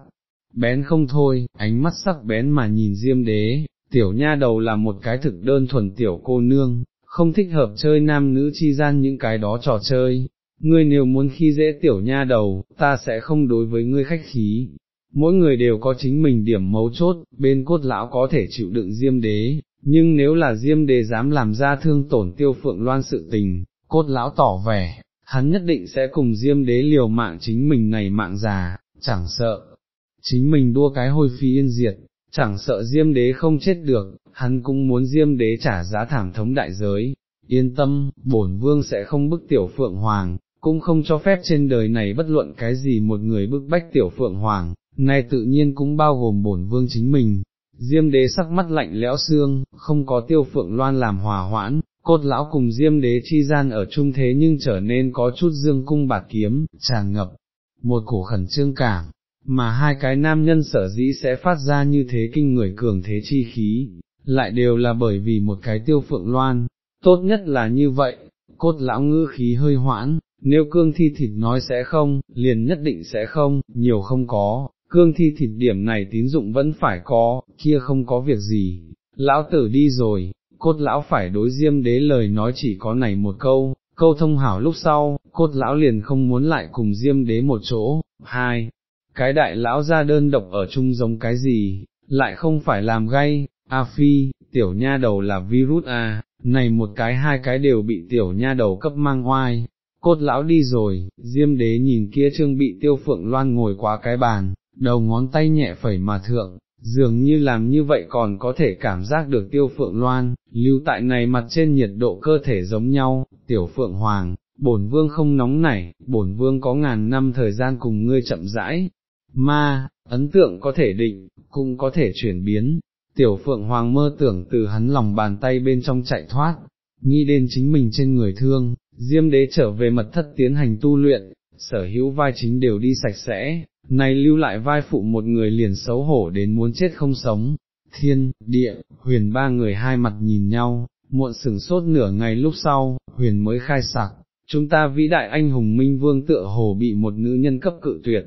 bén không thôi, ánh mắt sắc bén mà nhìn diêm đế, tiểu nha đầu là một cái thực đơn thuần tiểu cô nương, không thích hợp chơi nam nữ chi gian những cái đó trò chơi, ngươi nếu muốn khi dễ tiểu nha đầu, ta sẽ không đối với ngươi khách khí. Mỗi người đều có chính mình điểm mấu chốt, bên cốt lão có thể chịu đựng diêm đế, nhưng nếu là diêm đế dám làm ra thương tổn tiêu phượng loan sự tình, cốt lão tỏ vẻ, hắn nhất định sẽ cùng diêm đế liều mạng chính mình này mạng già, chẳng sợ, chính mình đua cái hôi phi yên diệt, chẳng sợ diêm đế không chết được, hắn cũng muốn diêm đế trả giá thảm thống đại giới, yên tâm, bổn vương sẽ không bức tiểu phượng hoàng, cũng không cho phép trên đời này bất luận cái gì một người bức bách tiểu phượng hoàng, này tự nhiên cũng bao gồm bổn vương chính mình. Diêm đế sắc mắt lạnh lẽo xương, không có tiêu phượng loan làm hòa hoãn, cốt lão cùng diêm đế chi gian ở chung thế nhưng trở nên có chút dương cung bạt kiếm, tràn ngập, một cổ khẩn trương cảm, mà hai cái nam nhân sở dĩ sẽ phát ra như thế kinh người cường thế chi khí, lại đều là bởi vì một cái tiêu phượng loan, tốt nhất là như vậy, cốt lão ngư khí hơi hoãn, nếu cương thi thịt nói sẽ không, liền nhất định sẽ không, nhiều không có, cương thi thịt điểm này tín dụng vẫn phải có, kia không có việc gì, lão tử đi rồi, cốt lão phải đối diêm đế lời nói chỉ có này một câu, câu thông hảo lúc sau, cốt lão liền không muốn lại cùng diêm đế một chỗ, hai, cái đại lão ra đơn độc ở chung giống cái gì, lại không phải làm gay, a phi, tiểu nha đầu là virus a, này một cái hai cái đều bị tiểu nha đầu cấp mang oai. Cốt lão đi rồi, diêm đế nhìn kia trương bị tiêu phượng loan ngồi qua cái bàn, đầu ngón tay nhẹ phẩy mà thượng, dường như làm như vậy còn có thể cảm giác được tiêu phượng loan, lưu tại này mặt trên nhiệt độ cơ thể giống nhau, tiểu phượng hoàng, bổn vương không nóng nảy, bổn vương có ngàn năm thời gian cùng ngươi chậm rãi, ma, ấn tượng có thể định, cũng có thể chuyển biến, tiểu phượng hoàng mơ tưởng từ hắn lòng bàn tay bên trong chạy thoát, nghĩ đến chính mình trên người thương, diêm đế trở về mật thất tiến hành tu luyện, sở hữu vai chính đều đi sạch sẽ, này lưu lại vai phụ một người liền xấu hổ đến muốn chết không sống, thiên, địa, huyền ba người hai mặt nhìn nhau, muộn sừng sốt nửa ngày lúc sau, huyền mới khai sạc, chúng ta vĩ đại anh hùng minh vương tựa hồ bị một nữ nhân cấp cự tuyệt,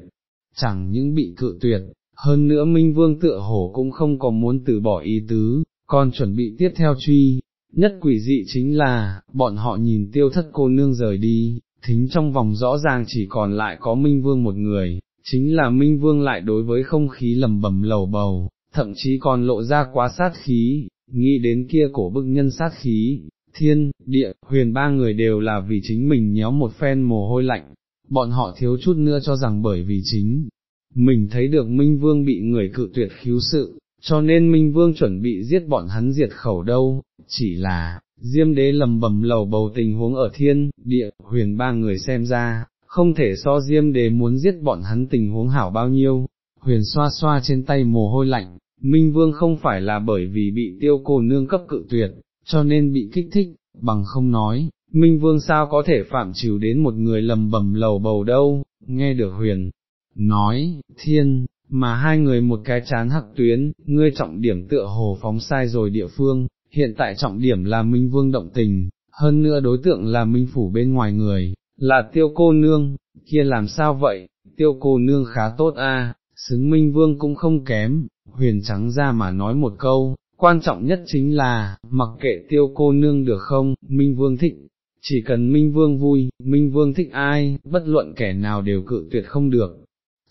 chẳng những bị cự tuyệt, hơn nữa minh vương tựa hồ cũng không có muốn từ bỏ ý tứ, còn chuẩn bị tiếp theo truy. Nhất quỷ dị chính là, bọn họ nhìn tiêu thất cô nương rời đi, thính trong vòng rõ ràng chỉ còn lại có Minh Vương một người, chính là Minh Vương lại đối với không khí lầm bầm lầu bầu, thậm chí còn lộ ra quá sát khí, nghĩ đến kia cổ bức nhân sát khí, thiên, địa, huyền ba người đều là vì chính mình nhéo một phen mồ hôi lạnh, bọn họ thiếu chút nữa cho rằng bởi vì chính, mình thấy được Minh Vương bị người cự tuyệt khiếu sự, cho nên Minh Vương chuẩn bị giết bọn hắn diệt khẩu đâu, chỉ là, Diêm đế lầm bầm lầu bầu tình huống ở thiên, địa, huyền ba người xem ra, không thể so diêm đế muốn giết bọn hắn tình huống hảo bao nhiêu, huyền xoa xoa trên tay mồ hôi lạnh, Minh Vương không phải là bởi vì bị tiêu cô nương cấp cự tuyệt, cho nên bị kích thích, bằng không nói, Minh Vương sao có thể phạm trừ đến một người lầm bầm lầu bầu đâu, nghe được huyền, nói, thiên, mà hai người một cái chán hặc tuyến, ngươi trọng điểm tựa hồ phóng sai rồi địa phương, hiện tại trọng điểm là Minh Vương động tình, hơn nữa đối tượng là Minh Phủ bên ngoài người, là tiêu cô nương, kia làm sao vậy, tiêu cô nương khá tốt a, xứng Minh Vương cũng không kém, huyền trắng ra mà nói một câu, quan trọng nhất chính là, mặc kệ tiêu cô nương được không, Minh Vương thích, chỉ cần Minh Vương vui, Minh Vương thích ai, bất luận kẻ nào đều cự tuyệt không được.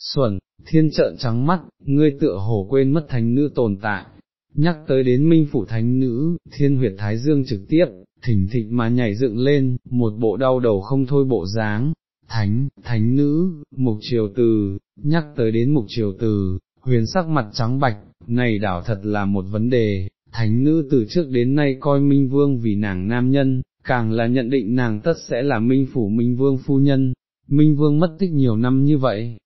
Xuẩn, thiên trợn trắng mắt, ngươi tựa hồ quên mất thánh nữ tồn tại, nhắc tới đến minh phủ thánh nữ, thiên huyệt thái dương trực tiếp, thỉnh thịch mà nhảy dựng lên, một bộ đau đầu không thôi bộ dáng, thánh, thánh nữ, mục triều từ, nhắc tới đến mục triều từ, huyền sắc mặt trắng bạch, này đảo thật là một vấn đề, thánh nữ từ trước đến nay coi minh vương vì nàng nam nhân, càng là nhận định nàng tất sẽ là minh phủ minh vương phu nhân, minh vương mất tích nhiều năm như vậy.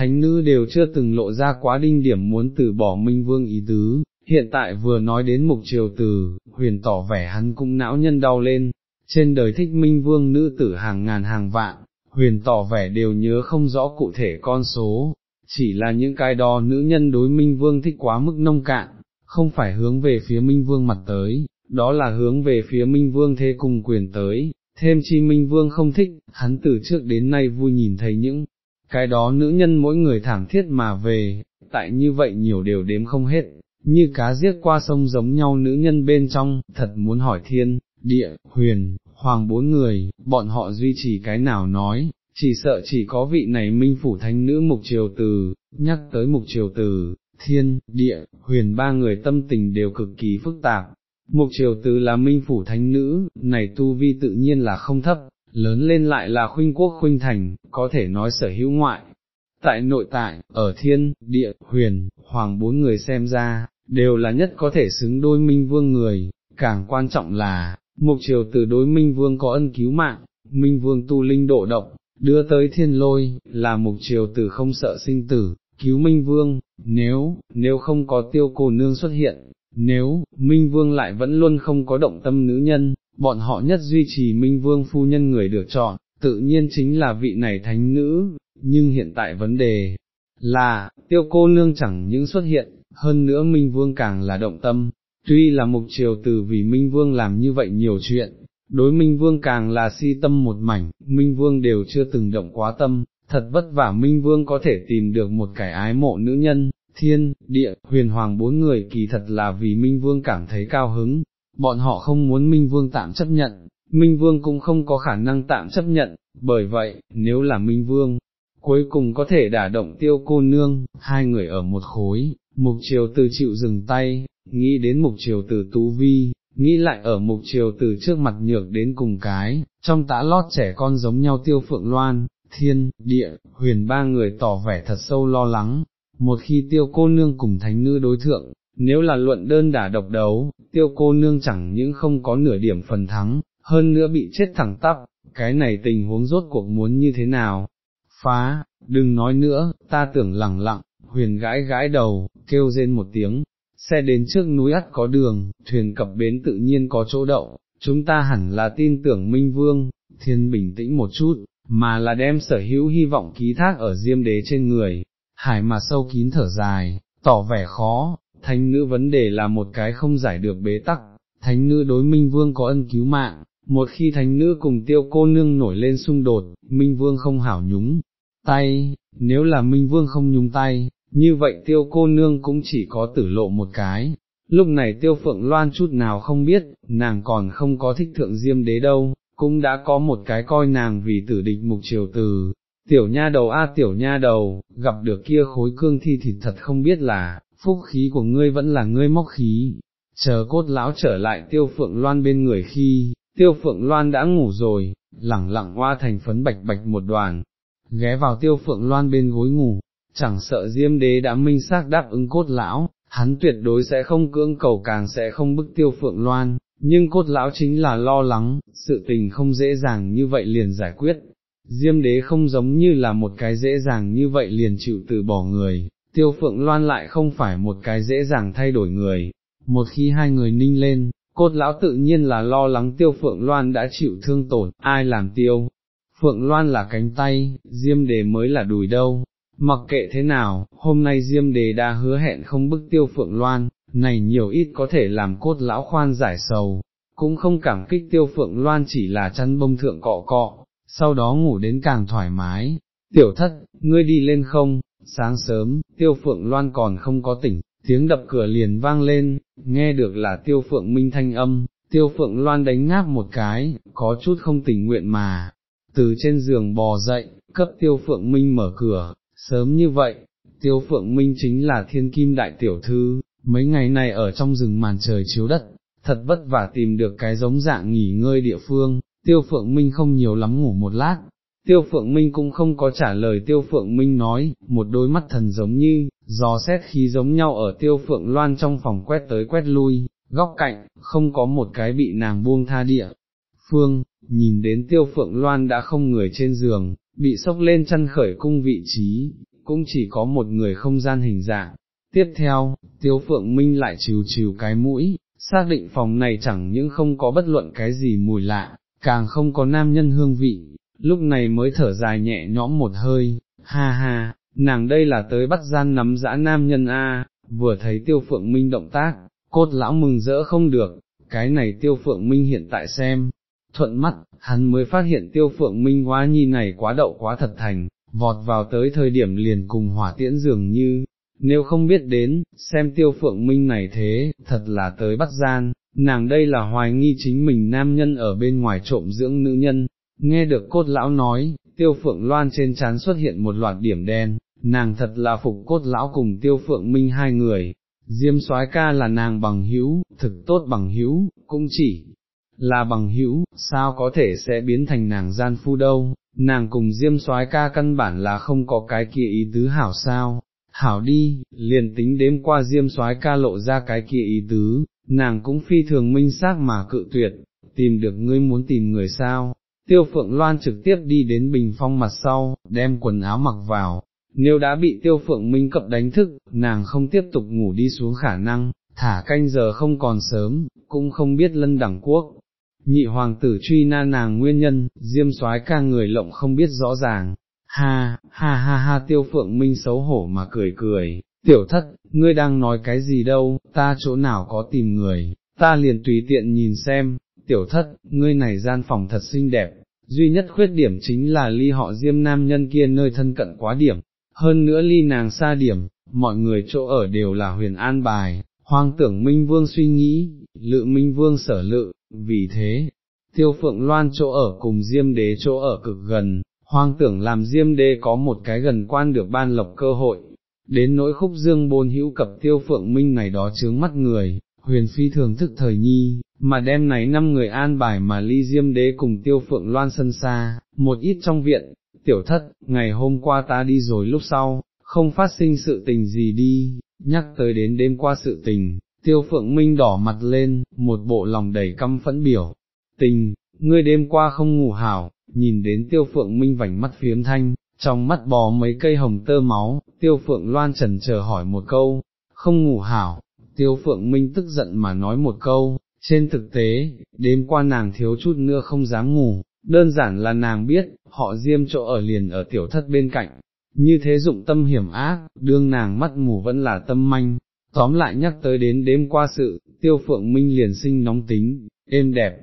Thánh nữ đều chưa từng lộ ra quá đinh điểm muốn từ bỏ minh vương ý tứ, hiện tại vừa nói đến mục triều từ, huyền tỏ vẻ hắn cũng não nhân đau lên, trên đời thích minh vương nữ tử hàng ngàn hàng vạn, huyền tỏ vẻ đều nhớ không rõ cụ thể con số, chỉ là những cái đo nữ nhân đối minh vương thích quá mức nông cạn, không phải hướng về phía minh vương mặt tới, đó là hướng về phía minh vương thế cùng quyền tới, thêm chi minh vương không thích, hắn từ trước đến nay vui nhìn thấy những cái đó nữ nhân mỗi người thẳng thiết mà về, tại như vậy nhiều đều đếm không hết, như cá giết qua sông giống nhau nữ nhân bên trong, thật muốn hỏi thiên, địa, huyền, hoàng bốn người, bọn họ duy trì cái nào nói, chỉ sợ chỉ có vị này minh phủ thánh nữ mục triều từ, nhắc tới mục triều từ, thiên, địa, huyền ba người tâm tình đều cực kỳ phức tạp. Mục triều từ là minh phủ thánh nữ, này tu vi tự nhiên là không thấp, lớn lên lại là khuynh quốc khuynh thành, có thể nói sở hữu ngoại, Tại nội tại, ở thiên, địa, huyền, hoàng bốn người xem ra, đều là nhất có thể xứng đôi minh vương người, càng quan trọng là, mục triều từ đối minh vương có ân cứu mạng, minh vương tu linh độ động, đưa tới thiên lôi, là mục triều từ không sợ sinh tử, cứu minh vương, nếu, nếu không có tiêu cô nương xuất hiện, nếu, minh vương lại vẫn luôn không có động tâm nữ nhân, bọn họ nhất duy trì minh vương phu nhân người được chọn, tự nhiên chính là vị này thánh nữ, nhưng hiện tại vấn đề là, tiêu cô nương chẳng những xuất hiện, hơn nữa minh vương càng là động tâm, tuy là mục triều từ vì minh vương làm như vậy nhiều chuyện, đối minh vương càng là si tâm một mảnh, minh vương đều chưa từng động quá tâm, thật vất vả minh vương có thể tìm được một cái ái mộ nữ nhân, thiên, địa, huyền hoàng bốn người kỳ thật là vì minh vương cảm thấy cao hứng, bọn họ không muốn minh vương tạm chấp nhận, minh vương cũng không có khả năng tạm chấp nhận, bởi vậy, nếu là minh vương, cuối cùng có thể đả động tiêu cô nương, hai người ở một khối, mục triều từ chịu dừng tay, nghĩ đến mục triều từ tú vi, nghĩ lại ở mục triều từ trước mặt nhược đến cùng cái, trong tã lót trẻ con giống nhau tiêu phượng loan, thiên, địa, huyền ba người tỏ vẻ thật sâu lo lắng, một khi tiêu cô nương cùng thánh nữ đối thượng, nếu là luận đơn đả độc đấu, tiêu cô nương chẳng những không có nửa điểm phần thắng, hơn nữa bị chết thẳng tắp, cái này tình huống rốt cuộc muốn như thế nào, phá, đừng nói nữa, ta tưởng lẳng lặng, huyền gãi gãi đầu, kêu rên một tiếng, xe đến trước núi ắt có đường, thuyền cập bến tự nhiên có chỗ đậu, chúng ta hẳn là tin tưởng Minh Vương, thiên bình tĩnh một chút, mà là đem sở hữu hy vọng ký thác ở diêm đế trên người, hải mà sâu kín thở dài, tỏ vẻ khó, thánh nữ vấn đề là một cái không giải được bế tắc, thánh nữ đối Minh Vương có ân cứu mạng, một khi thánh nữ cùng tiêu cô nương nổi lên xung đột, Minh Vương không hảo nhúng tay, nếu là Minh Vương không nhúng tay, như vậy tiêu cô nương cũng chỉ có tử lộ một cái. Lúc này tiêu phượng loan chút nào không biết, nàng còn không có thích thượng diêm đế đâu, cũng đã có một cái coi nàng vì tử địch mục triều từ, tiểu nha đầu a tiểu nha đầu, gặp được kia khối cương thi thịt thật không biết là, phúc khí của ngươi vẫn là ngươi móc khí, chờ cốt lão trở lại tiêu phượng loan bên người khi, tiêu phượng loan đã ngủ rồi, lẳng lặng hoa thành phấn bạch bạch một đoàn, ghé vào tiêu phượng loan bên gối ngủ, chẳng sợ diêm đế đã minh xác đáp ứng cốt lão, hắn tuyệt đối sẽ không cưỡng cầu càng sẽ không bức tiêu phượng loan, nhưng cốt lão chính là lo lắng, sự tình không dễ dàng như vậy liền giải quyết. Diêm đế không giống như là một cái dễ dàng như vậy liền chịu từ bỏ người, tiêu phượng loan lại không phải một cái dễ dàng thay đổi người, một khi hai người ninh lên, cốt lão tự nhiên là lo lắng tiêu phượng loan đã chịu thương tổn, ai làm tiêu. Phượng Loan là cánh tay, Diêm Đề mới là đùi đâu, mặc kệ thế nào, hôm nay Diêm Đề đã hứa hẹn không bức tiêu Phượng Loan, này nhiều ít có thể làm cốt lão khoan giải sầu, cũng không cảm kích tiêu Phượng Loan chỉ là chăn bông thượng cọ cọ, sau đó ngủ đến càng thoải mái. Tiểu thất, ngươi đi lên không, sáng sớm, tiêu Phượng Loan còn không có tỉnh, tiếng đập cửa liền vang lên, nghe được là tiêu Phượng Minh thanh âm, tiêu Phượng Loan đánh ngáp một cái, có chút không tình nguyện mà, từ trên giường bò dậy, cấp tiêu phượng minh mở cửa, sớm như vậy, tiêu phượng minh chính là thiên kim đại tiểu thư, mấy ngày này ở trong rừng màn trời chiếu đất, thật vất vả tìm được cái giống dạng nghỉ ngơi địa phương, tiêu phượng minh không nhiều lắm ngủ một lát. Tiêu Phượng Minh cũng không có trả lời Tiêu Phượng Minh nói, một đôi mắt thần giống như, gió xét khí giống nhau ở Tiêu Phượng Loan trong phòng quét tới quét lui, góc cạnh, không có một cái bị nàng buông tha địa. Phương, nhìn đến tiêu phượng loan đã không người trên giường, bị sốc lên chăn khởi cung vị trí, cũng chỉ có một người không gian hình dạng. Tiếp theo, tiêu phượng minh lại chiều chiều cái mũi, xác định phòng này chẳng những không có bất luận cái gì mùi lạ, càng không có nam nhân hương vị, lúc này mới thở dài nhẹ nhõm một hơi, ha ha, nàng đây là tới bắt gian nắm dã nam nhân A, vừa thấy tiêu phượng minh động tác, cốt lão mừng rỡ không được, cái này tiêu phượng minh hiện tại xem, thuận mắt, hắn mới phát hiện tiêu phượng minh hóa nhi này quá đậu quá thật thành, vọt vào tới thời điểm liền cùng hỏa tiễn dường như, nếu không biết đến, xem tiêu phượng minh này thế, thật là tới bắt gian, nàng đây là hoài nghi chính mình nam nhân ở bên ngoài trộm dưỡng nữ nhân, nghe được cốt lão nói, tiêu phượng loan trên trán xuất hiện một loạt điểm đen, nàng thật là phục cốt lão cùng tiêu phượng minh hai người. Diêm soái ca là nàng bằng hữu, thực tốt bằng hữu, cũng chỉ là bằng hữu, sao có thể sẽ biến thành nàng gian phu đâu, nàng cùng diêm soái ca căn bản là không có cái kia ý tứ hảo sao, hảo đi, liền tính đếm qua diêm soái ca lộ ra cái kia ý tứ, nàng cũng phi thường minh xác mà cự tuyệt, tìm được ngươi muốn tìm người sao. Tiêu Phượng Loan trực tiếp đi đến bình phong mặt sau, đem quần áo mặc vào, nếu đã bị Tiêu Phượng Minh cập đánh thức, nàng không tiếp tục ngủ đi xuống khả năng, thả canh giờ không còn sớm, cũng không biết lân đẳng quốc, nhị hoàng tử truy na nàng nguyên nhân, diêm soái ca người lộng không biết rõ ràng, ha, ha ha ha tiêu phượng minh xấu hổ mà cười cười, tiểu thất, ngươi đang nói cái gì đâu, ta chỗ nào có tìm người, ta liền tùy tiện nhìn xem, tiểu thất, ngươi này gian phòng thật xinh đẹp, duy nhất khuyết điểm chính là ly họ diêm nam nhân kia nơi thân cận quá điểm, hơn nữa ly nàng xa điểm, mọi người chỗ ở đều là huyền an bài, hoang tưởng Minh Vương suy nghĩ, lự Minh Vương sở lự, vì thế, tiêu phượng loan chỗ ở cùng diêm đế chỗ ở cực gần, hoang tưởng làm diêm đế có một cái gần quan được ban lộc cơ hội, đến nỗi khúc dương bôn hữu cập tiêu phượng minh này đó chướng mắt người, huyền phi thường thức thời nhi, mà đêm này năm người an bài mà ly diêm đế cùng tiêu phượng loan sân xa, một ít trong viện, tiểu thất, ngày hôm qua ta đi rồi lúc sau, không phát sinh sự tình gì đi, nhắc tới đến đêm qua sự tình, tiêu phượng minh đỏ mặt lên, một bộ lòng đầy căm phẫn biểu, tình, ngươi đêm qua không ngủ hảo, nhìn đến tiêu phượng minh vảnh mắt phiếm thanh, trong mắt bò mấy cây hồng tơ máu, tiêu phượng loan trần chờ hỏi một câu, không ngủ hảo, tiêu phượng minh tức giận mà nói một câu, trên thực tế, đêm qua nàng thiếu chút nữa không dám ngủ, đơn giản là nàng biết, họ diêm chỗ ở liền ở tiểu thất bên cạnh, như thế dụng tâm hiểm ác, đương nàng mắt ngủ vẫn là tâm manh, tóm lại nhắc tới đến đêm qua sự, tiêu phượng minh liền sinh nóng tính, êm đẹp,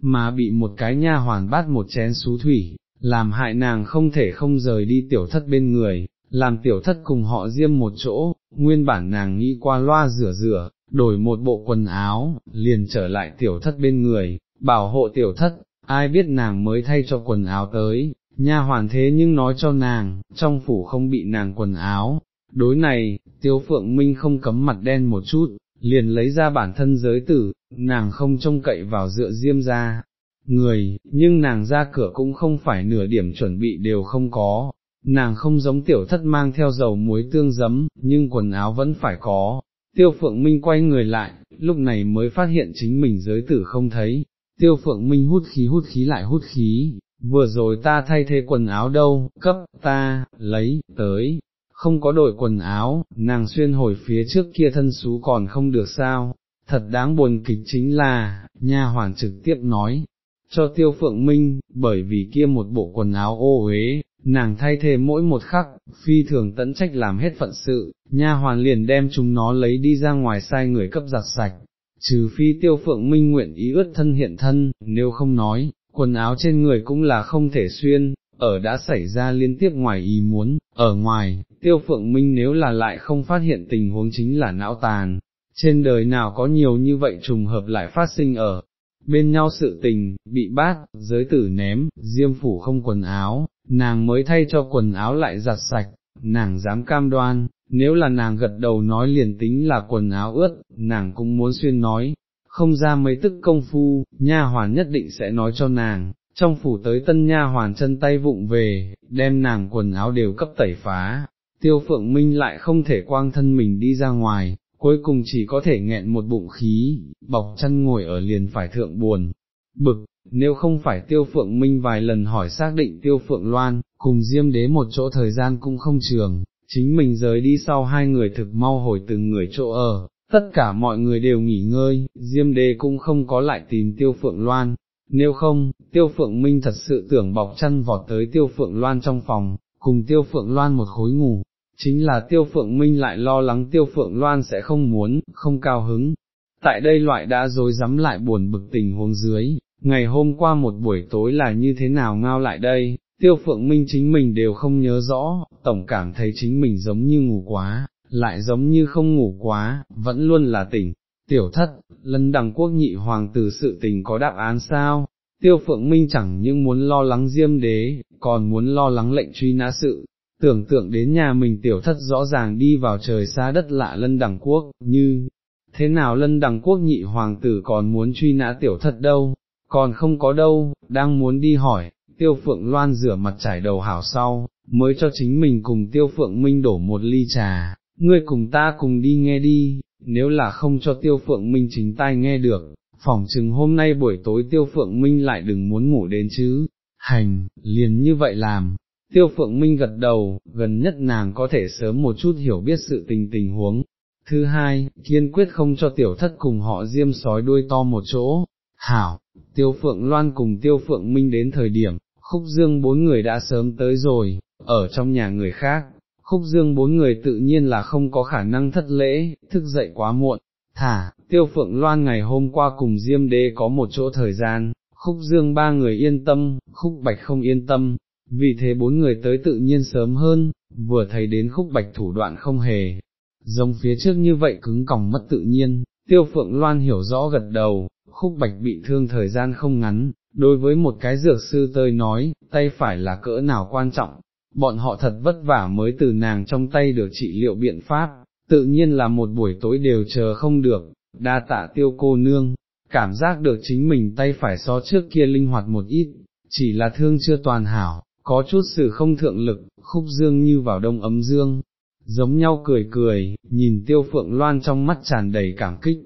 mà bị một cái nha hoàn bát một chén xú thủy, làm hại nàng không thể không rời đi tiểu thất bên người, làm tiểu thất cùng họ diêm một chỗ, nguyên bản nàng nghĩ qua loa rửa rửa, đổi một bộ quần áo, liền trở lại tiểu thất bên người, bảo hộ tiểu thất, ai biết nàng mới thay cho quần áo tới, nha hoàn thế nhưng nói cho nàng, trong phủ không bị nàng quần áo, đối này, tiêu phượng minh không cấm mặt đen một chút, liền lấy ra bản thân giới tử, nàng không trông cậy vào dựa diêm ra, người, nhưng nàng ra cửa cũng không phải nửa điểm chuẩn bị đều không có, nàng không giống tiểu thất mang theo dầu muối tương giấm, nhưng quần áo vẫn phải có. Tiêu Phượng Minh quay người lại, lúc này mới phát hiện chính mình giới tử không thấy, Tiêu Phượng Minh hút khí hút khí lại hút khí, vừa rồi ta thay thế quần áo đâu, cấp, ta, lấy, tới, không có đổi quần áo, nàng xuyên hồi phía trước kia thân xú còn không được sao, thật đáng buồn kịch chính là, nha hoàn trực tiếp nói, cho tiêu phượng minh, bởi vì kia một bộ quần áo ô uế, nàng thay thế mỗi một khắc, phi thường tẫn trách làm hết phận sự, nha hoàn liền đem chúng nó lấy đi ra ngoài sai người cấp giặt sạch, trừ phi tiêu phượng minh nguyện ý ướt thân hiện thân, nếu không nói, quần áo trên người cũng là không thể xuyên, ở đã xảy ra liên tiếp ngoài ý muốn, ở ngoài, tiêu phượng minh nếu là lại không phát hiện tình huống chính là não tàn, trên đời nào có nhiều như vậy trùng hợp lại phát sinh ở bên nhau sự tình, bị bát, giới tử ném, diêm phủ không quần áo, nàng mới thay cho quần áo lại giặt sạch, nàng dám cam đoan, nếu là nàng gật đầu nói liền tính là quần áo ướt, nàng cũng muốn xuyên nói, không ra mấy tức công phu, nha hoàn nhất định sẽ nói cho nàng, trong phủ tới tân nha hoàn chân tay vụng về, đem nàng quần áo đều cấp tẩy phá, tiêu phượng minh lại không thể quang thân mình đi ra ngoài, cuối cùng chỉ có thể nghẹn một bụng khí, bọc chân ngồi ở liền phải thượng buồn, bực, nếu không phải tiêu phượng minh vài lần hỏi xác định tiêu phượng loan, cùng diêm đế một chỗ thời gian cũng không trường, chính mình rời đi sau hai người thực mau hồi từng người chỗ ở, tất cả mọi người đều nghỉ ngơi, diêm đế cũng không có lại tìm tiêu phượng loan, nếu không, tiêu phượng minh thật sự tưởng bọc chăn vọt tới tiêu phượng loan trong phòng, cùng tiêu phượng loan một khối ngủ, chính là tiêu phượng minh lại lo lắng tiêu phượng loan sẽ không muốn, không cao hứng. Tại đây loại đã dối rắm lại buồn bực tình huống dưới, ngày hôm qua một buổi tối là như thế nào ngao lại đây, tiêu phượng minh chính mình đều không nhớ rõ, tổng cảm thấy chính mình giống như ngủ quá, lại giống như không ngủ quá, vẫn luôn là tỉnh. Tiểu thất, lân đằng quốc nhị hoàng tử sự tình có đáp án sao? Tiêu phượng minh chẳng những muốn lo lắng diêm đế, còn muốn lo lắng lệnh truy nã sự, tưởng tượng đến nhà mình tiểu thất rõ ràng đi vào trời xa đất lạ lân đằng quốc, như, thế nào lân đằng quốc nhị hoàng tử còn muốn truy nã tiểu thất đâu, còn không có đâu, đang muốn đi hỏi, tiêu phượng loan rửa mặt trải đầu hảo sau, mới cho chính mình cùng tiêu phượng minh đổ một ly trà, ngươi cùng ta cùng đi nghe đi, nếu là không cho tiêu phượng minh chính tai nghe được, phỏng chừng hôm nay buổi tối tiêu phượng minh lại đừng muốn ngủ đến chứ, hành, liền như vậy làm, Tiêu Phượng Minh gật đầu, gần nhất nàng có thể sớm một chút hiểu biết sự tình tình huống. Thứ hai, kiên quyết không cho tiểu thất cùng họ diêm sói đuôi to một chỗ, Hảo, tiêu phượng loan cùng tiêu phượng minh đến thời điểm, khúc dương bốn người đã sớm tới rồi, ở trong nhà người khác, khúc dương bốn người tự nhiên là không có khả năng thất lễ, thức dậy quá muộn, thả, tiêu phượng loan ngày hôm qua cùng diêm đế có một chỗ thời gian, khúc dương ba người yên tâm, khúc bạch không yên tâm, vì thế bốn người tới tự nhiên sớm hơn, vừa thấy đến khúc bạch thủ đoạn không hề, giống phía trước như vậy cứng còng mất tự nhiên, tiêu phượng loan hiểu rõ gật đầu, khúc bạch bị thương thời gian không ngắn, đối với một cái dược sư tơi nói, tay phải là cỡ nào quan trọng, bọn họ thật vất vả mới từ nàng trong tay được trị liệu biện pháp, tự nhiên là một buổi tối đều chờ không được, đa tạ tiêu cô nương, cảm giác được chính mình tay phải so trước kia linh hoạt một ít, chỉ là thương chưa toàn hảo, có chút sự không thượng lực, khúc dương như vào đông ấm dương, giống nhau cười cười, nhìn tiêu phượng loan trong mắt tràn đầy cảm kích,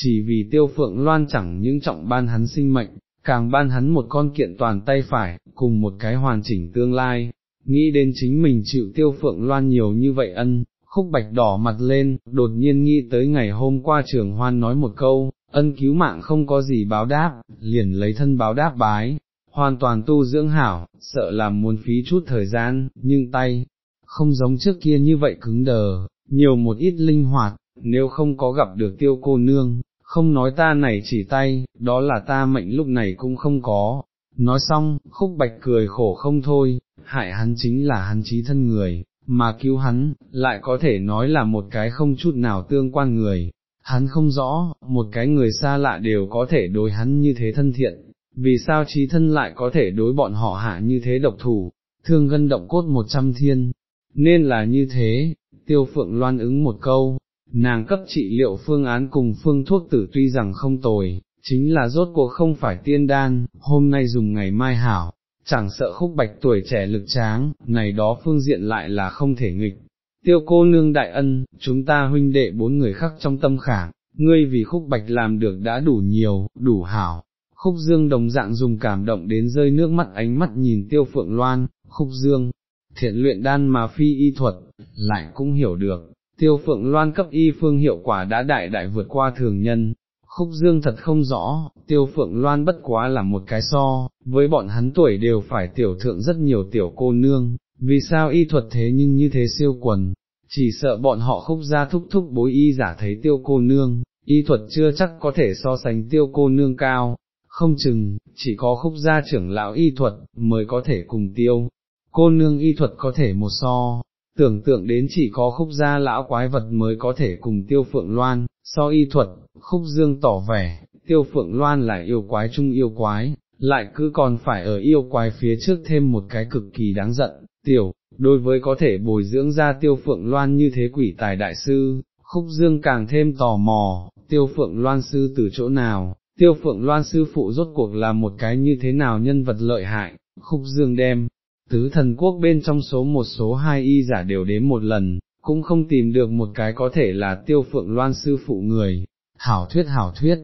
chỉ vì tiêu phượng loan chẳng những trọng ban hắn sinh mệnh, càng ban hắn một con kiện toàn tay phải, cùng một cái hoàn chỉnh tương lai, nghĩ đến chính mình chịu tiêu phượng loan nhiều như vậy ân, khúc bạch đỏ mặt lên, đột nhiên nghĩ tới ngày hôm qua trường hoan nói một câu, ân cứu mạng không có gì báo đáp, liền lấy thân báo đáp bái, hoàn toàn tu dưỡng hảo, sợ làm muốn phí chút thời gian, nhưng tay, không giống trước kia như vậy cứng đờ, nhiều một ít linh hoạt, nếu không có gặp được tiêu cô nương, không nói ta này chỉ tay, đó là ta mệnh lúc này cũng không có. Nói xong, khúc bạch cười khổ không thôi, hại hắn chính là hắn trí thân người, mà cứu hắn, lại có thể nói là một cái không chút nào tương quan người. Hắn không rõ, một cái người xa lạ đều có thể đối hắn như thế thân thiện, vì sao trí thân lại có thể đối bọn họ hạ như thế độc thủ, thương gân động cốt một trăm thiên, nên là như thế, tiêu phượng loan ứng một câu, nàng cấp trị liệu phương án cùng phương thuốc tử tuy rằng không tồi, chính là rốt cuộc không phải tiên đan, hôm nay dùng ngày mai hảo, chẳng sợ khúc bạch tuổi trẻ lực tráng, này đó phương diện lại là không thể nghịch. Tiêu cô nương đại ân, chúng ta huynh đệ bốn người khác trong tâm khả, ngươi vì khúc bạch làm được đã đủ nhiều, đủ hảo. Khúc dương đồng dạng dùng cảm động đến rơi nước mắt ánh mắt nhìn tiêu phượng loan, khúc dương, thiện luyện đan mà phi y thuật, lại cũng hiểu được, tiêu phượng loan cấp y phương hiệu quả đã đại đại vượt qua thường nhân, khúc dương thật không rõ, tiêu phượng loan bất quá là một cái so, với bọn hắn tuổi đều phải tiểu thượng rất nhiều tiểu cô nương, vì sao y thuật thế nhưng như thế siêu quần, chỉ sợ bọn họ khúc ra thúc thúc bối y giả thấy tiêu cô nương, y thuật chưa chắc có thể so sánh tiêu cô nương cao, không chừng, chỉ có khúc gia trưởng lão y thuật, mới có thể cùng tiêu, cô nương y thuật có thể một so, tưởng tượng đến chỉ có khúc gia lão quái vật mới có thể cùng tiêu phượng loan, so y thuật, khúc dương tỏ vẻ, tiêu phượng loan là yêu quái chung yêu quái, lại cứ còn phải ở yêu quái phía trước thêm một cái cực kỳ đáng giận, tiểu, đối với có thể bồi dưỡng ra tiêu phượng loan như thế quỷ tài đại sư, khúc dương càng thêm tò mò, tiêu phượng loan sư từ chỗ nào, tiêu phượng loan sư phụ rốt cuộc là một cái như thế nào nhân vật lợi hại, khúc dương đem, tứ thần quốc bên trong số một số hai y giả đều đến một lần, cũng không tìm được một cái có thể là tiêu phượng loan sư phụ người, hảo thuyết hảo thuyết,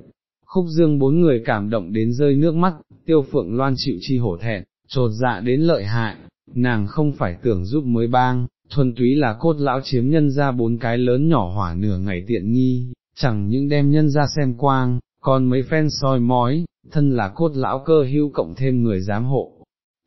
khúc dương bốn người cảm động đến rơi nước mắt, tiêu phượng loan chịu chi hổ thẹn, trột dạ đến lợi hại, nàng không phải tưởng giúp mới bang, thuần túy là cốt lão chiếm nhân ra bốn cái lớn nhỏ hỏa nửa ngày tiện nghi, chẳng những đem nhân ra xem quang, còn mấy phen soi mói, thân là cốt lão cơ hưu cộng thêm người giám hộ.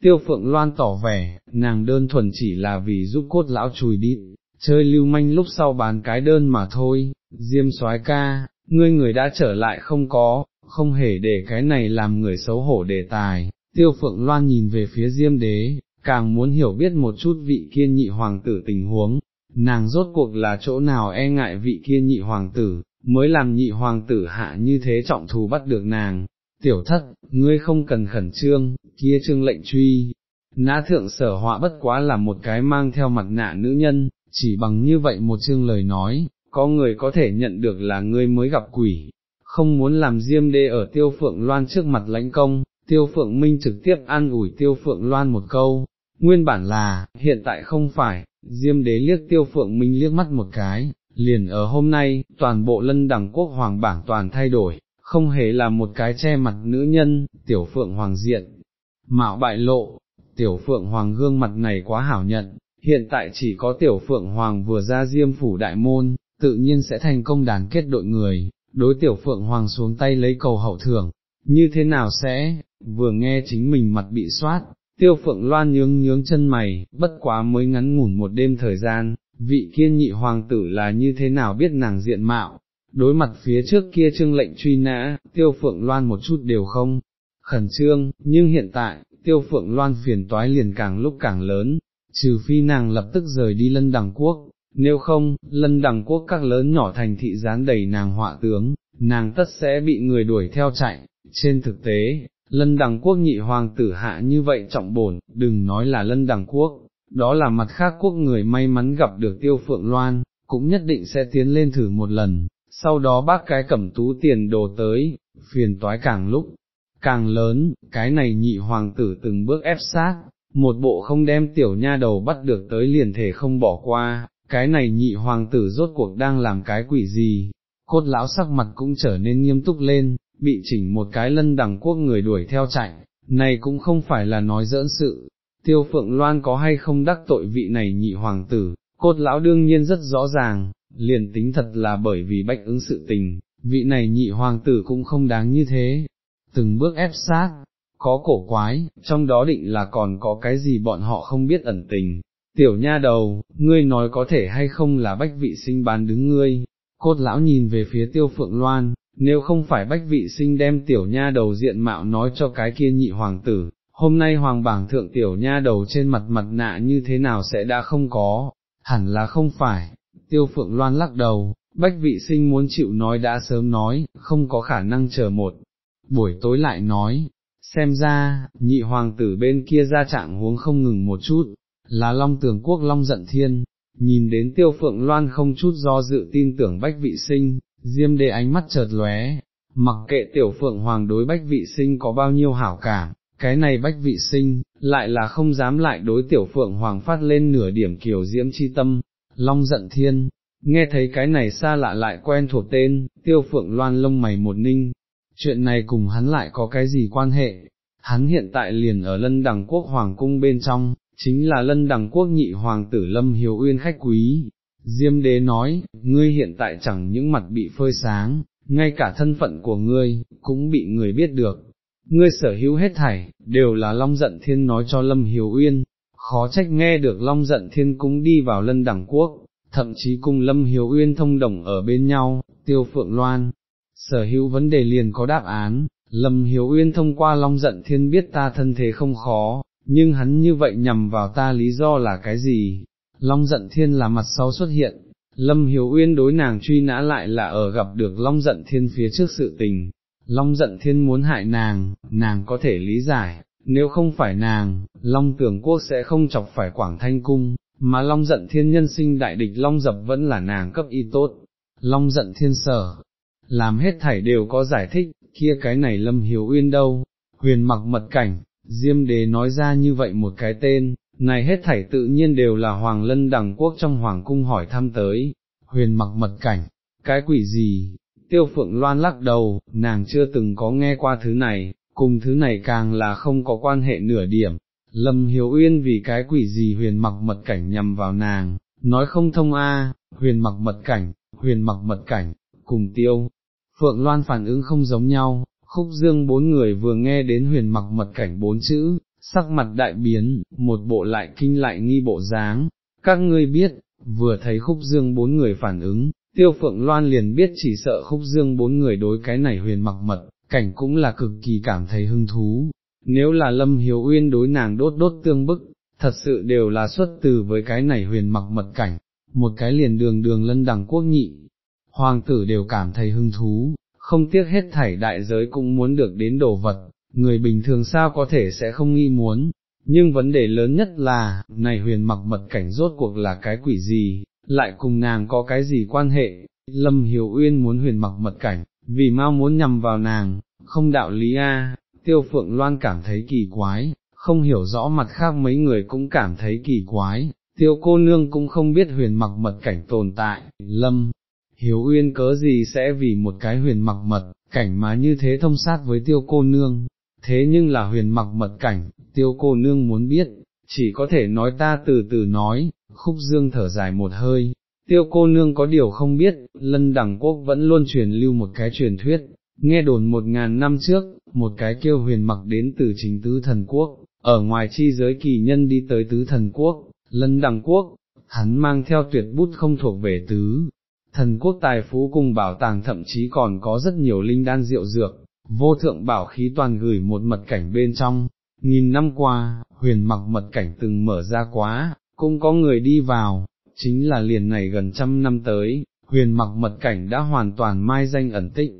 Tiêu phượng loan tỏ vẻ, nàng đơn thuần chỉ là vì giúp cốt lão chùi đi, chơi lưu manh lúc sau bán cái đơn mà thôi, diêm soái ca, ngươi người đã trở lại không có, không hề để cái này làm người xấu hổ đề tài, tiêu phượng loan nhìn về phía diêm đế, càng muốn hiểu biết một chút vị kiên nhị hoàng tử tình huống, nàng rốt cuộc là chỗ nào e ngại vị kiên nhị hoàng tử, mới làm nhị hoàng tử hạ như thế trọng thù bắt được nàng, tiểu thất, ngươi không cần khẩn trương, kia trương lệnh truy, nã thượng sở họa bất quá là một cái mang theo mặt nạ nữ nhân, chỉ bằng như vậy một chương lời nói, có người có thể nhận được là ngươi mới gặp quỷ, không muốn làm diêm đê ở tiêu phượng loan trước mặt lãnh công, tiêu phượng minh trực tiếp an ủi tiêu phượng loan một câu, nguyên bản là, hiện tại không phải, diêm đế liếc tiêu phượng minh liếc mắt một cái, liền ở hôm nay, toàn bộ lân đẳng quốc hoàng bảng toàn thay đổi, không hề là một cái che mặt nữ nhân, tiểu phượng hoàng diện, mạo bại lộ, tiểu phượng hoàng gương mặt này quá hảo nhận, hiện tại chỉ có tiểu phượng hoàng vừa ra diêm phủ đại môn, tự nhiên sẽ thành công đàn kết đội người, đối tiểu phượng hoàng xuống tay lấy cầu hậu thưởng, như thế nào sẽ, vừa nghe chính mình mặt bị soát, tiêu phượng loan nhướng nhướng chân mày, bất quá mới ngắn ngủn một đêm thời gian, vị kiên nhị hoàng tử là như thế nào biết nàng diện mạo, đối mặt phía trước kia trương lệnh truy nã, tiêu phượng loan một chút đều không, khẩn trương, nhưng hiện tại, tiêu phượng loan phiền toái liền càng lúc càng lớn, trừ phi nàng lập tức rời đi lân đằng quốc, nếu không, lân đằng quốc các lớn nhỏ thành thị gián đầy nàng họa tướng, nàng tất sẽ bị người đuổi theo chạy, trên thực tế, lân đằng quốc nhị hoàng tử hạ như vậy trọng bổn, đừng nói là lân đằng quốc, đó là mặt khác quốc người may mắn gặp được tiêu phượng loan, cũng nhất định sẽ tiến lên thử một lần, sau đó bác cái cẩm tú tiền đồ tới, phiền toái càng lúc, càng lớn, cái này nhị hoàng tử từng bước ép sát, một bộ không đem tiểu nha đầu bắt được tới liền thể không bỏ qua, cái này nhị hoàng tử rốt cuộc đang làm cái quỷ gì, cốt lão sắc mặt cũng trở nên nghiêm túc lên, bị chỉnh một cái lân đằng quốc người đuổi theo chạy, này cũng không phải là nói dỡn sự, tiêu phượng loan có hay không đắc tội vị này nhị hoàng tử, cốt lão đương nhiên rất rõ ràng, liền tính thật là bởi vì bách ứng sự tình, vị này nhị hoàng tử cũng không đáng như thế, từng bước ép sát, có cổ quái, trong đó định là còn có cái gì bọn họ không biết ẩn tình. Tiểu nha đầu, ngươi nói có thể hay không là bách vị sinh bán đứng ngươi, cốt lão nhìn về phía tiêu phượng loan, nếu không phải bách vị sinh đem tiểu nha đầu diện mạo nói cho cái kia nhị hoàng tử, hôm nay hoàng bảng thượng tiểu nha đầu trên mặt mặt nạ như thế nào sẽ đã không có, hẳn là không phải, tiêu phượng loan lắc đầu, bách vị sinh muốn chịu nói đã sớm nói, không có khả năng chờ một, buổi tối lại nói, xem ra, nhị hoàng tử bên kia ra trạng huống không ngừng một chút, là long tường quốc long giận thiên, nhìn đến tiêu phượng loan không chút do dự tin tưởng bách vị sinh, diêm đề ánh mắt chợt lóe, mặc kệ tiểu phượng hoàng đối bách vị sinh có bao nhiêu hảo cảm, cái này bách vị sinh, lại là không dám lại đối tiểu phượng hoàng phát lên nửa điểm kiểu diễm chi tâm, long giận thiên, nghe thấy cái này xa lạ lại quen thuộc tên, tiêu phượng loan lông mày một ninh, chuyện này cùng hắn lại có cái gì quan hệ, hắn hiện tại liền ở lân đằng quốc hoàng cung bên trong, chính là lân đằng quốc nhị hoàng tử lâm hiếu uyên khách quý. Diêm đế nói, ngươi hiện tại chẳng những mặt bị phơi sáng, ngay cả thân phận của ngươi, cũng bị người biết được. Ngươi sở hữu hết thảy, đều là Long Giận Thiên nói cho Lâm Hiếu Uyên, khó trách nghe được Long Giận Thiên cũng đi vào lân đẳng quốc, thậm chí cùng Lâm Hiếu Uyên thông đồng ở bên nhau, tiêu phượng loan, sở hữu vấn đề liền có đáp án, Lâm Hiếu Uyên thông qua Long Giận Thiên biết ta thân thế không khó, nhưng hắn như vậy nhằm vào ta lý do là cái gì? Long Giận Thiên là mặt sau xuất hiện, Lâm Hiếu Uyên đối nàng truy nã lại là ở gặp được Long Giận Thiên phía trước sự tình. Long Giận Thiên muốn hại nàng, nàng có thể lý giải, nếu không phải nàng, Long Tưởng Quốc sẽ không chọc phải Quảng Thanh Cung, mà Long Giận Thiên nhân sinh đại địch Long Dập vẫn là nàng cấp y tốt. Long Giận Thiên sở, làm hết thảy đều có giải thích, kia cái này Lâm Hiếu Uyên đâu, huyền mặc mật cảnh, Diêm Đế nói ra như vậy một cái tên, này hết thảy tự nhiên đều là Hoàng Lân Đằng Quốc trong Hoàng Cung hỏi thăm tới, huyền mặc mật cảnh, cái quỷ gì, tiêu phượng loan lắc đầu, nàng chưa từng có nghe qua thứ này, cùng thứ này càng là không có quan hệ nửa điểm. Lâm Hiếu Uyên vì cái quỷ gì huyền mặc mật cảnh nhằm vào nàng, nói không thông a, huyền mặc mật cảnh, huyền mặc mật cảnh, cùng tiêu, Phượng Loan phản ứng không giống nhau, khúc dương bốn người vừa nghe đến huyền mặc mật cảnh bốn chữ, sắc mặt đại biến, một bộ lại kinh lại nghi bộ dáng, các ngươi biết, vừa thấy khúc dương bốn người phản ứng, tiêu phượng loan liền biết chỉ sợ khúc dương bốn người đối cái này huyền mặc mật, cảnh cũng là cực kỳ cảm thấy hứng thú, nếu là lâm hiếu uyên đối nàng đốt đốt tương bức, thật sự đều là xuất từ với cái này huyền mặc mật cảnh, một cái liền đường đường lân đằng quốc nhị, hoàng tử đều cảm thấy hứng thú, không tiếc hết thảy đại giới cũng muốn được đến đồ vật, người bình thường sao có thể sẽ không nghi muốn, nhưng vấn đề lớn nhất là, này huyền mặc mật cảnh rốt cuộc là cái quỷ gì, lại cùng nàng có cái gì quan hệ, Lâm hiếu Uyên muốn huyền mặc mật cảnh, vì mau muốn nhằm vào nàng, không đạo lý a. tiêu phượng loan cảm thấy kỳ quái, không hiểu rõ mặt khác mấy người cũng cảm thấy kỳ quái, tiêu cô nương cũng không biết huyền mặc mật cảnh tồn tại, Lâm hiếu uyên cớ gì sẽ vì một cái huyền mặc mật, cảnh mà như thế thông sát với tiêu cô nương, thế nhưng là huyền mặc mật cảnh, tiêu cô nương muốn biết, chỉ có thể nói ta từ từ nói, khúc dương thở dài một hơi, tiêu cô nương có điều không biết, lân đẳng quốc vẫn luôn truyền lưu một cái truyền thuyết, nghe đồn một ngàn năm trước, một cái kêu huyền mặc đến từ chính tứ thần quốc, ở ngoài chi giới kỳ nhân đi tới tứ thần quốc, lân đẳng quốc, hắn mang theo tuyệt bút không thuộc về tứ. Thần quốc tài phú cùng bảo tàng thậm chí còn có rất nhiều linh đan rượu dược, vô thượng bảo khí toàn gửi một mật cảnh bên trong, nghìn năm qua, huyền mặc mật cảnh từng mở ra quá, cũng có người đi vào, chính là liền này gần trăm năm tới, huyền mặc mật cảnh đã hoàn toàn mai danh ẩn tích,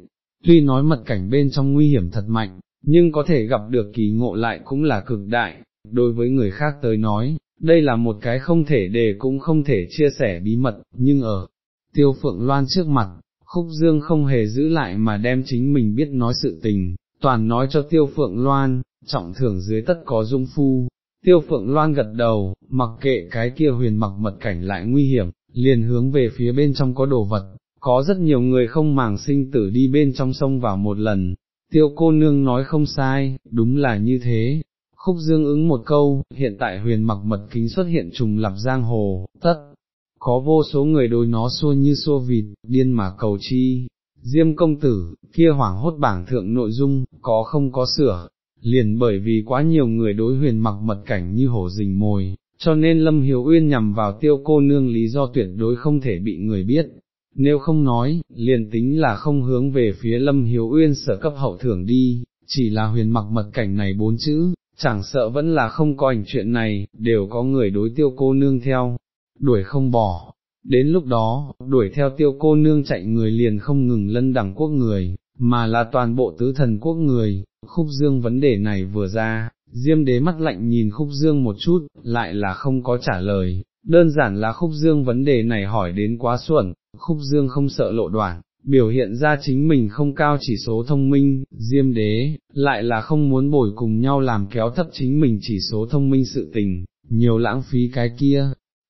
tuy nói mật cảnh bên trong nguy hiểm thật mạnh, nhưng có thể gặp được kỳ ngộ lại cũng là cực đại, đối với người khác tới nói, đây là một cái không thể để cũng không thể chia sẻ bí mật, nhưng ở tiêu phượng loan trước mặt, khúc dương không hề giữ lại mà đem chính mình biết nói sự tình, toàn nói cho tiêu phượng loan, trọng thưởng dưới tất có dung phu. Tiêu phượng loan gật đầu, mặc kệ cái kia huyền mặc mật cảnh lại nguy hiểm, liền hướng về phía bên trong có đồ vật, có rất nhiều người không màng sinh tử đi bên trong sông vào một lần, tiêu cô nương nói không sai, đúng là như thế. Khúc dương ứng một câu, hiện tại huyền mặc mật kính xuất hiện trùng lập giang hồ, tất, có vô số người đối nó xua như xua vịt, điên mà cầu chi. Diêm công tử, kia hoảng hốt bảng thượng nội dung, có không có sửa, liền bởi vì quá nhiều người đối huyền mặc mật cảnh như hổ rình mồi, cho nên Lâm Hiếu Uyên nhằm vào tiêu cô nương lý do tuyệt đối không thể bị người biết, nếu không nói, liền tính là không hướng về phía Lâm Hiếu Uyên sở cấp hậu thưởng đi, chỉ là huyền mặc mật cảnh này bốn chữ, chẳng sợ vẫn là không có ảnh chuyện này, đều có người đối tiêu cô nương theo, đuổi không bỏ. Đến lúc đó, đuổi theo tiêu cô nương chạy người liền không ngừng lân đẳng quốc người, mà là toàn bộ tứ thần quốc người, khúc dương vấn đề này vừa ra, diêm đế mắt lạnh nhìn khúc dương một chút, lại là không có trả lời, đơn giản là khúc dương vấn đề này hỏi đến quá xuẩn, khúc dương không sợ lộ đoạn, biểu hiện ra chính mình không cao chỉ số thông minh, diêm đế, lại là không muốn bồi cùng nhau làm kéo thấp chính mình chỉ số thông minh sự tình, nhiều lãng phí cái kia,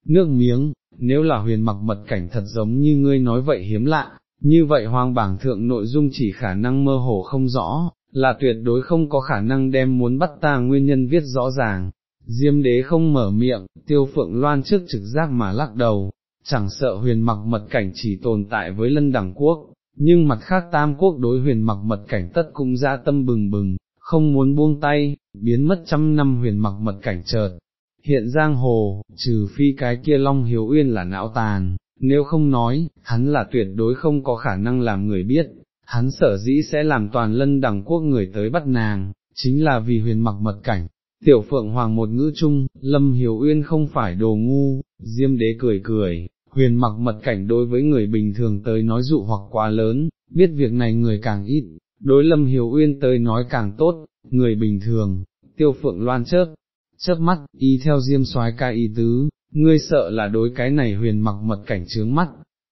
nước miếng, nếu là huyền mặc mật cảnh thật giống như ngươi nói vậy hiếm lạ, như vậy hoàng bảng thượng nội dung chỉ khả năng mơ hồ không rõ, là tuyệt đối không có khả năng đem muốn bắt ta nguyên nhân viết rõ ràng. Diêm đế không mở miệng, tiêu phượng loan trước trực giác mà lắc đầu, chẳng sợ huyền mặc mật cảnh chỉ tồn tại với lân đẳng quốc, nhưng mặt khác tam quốc đối huyền mặc mật cảnh tất cũng ra tâm bừng bừng, không muốn buông tay, biến mất trăm năm huyền mặc mật cảnh chợt. Hiện giang hồ, trừ phi cái kia Long Hiếu Uyên là não tàn, nếu không nói, hắn là tuyệt đối không có khả năng làm người biết, hắn sở dĩ sẽ làm toàn lân đẳng quốc người tới bắt nàng, chính là vì huyền mặc mật cảnh. Tiểu Phượng Hoàng một ngữ chung, Lâm Hiếu Uyên không phải đồ ngu, Diêm Đế cười cười, huyền mặc mật cảnh đối với người bình thường tới nói dụ hoặc quá lớn, biết việc này người càng ít, đối Lâm Hiếu Uyên tới nói càng tốt, người bình thường, Tiêu Phượng Loan chớp, chớp mắt, y theo Diêm soái ca y tứ, ngươi sợ là đối cái này huyền mặc mật cảnh trướng mắt,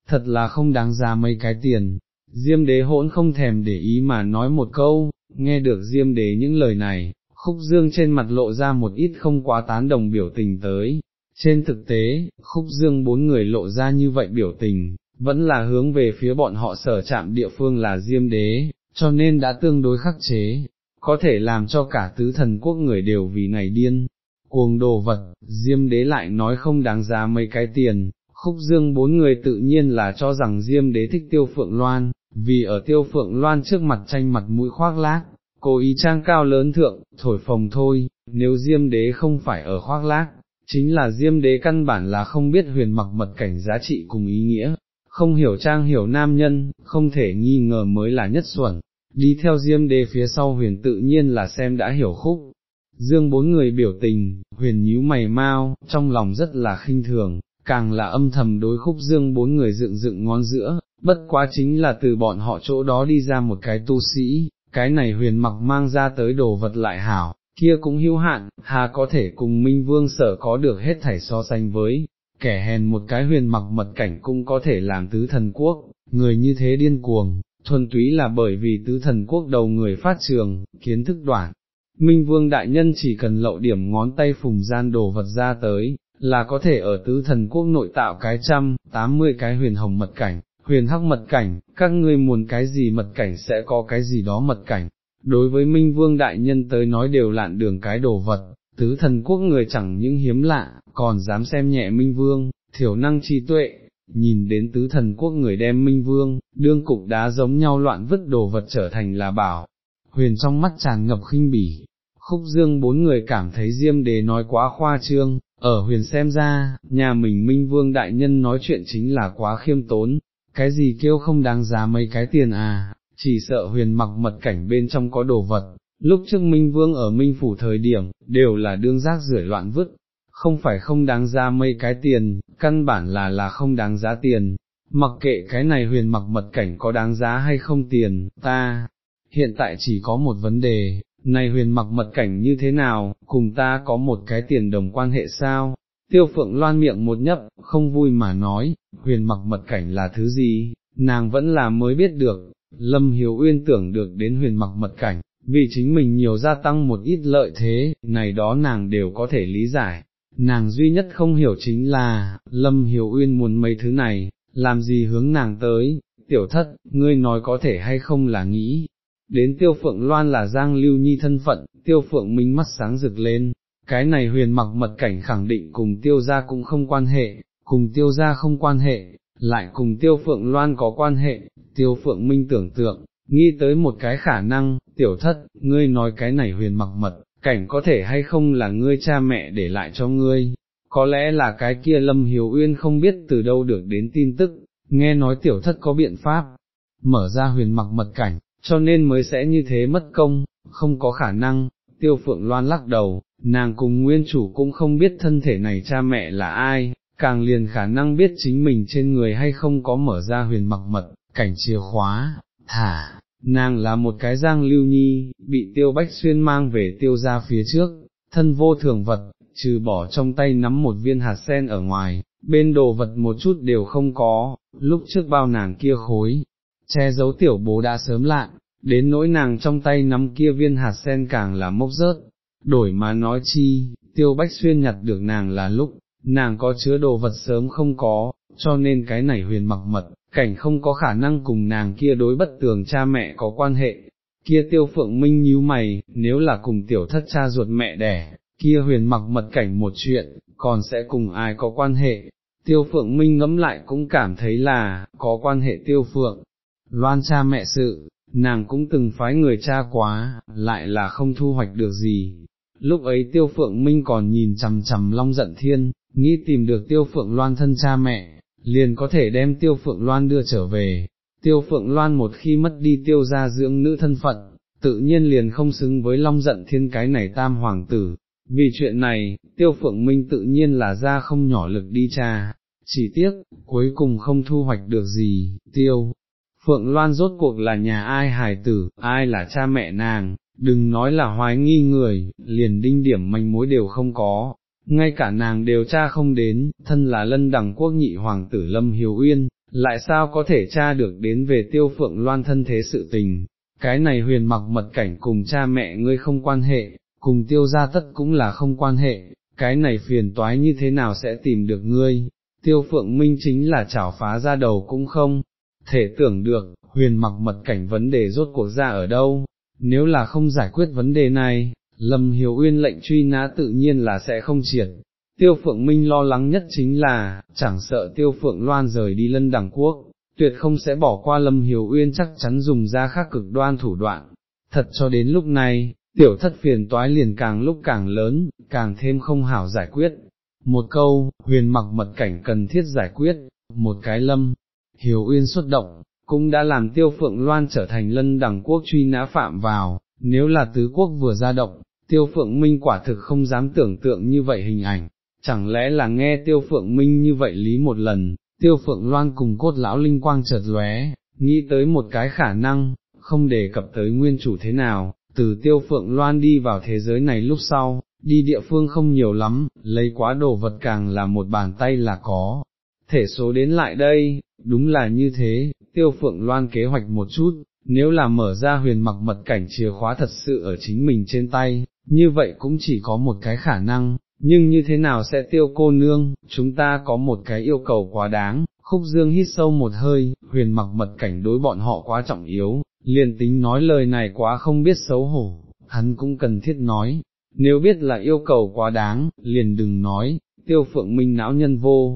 thật là không đáng ra mấy cái tiền, Diêm đế hỗn không thèm để ý mà nói một câu, nghe được Diêm đế những lời này, khúc dương trên mặt lộ ra một ít không quá tán đồng biểu tình tới. Trên thực tế, khúc dương bốn người lộ ra như vậy biểu tình, vẫn là hướng về phía bọn họ sở chạm địa phương là Diêm đế, cho nên đã tương đối khắc chế, có thể làm cho cả tứ thần quốc người đều vì này điên. Cuồng đồ vật, Diêm đế lại nói không đáng giá mấy cái tiền, khúc dương bốn người tự nhiên là cho rằng Diêm đế thích tiêu phượng loan, vì ở tiêu phượng loan trước mặt tranh mặt mũi khoác lác, cố ý trang cao lớn thượng, thổi phồng thôi, nếu diêm đế không phải ở khoác lác, chính là diêm đế căn bản là không biết huyền mặc mật cảnh giá trị cùng ý nghĩa, không hiểu trang hiểu nam nhân, không thể nghi ngờ mới là nhất xuẩn, đi theo diêm đế phía sau huyền tự nhiên là xem đã hiểu khúc. Dương bốn người biểu tình, huyền nhíu mày mau, trong lòng rất là khinh thường, càng là âm thầm đối khúc dương bốn người dựng dựng ngón giữa, bất quá chính là từ bọn họ chỗ đó đi ra một cái tu sĩ, cái này huyền mặc mang ra tới đồ vật lại hảo, kia cũng hữu hạn, hà có thể cùng Minh Vương sở có được hết thảy so sánh với, kẻ hèn một cái huyền mặc mật cảnh cũng có thể làm tứ thần quốc, người như thế điên cuồng, thuần túy là bởi vì tứ thần quốc đầu người phát trường, kiến thức đoạn. Minh Vương Đại Nhân chỉ cần lậu điểm ngón tay phùng gian đồ vật ra tới, là có thể ở tứ thần quốc nội tạo cái trăm, tám mươi cái huyền hồng mật cảnh, huyền hắc mật cảnh, các ngươi muốn cái gì mật cảnh sẽ có cái gì đó mật cảnh. Đối với Minh Vương Đại Nhân tới nói đều lạn đường cái đồ vật, tứ thần quốc người chẳng những hiếm lạ, còn dám xem nhẹ Minh Vương, thiểu năng trí tuệ, nhìn đến tứ thần quốc người đem minh vương, đương cục đá giống nhau loạn vứt đồ vật trở thành là bảo, huyền trong mắt tràn ngập khinh bỉ, khúc dương bốn người cảm thấy diêm đế nói quá khoa trương, ở huyền xem ra, nhà mình minh vương đại nhân nói chuyện chính là quá khiêm tốn, cái gì kêu không đáng giá mấy cái tiền à, chỉ sợ huyền mặc mật cảnh bên trong có đồ vật, lúc trước minh vương ở minh phủ thời điểm, đều là đương giác rửa loạn vứt, không phải không đáng giá mấy cái tiền, căn bản là là không đáng giá tiền, mặc kệ cái này huyền mặc mật cảnh có đáng giá hay không tiền, ta, hiện tại chỉ có một vấn đề, này huyền mặc mật cảnh như thế nào, cùng ta có một cái tiền đồng quan hệ sao? Tiêu phượng loan miệng một nhấp, không vui mà nói, huyền mặc mật cảnh là thứ gì, nàng vẫn là mới biết được, Lâm Hiếu Uyên tưởng được đến huyền mặc mật cảnh, vì chính mình nhiều gia tăng một ít lợi thế, này đó nàng đều có thể lý giải. Nàng duy nhất không hiểu chính là, Lâm Hiếu Uyên muốn mấy thứ này, làm gì hướng nàng tới, tiểu thất, ngươi nói có thể hay không là nghĩ, đến tiêu phượng loan là giang lưu nhi thân phận, tiêu phượng minh mắt sáng rực lên, cái này huyền mặc mật cảnh khẳng định cùng tiêu gia cũng không quan hệ, cùng tiêu gia không quan hệ, lại cùng tiêu phượng loan có quan hệ, tiêu phượng minh tưởng tượng, nghĩ tới một cái khả năng, tiểu thất, ngươi nói cái này huyền mặc mật, cảnh có thể hay không là ngươi cha mẹ để lại cho ngươi, có lẽ là cái kia lâm hiếu uyên không biết từ đâu được đến tin tức, nghe nói tiểu thất có biện pháp, mở ra huyền mặc mật cảnh, cho nên mới sẽ như thế mất công, không có khả năng, tiêu phượng loan lắc đầu, nàng cùng nguyên chủ cũng không biết thân thể này cha mẹ là ai, càng liền khả năng biết chính mình trên người hay không có mở ra huyền mặc mật, cảnh chìa khóa, thả, nàng là một cái giang lưu nhi, bị tiêu bách xuyên mang về tiêu ra phía trước, thân vô thường vật, trừ bỏ trong tay nắm một viên hạt sen ở ngoài, bên đồ vật một chút đều không có, lúc trước bao nàng kia khối, che giấu tiểu bố đã sớm lạn, đến nỗi nàng trong tay nắm kia viên hạt sen càng là mốc rớt, đổi mà nói chi, tiêu bách xuyên nhặt được nàng là lúc, nàng có chứa đồ vật sớm không có, cho nên cái này huyền mặc mật, cảnh không có khả năng cùng nàng kia đối bất tường cha mẹ có quan hệ, kia tiêu phượng minh nhíu mày, nếu là cùng tiểu thất cha ruột mẹ đẻ, kia huyền mặc mật cảnh một chuyện, còn sẽ cùng ai có quan hệ, tiêu phượng minh ngẫm lại cũng cảm thấy là, có quan hệ tiêu phượng, loan cha mẹ sự, nàng cũng từng phái người cha quá, lại là không thu hoạch được gì. Lúc ấy tiêu phượng minh còn nhìn chằm chằm long giận thiên, nghĩ tìm được tiêu phượng loan thân cha mẹ, liền có thể đem tiêu phượng loan đưa trở về. Tiêu phượng loan một khi mất đi tiêu gia dưỡng nữ thân phận, tự nhiên liền không xứng với long giận thiên cái này tam hoàng tử. Vì chuyện này, tiêu phượng minh tự nhiên là ra không nhỏ lực đi cha, chỉ tiếc, cuối cùng không thu hoạch được gì, tiêu. Phượng Loan rốt cuộc là nhà ai hài tử, ai là cha mẹ nàng, đừng nói là hoái nghi người, liền đinh điểm manh mối đều không có, ngay cả nàng đều tra không đến, thân là lân đẳng quốc nhị hoàng tử Lâm Hiếu Uyên, lại sao có thể tra được đến về tiêu phượng loan thân thế sự tình, cái này huyền mặc mật cảnh cùng cha mẹ ngươi không quan hệ, cùng tiêu gia tất cũng là không quan hệ, cái này phiền toái như thế nào sẽ tìm được ngươi, tiêu phượng minh chính là chảo phá ra đầu cũng không, thể tưởng được, huyền mặc mật cảnh vấn đề rốt cuộc ra ở đâu, nếu là không giải quyết vấn đề này, Lâm Hiếu Uyên lệnh truy nã tự nhiên là sẽ không triệt. Tiêu Phượng Minh lo lắng nhất chính là, chẳng sợ Tiêu Phượng Loan rời đi lân đẳng quốc, tuyệt không sẽ bỏ qua Lâm Hiếu Uyên chắc chắn dùng ra khác cực đoan thủ đoạn. Thật cho đến lúc này, tiểu thất phiền toái liền càng lúc càng lớn, càng thêm không hảo giải quyết. Một câu, huyền mặc mật cảnh cần thiết giải quyết, một cái lâm, Hiếu Uyên xuất động, cũng đã làm Tiêu Phượng Loan trở thành lân đẳng quốc truy nã phạm vào, nếu là tứ quốc vừa ra động, tiêu phượng minh quả thực không dám tưởng tượng như vậy hình ảnh, chẳng lẽ là nghe tiêu phượng minh như vậy lý một lần, tiêu phượng loan cùng cốt lão linh quang chợt lóe, nghĩ tới một cái khả năng, không đề cập tới nguyên chủ thế nào, từ tiêu phượng loan đi vào thế giới này lúc sau, đi địa phương không nhiều lắm, lấy quá đồ vật càng là một bàn tay là có. Thể số đến lại đây, đúng là như thế, tiêu phượng loan kế hoạch một chút, nếu là mở ra huyền mặc mật cảnh chìa khóa thật sự ở chính mình trên tay, như vậy cũng chỉ có một cái khả năng, nhưng như thế nào sẽ tiêu cô nương, chúng ta có một cái yêu cầu quá đáng, khúc dương hít sâu một hơi, huyền mặc mật cảnh đối bọn họ quá trọng yếu, liền tính nói lời này quá không biết xấu hổ, hắn cũng cần thiết nói, nếu biết là yêu cầu quá đáng, liền đừng nói, tiêu phượng minh não nhân vô,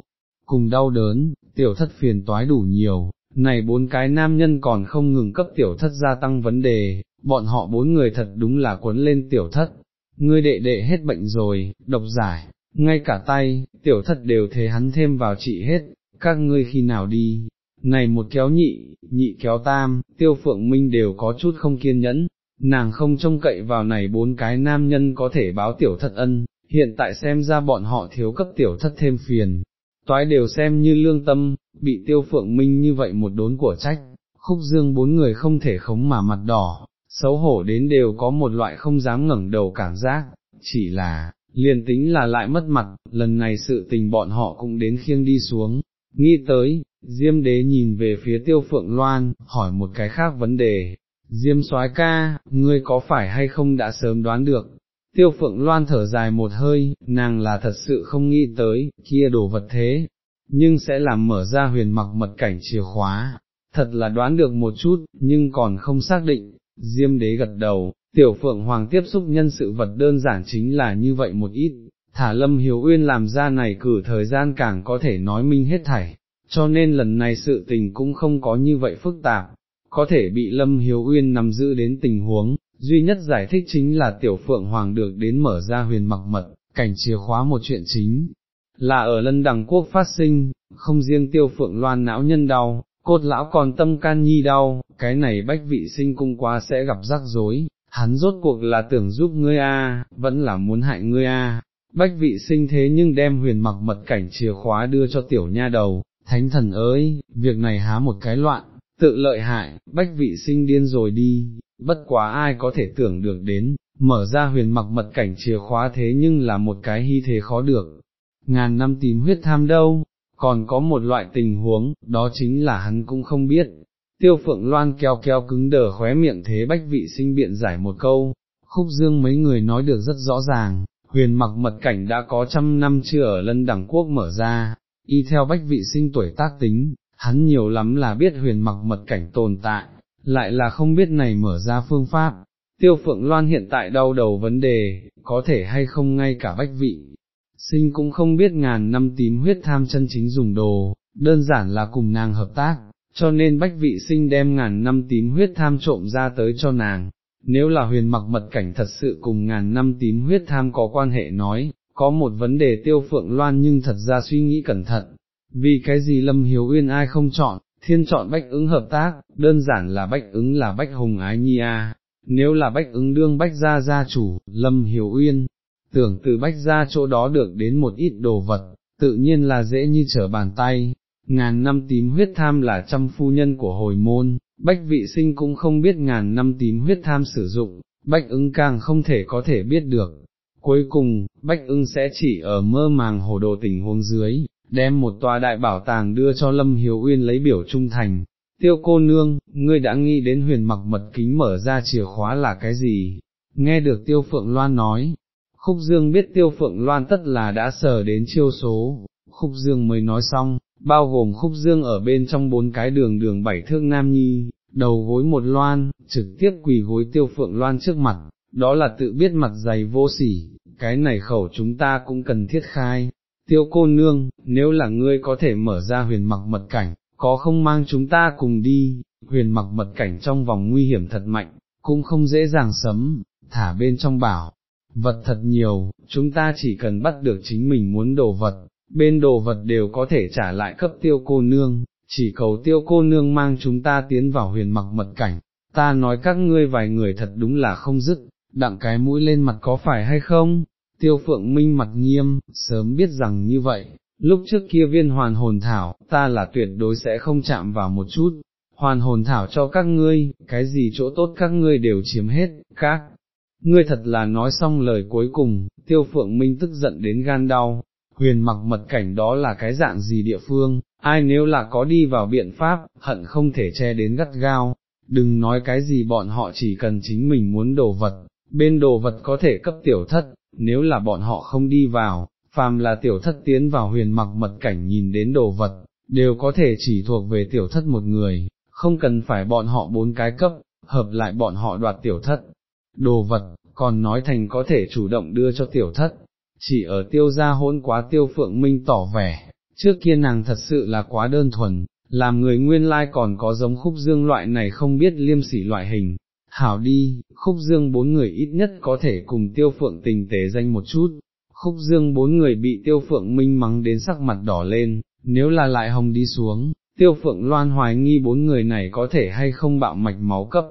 cùng đau đớn, tiểu thất phiền toái đủ nhiều, này bốn cái nam nhân còn không ngừng cấp tiểu thất gia tăng vấn đề, bọn họ bốn người thật đúng là cuốn lên tiểu thất, ngươi đệ đệ hết bệnh rồi, độc giải, ngay cả tay, tiểu thất đều thế hắn thêm vào trị hết, các ngươi khi nào đi, này một kéo nhị, nhị kéo tam, tiêu phượng minh đều có chút không kiên nhẫn, nàng không trông cậy vào này bốn cái nam nhân có thể báo tiểu thất ân, hiện tại xem ra bọn họ thiếu cấp tiểu thất thêm phiền, toái đều xem như lương tâm, bị tiêu phượng minh như vậy một đốn của trách, khúc dương bốn người không thể khống mà mặt đỏ, xấu hổ đến đều có một loại không dám ngẩng đầu cảm giác, chỉ là, liền tính là lại mất mặt, lần này sự tình bọn họ cũng đến khiêng đi xuống, nghĩ tới, Diêm đế nhìn về phía tiêu phượng loan, hỏi một cái khác vấn đề, Diêm soái ca, ngươi có phải hay không đã sớm đoán được, tiêu phượng loan thở dài một hơi, nàng là thật sự không nghĩ tới, kia đồ vật thế, nhưng sẽ làm mở ra huyền mặc mật cảnh chìa khóa, thật là đoán được một chút, nhưng còn không xác định, Diêm đế gật đầu, tiểu phượng hoàng tiếp xúc nhân sự vật đơn giản chính là như vậy một ít, thả lâm hiếu uyên làm ra này cử thời gian càng có thể nói minh hết thảy, cho nên lần này sự tình cũng không có như vậy phức tạp, có thể bị lâm hiếu uyên nắm giữ đến tình huống, duy nhất giải thích chính là tiểu phượng hoàng được đến mở ra huyền mặc mật, cảnh chìa khóa một chuyện chính, là ở lân đằng quốc phát sinh, không riêng tiêu phượng loan não nhân đau, cốt lão còn tâm can nhi đau, cái này bách vị sinh cung quá sẽ gặp rắc rối, hắn rốt cuộc là tưởng giúp ngươi a, vẫn là muốn hại ngươi a. Bách vị sinh thế nhưng đem huyền mặc mật cảnh chìa khóa đưa cho tiểu nha đầu, thánh thần ơi, việc này há một cái loạn, tự lợi hại, bách vị sinh điên rồi đi, bất quá ai có thể tưởng được đến, mở ra huyền mặc mật cảnh chìa khóa thế nhưng là một cái hy thế khó được. Ngàn năm tìm huyết tham đâu, còn có một loại tình huống, đó chính là hắn cũng không biết. Tiêu phượng loan keo keo cứng đờ khóe miệng thế bách vị sinh biện giải một câu, khúc dương mấy người nói được rất rõ ràng, huyền mặc mật cảnh đã có trăm năm chưa ở lân đẳng quốc mở ra, y theo bách vị sinh tuổi tác tính, hắn nhiều lắm là biết huyền mặc mật cảnh tồn tại, lại là không biết này mở ra phương pháp. Tiêu Phượng Loan hiện tại đau đầu vấn đề, có thể hay không ngay cả bách vị, sinh cũng không biết ngàn năm tím huyết tham chân chính dùng đồ, đơn giản là cùng nàng hợp tác, cho nên bách vị sinh đem ngàn năm tím huyết tham trộm ra tới cho nàng. Nếu là huyền mặc mật cảnh thật sự cùng ngàn năm tím huyết tham có quan hệ nói, có một vấn đề tiêu phượng loan nhưng thật ra suy nghĩ cẩn thận, vì cái gì Lâm Hiếu Uyên ai không chọn, thiên chọn bách ứng hợp tác, đơn giản là bách ứng là bách hùng ái nhi a. nếu là bách ứng đương bách gia gia chủ, Lâm Hiếu Uyên, tưởng từ bách gia chỗ đó được đến một ít đồ vật, tự nhiên là dễ như trở bàn tay, ngàn năm tím huyết tham là trăm phu nhân của hồi môn, bách vị sinh cũng không biết ngàn năm tím huyết tham sử dụng, bách ứng càng không thể có thể biết được. Cuối cùng, Bách ưng sẽ chỉ ở mơ màng hồ đồ tình huống dưới, đem một tòa đại bảo tàng đưa cho Lâm Hiếu Uyên lấy biểu trung thành. Tiêu cô nương, ngươi đã nghĩ đến huyền mặc mật kính mở ra chìa khóa là cái gì? Nghe được Tiêu Phượng Loan nói, Khúc Dương biết Tiêu Phượng Loan tất là đã sờ đến chiêu số, Khúc Dương mới nói xong, bao gồm Khúc Dương ở bên trong bốn cái đường đường bảy thước nam nhi, đầu gối một loan, trực tiếp quỳ gối Tiêu Phượng Loan trước mặt, đó là tự biết mặt dày vô sỉ, cái này khẩu chúng ta cũng cần thiết khai, tiêu cô nương, nếu là ngươi có thể mở ra huyền mặc mật cảnh, có không mang chúng ta cùng đi, huyền mặc mật cảnh trong vòng nguy hiểm thật mạnh, cũng không dễ dàng sấm, thả bên trong bảo, vật thật nhiều, chúng ta chỉ cần bắt được chính mình muốn đồ vật, bên đồ vật đều có thể trả lại cấp tiêu cô nương, chỉ cầu tiêu cô nương mang chúng ta tiến vào huyền mặc mật cảnh, ta nói các ngươi vài người thật đúng là không dứt, đặng cái mũi lên mặt có phải hay không, tiêu phượng minh mặt nghiêm, sớm biết rằng như vậy, lúc trước kia viên hoàn hồn thảo, ta là tuyệt đối sẽ không chạm vào một chút, hoàn hồn thảo cho các ngươi, cái gì chỗ tốt các ngươi đều chiếm hết, các. Ngươi thật là nói xong lời cuối cùng, tiêu phượng minh tức giận đến gan đau, huyền mặc mật cảnh đó là cái dạng gì địa phương, ai nếu là có đi vào biện pháp, hận không thể che đến gắt gao, đừng nói cái gì bọn họ chỉ cần chính mình muốn đồ vật, bên đồ vật có thể cấp tiểu thất, nếu là bọn họ không đi vào, phàm là tiểu thất tiến vào huyền mặc mật cảnh nhìn đến đồ vật, đều có thể chỉ thuộc về tiểu thất một người, không cần phải bọn họ bốn cái cấp, hợp lại bọn họ đoạt tiểu thất. Đồ vật, còn nói thành có thể chủ động đưa cho tiểu thất, chỉ ở tiêu gia hỗn quá tiêu phượng minh tỏ vẻ, trước kia nàng thật sự là quá đơn thuần, làm người nguyên lai còn có giống khúc dương loại này không biết liêm sỉ loại hình. Hảo đi, khúc dương bốn người ít nhất có thể cùng tiêu phượng tình tế danh một chút, khúc dương bốn người bị tiêu phượng minh mắng đến sắc mặt đỏ lên, nếu là lại hồng đi xuống, tiêu phượng loan hoài nghi bốn người này có thể hay không bạo mạch máu cấp.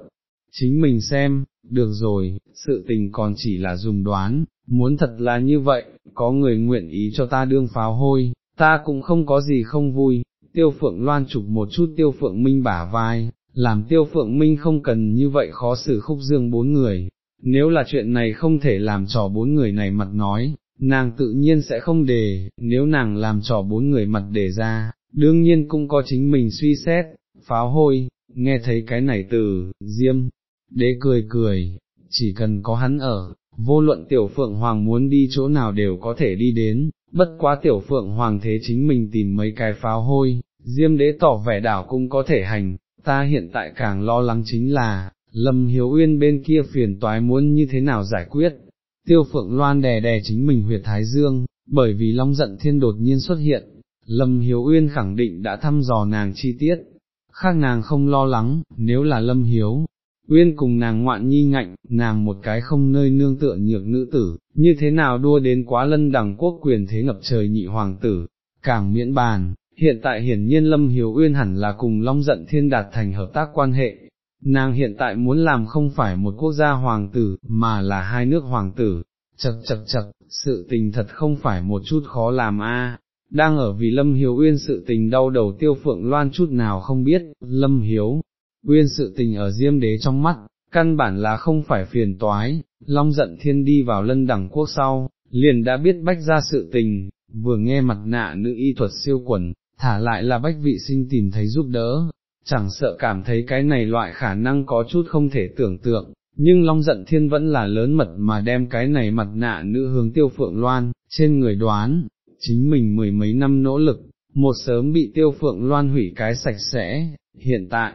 Chính mình xem, được rồi, sự tình còn chỉ là dùng đoán, muốn thật là như vậy, có người nguyện ý cho ta đương pháo hôi, ta cũng không có gì không vui, tiêu phượng loan chụp một chút tiêu phượng minh bả vai, làm tiêu phượng minh không cần như vậy khó xử khúc dương bốn người, nếu là chuyện này không thể làm trò bốn người này mặt nói, nàng tự nhiên sẽ không đề, nếu nàng làm trò bốn người mặt đề ra, đương nhiên cũng có chính mình suy xét, pháo hôi, nghe thấy cái này từ, diêm, đế cười cười, chỉ cần có hắn ở, vô luận tiểu phượng hoàng muốn đi chỗ nào đều có thể đi đến, bất quá tiểu phượng hoàng thế chính mình tìm mấy cái pháo hôi, diêm đế tỏ vẻ đảo cũng có thể hành, ta hiện tại càng lo lắng chính là, lâm hiếu uyên bên kia phiền toái muốn như thế nào giải quyết, tiêu phượng loan đè đè chính mình huyệt thái dương, bởi vì long giận thiên đột nhiên xuất hiện, lâm hiếu uyên khẳng định đã thăm dò nàng chi tiết, khác nàng không lo lắng, nếu là lâm hiếu. Uyên cùng nàng ngoạn nhi ngạnh, nàng một cái không nơi nương tựa nhược nữ tử, như thế nào đua đến quá lân đẳng quốc quyền thế ngập trời nhị hoàng tử, càng miễn bàn, hiện tại hiển nhiên Lâm Hiếu Uyên hẳn là cùng Long Dận Thiên đạt thành hợp tác quan hệ, nàng hiện tại muốn làm không phải một quốc gia hoàng tử, mà là hai nước hoàng tử, chật chật chật, sự tình thật không phải một chút khó làm a. Đang ở vì Lâm Hiếu Uyên sự tình đau đầu tiêu phượng loan chút nào không biết, Lâm Hiếu, Uyên sự tình ở diêm đế trong mắt, căn bản là không phải phiền toái, Long giận thiên đi vào lân đẳng quốc sau, liền đã biết bách ra sự tình, vừa nghe mặt nạ nữ y thuật siêu quần, thả lại là bách vị sinh tìm thấy giúp đỡ, chẳng sợ cảm thấy cái này loại khả năng có chút không thể tưởng tượng, nhưng Long giận thiên vẫn là lớn mật mà đem cái này mặt nạ nữ hướng tiêu phượng loan, trên người đoán, chính mình mười mấy năm nỗ lực, một sớm bị tiêu phượng loan hủy cái sạch sẽ, hiện tại,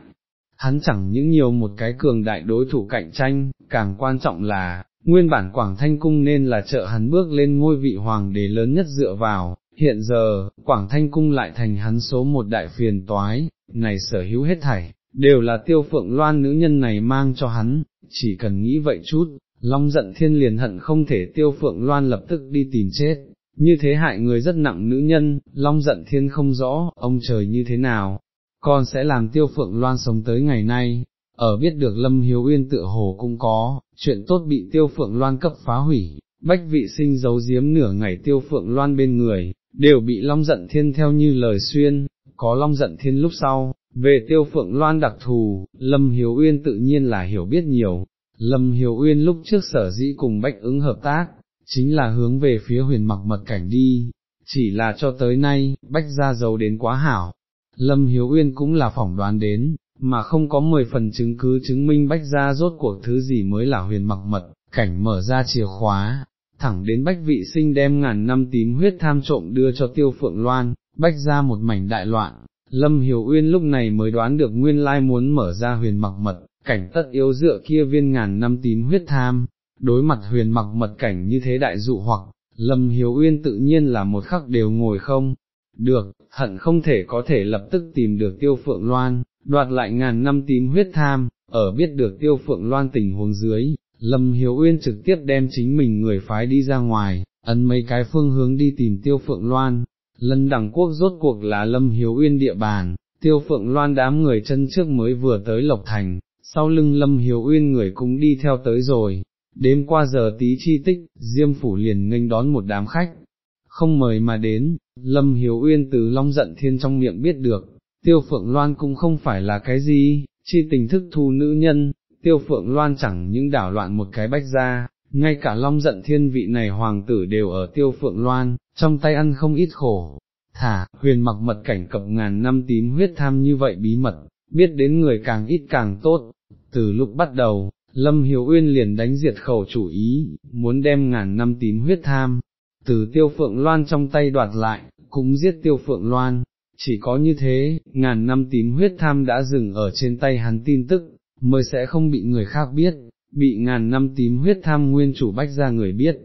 hắn chẳng những nhiều một cái cường đại đối thủ cạnh tranh, càng quan trọng là, nguyên bản Quảng Thanh Cung nên là trợ hắn bước lên ngôi vị hoàng đế lớn nhất dựa vào, hiện giờ, Quảng Thanh Cung lại thành hắn số một đại phiền toái, này sở hữu hết thảy, đều là tiêu phượng loan nữ nhân này mang cho hắn, chỉ cần nghĩ vậy chút, Long giận thiên liền hận không thể tiêu phượng loan lập tức đi tìm chết, như thế hại người rất nặng nữ nhân, Long giận thiên không rõ, ông trời như thế nào, con sẽ làm tiêu phượng loan sống tới ngày nay, ở biết được Lâm Hiếu Uyên tựa hồ cũng có, chuyện tốt bị tiêu phượng loan cấp phá hủy, bách vị sinh giấu giếm nửa ngày tiêu phượng loan bên người, đều bị Long giận thiên theo như lời xuyên, có Long giận thiên lúc sau, về tiêu phượng loan đặc thù, Lâm Hiếu Uyên tự nhiên là hiểu biết nhiều, Lâm Hiếu Uyên lúc trước sở dĩ cùng Bách ứng hợp tác, chính là hướng về phía huyền mặc mật cảnh đi, chỉ là cho tới nay, Bách ra giấu đến quá hảo, Lâm Hiếu Uyên cũng là phỏng đoán đến, mà không có 10 phần chứng cứ chứng minh Bách ra rốt cuộc thứ gì mới là huyền mặc mật, cảnh mở ra chìa khóa, thẳng đến Bách vị sinh đem ngàn năm tím huyết tham trộm đưa cho tiêu phượng loan, Bách ra một mảnh đại loạn, Lâm Hiểu Uyên lúc này mới đoán được nguyên lai muốn mở ra huyền mặc mật, cảnh tất yếu dựa kia viên ngàn năm tím huyết tham, đối mặt huyền mặc mật cảnh như thế đại dụ hoặc, Lâm Hiếu Uyên tự nhiên là một khắc đều ngồi không, được, hận không thể có thể lập tức tìm được tiêu phượng loan, đoạt lại ngàn năm tím huyết tham, ở biết được tiêu phượng loan tình huống dưới, Lâm Hiếu Uyên trực tiếp đem chính mình người phái đi ra ngoài, ấn mấy cái phương hướng đi tìm tiêu phượng loan, lân đẳng quốc rốt cuộc là Lâm Hiếu Uyên địa bàn, tiêu phượng loan đám người chân trước mới vừa tới Lộc Thành, sau lưng Lâm Hiếu Uyên người cũng đi theo tới rồi, đêm qua giờ tí chi tích, Diêm Phủ liền nghênh đón một đám khách, không mời mà đến, Lâm Hiếu Uyên từ Long giận thiên trong miệng biết được, tiêu phượng loan cũng không phải là cái gì, chi tình thức thu nữ nhân, tiêu phượng loan chẳng những đảo loạn một cái bách ra, ngay cả long giận thiên vị này hoàng tử đều ở tiêu phượng loan, trong tay ăn không ít khổ. Thả, huyền mặc mật cảnh cập ngàn năm tím huyết tham như vậy bí mật, biết đến người càng ít càng tốt. Từ lúc bắt đầu, Lâm Hiếu Uyên liền đánh diệt khẩu chủ ý, muốn đem ngàn năm tím huyết tham, từ tiêu phượng loan trong tay đoạt lại, cũng giết tiêu phượng loan. Chỉ có như thế, ngàn năm tím huyết tham đã dừng ở trên tay hắn tin tức, mới sẽ không bị người khác biết, bị ngàn năm tím huyết tham nguyên chủ bách ra người biết.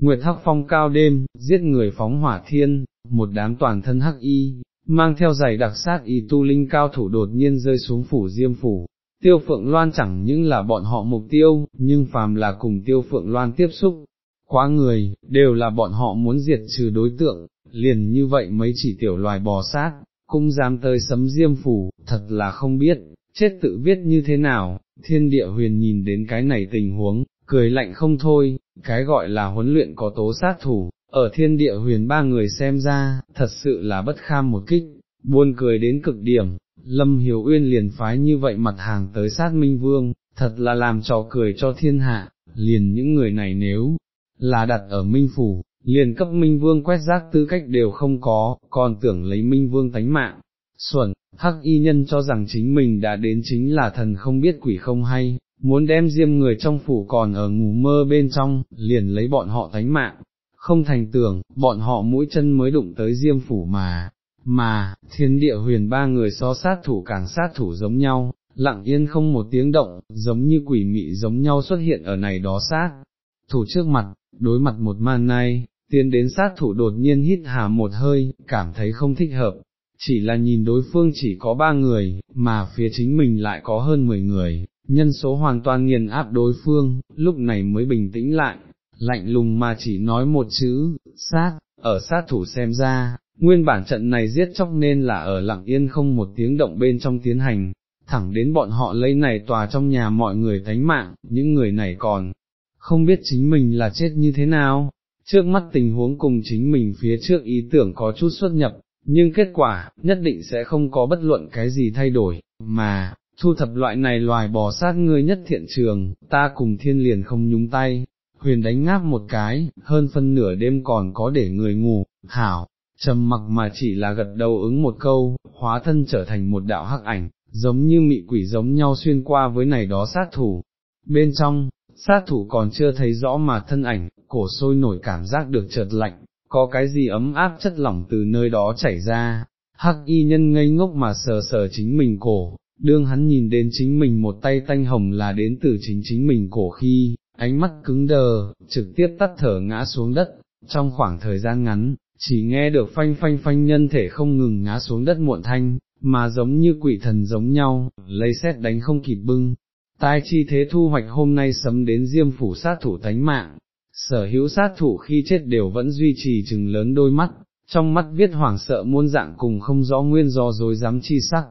Nguyệt hắc phong cao đêm, giết người phóng hỏa thiên, một đám toàn thân hắc y, mang theo giày đặc sát y tu linh cao thủ đột nhiên rơi xuống phủ diêm phủ. Tiêu Phượng Loan chẳng những là bọn họ mục tiêu, nhưng phàm là cùng Tiêu Phượng Loan tiếp xúc, quá người, đều là bọn họ muốn diệt trừ đối tượng, liền như vậy mấy chỉ tiểu loài bò sát, cũng dám tới sấm diêm phủ, thật là không biết, chết tự viết như thế nào, thiên địa huyền nhìn đến cái này tình huống, cười lạnh không thôi, cái gọi là huấn luyện có tố sát thủ, ở thiên địa huyền ba người xem ra, thật sự là bất kham một kích, buồn cười đến cực điểm, Lâm Hiểu Uyên liền phái như vậy mặt hàng tới sát Minh Vương, thật là làm trò cười cho thiên hạ, liền những người này nếu là đặt ở Minh Phủ, liền cấp Minh Vương quét rác tư cách đều không có, còn tưởng lấy Minh Vương tánh mạng. Xuẩn, hắc y nhân cho rằng chính mình đã đến chính là thần không biết quỷ không hay, muốn đem diêm người trong phủ còn ở ngủ mơ bên trong, liền lấy bọn họ tánh mạng, không thành tưởng, bọn họ mũi chân mới đụng tới diêm phủ mà, mà, thiên địa huyền ba người so sát thủ càng sát thủ giống nhau, lặng yên không một tiếng động, giống như quỷ mị giống nhau xuất hiện ở này đó sát. Thủ trước mặt, đối mặt một màn này, tiến đến sát thủ đột nhiên hít hà một hơi, cảm thấy không thích hợp, chỉ là nhìn đối phương chỉ có ba người, mà phía chính mình lại có hơn mười người, nhân số hoàn toàn nghiền áp đối phương, lúc này mới bình tĩnh lại, lạnh lùng mà chỉ nói một chữ, sát, ở sát thủ xem ra, nguyên bản trận này giết chóc nên là ở lặng yên không một tiếng động bên trong tiến hành, thẳng đến bọn họ lấy này tòa trong nhà mọi người thánh mạng, những người này còn không biết chính mình là chết như thế nào, trước mắt tình huống cùng chính mình phía trước ý tưởng có chút xuất nhập, nhưng kết quả, nhất định sẽ không có bất luận cái gì thay đổi, mà, thu thập loại này loài bò sát ngươi nhất thiện trường, ta cùng thiên liền không nhúng tay, huyền đánh ngáp một cái, hơn phân nửa đêm còn có để người ngủ, hảo, trầm mặc mà chỉ là gật đầu ứng một câu, hóa thân trở thành một đạo hắc ảnh, giống như mị quỷ giống nhau xuyên qua với này đó sát thủ. Bên trong, sát thủ còn chưa thấy rõ mà thân ảnh, cổ sôi nổi cảm giác được chợt lạnh, có cái gì ấm áp chất lỏng từ nơi đó chảy ra, hắc y nhân ngây ngốc mà sờ sờ chính mình cổ, đương hắn nhìn đến chính mình một tay tanh hồng là đến từ chính chính mình cổ khi, ánh mắt cứng đờ, trực tiếp tắt thở ngã xuống đất, trong khoảng thời gian ngắn, chỉ nghe được phanh phanh phanh nhân thể không ngừng ngã xuống đất muộn thanh, mà giống như quỷ thần giống nhau, lấy xét đánh không kịp bưng. Tai chi thế thu hoạch hôm nay sấm đến diêm phủ sát thủ tánh mạng, sở hữu sát thủ khi chết đều vẫn duy trì chừng lớn đôi mắt, trong mắt viết hoảng sợ muôn dạng cùng không rõ nguyên do dối dám chi sắc,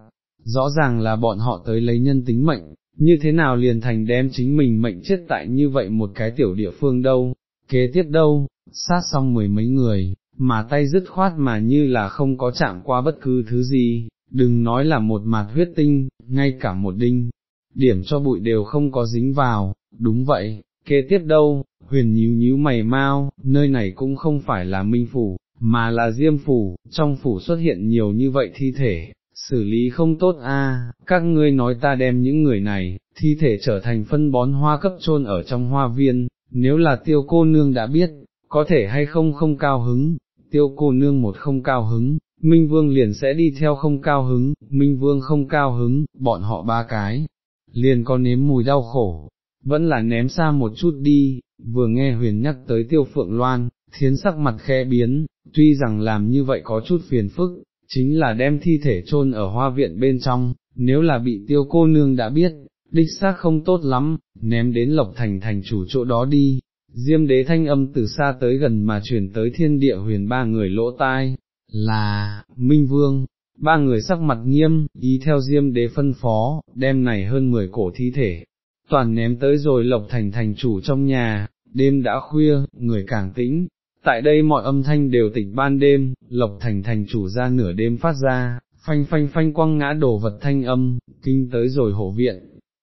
rõ ràng là bọn họ tới lấy nhân tính mệnh, như thế nào liền thành đem chính mình mệnh chết tại như vậy một cái tiểu địa phương đâu, kế tiếp đâu, sát xong mười mấy người, mà tay dứt khoát mà như là không có chạm qua bất cứ thứ gì, đừng nói là một mạt huyết tinh, ngay cả một đinh, điểm cho bụi đều không có dính vào, đúng vậy, kế tiếp đâu, huyền nhíu nhíu mày mau, nơi này cũng không phải là minh phủ, mà là diêm phủ, trong phủ xuất hiện nhiều như vậy thi thể, xử lý không tốt a, các ngươi nói ta đem những người này, thi thể trở thành phân bón hoa cấp trôn ở trong hoa viên, nếu là tiêu cô nương đã biết, có thể hay không không cao hứng, tiêu cô nương một không cao hứng, Minh Vương liền sẽ đi theo không cao hứng, Minh Vương không cao hứng, bọn họ ba cái, liền có nếm mùi đau khổ, vẫn là ném xa một chút đi, vừa nghe huyền nhắc tới tiêu phượng loan, thiến sắc mặt khe biến, tuy rằng làm như vậy có chút phiền phức, chính là đem thi thể chôn ở hoa viện bên trong, nếu là bị tiêu cô nương đã biết, đích xác không tốt lắm, ném đến lộc thành thành chủ chỗ đó đi. Diêm đế thanh âm từ xa tới gần mà chuyển tới thiên địa huyền ba người lỗ tai, là, Minh Vương, ba người sắc mặt nghiêm, ý theo diêm đế phân phó, đem này hơn mười cổ thi thể, toàn ném tới rồi lộc thành thành chủ trong nhà, đêm đã khuya, người càng tĩnh, tại đây mọi âm thanh đều tịch ban đêm, lộc thành thành chủ ra nửa đêm phát ra, phanh phanh phanh quăng ngã đổ vật thanh âm, kinh tới rồi hộ viện.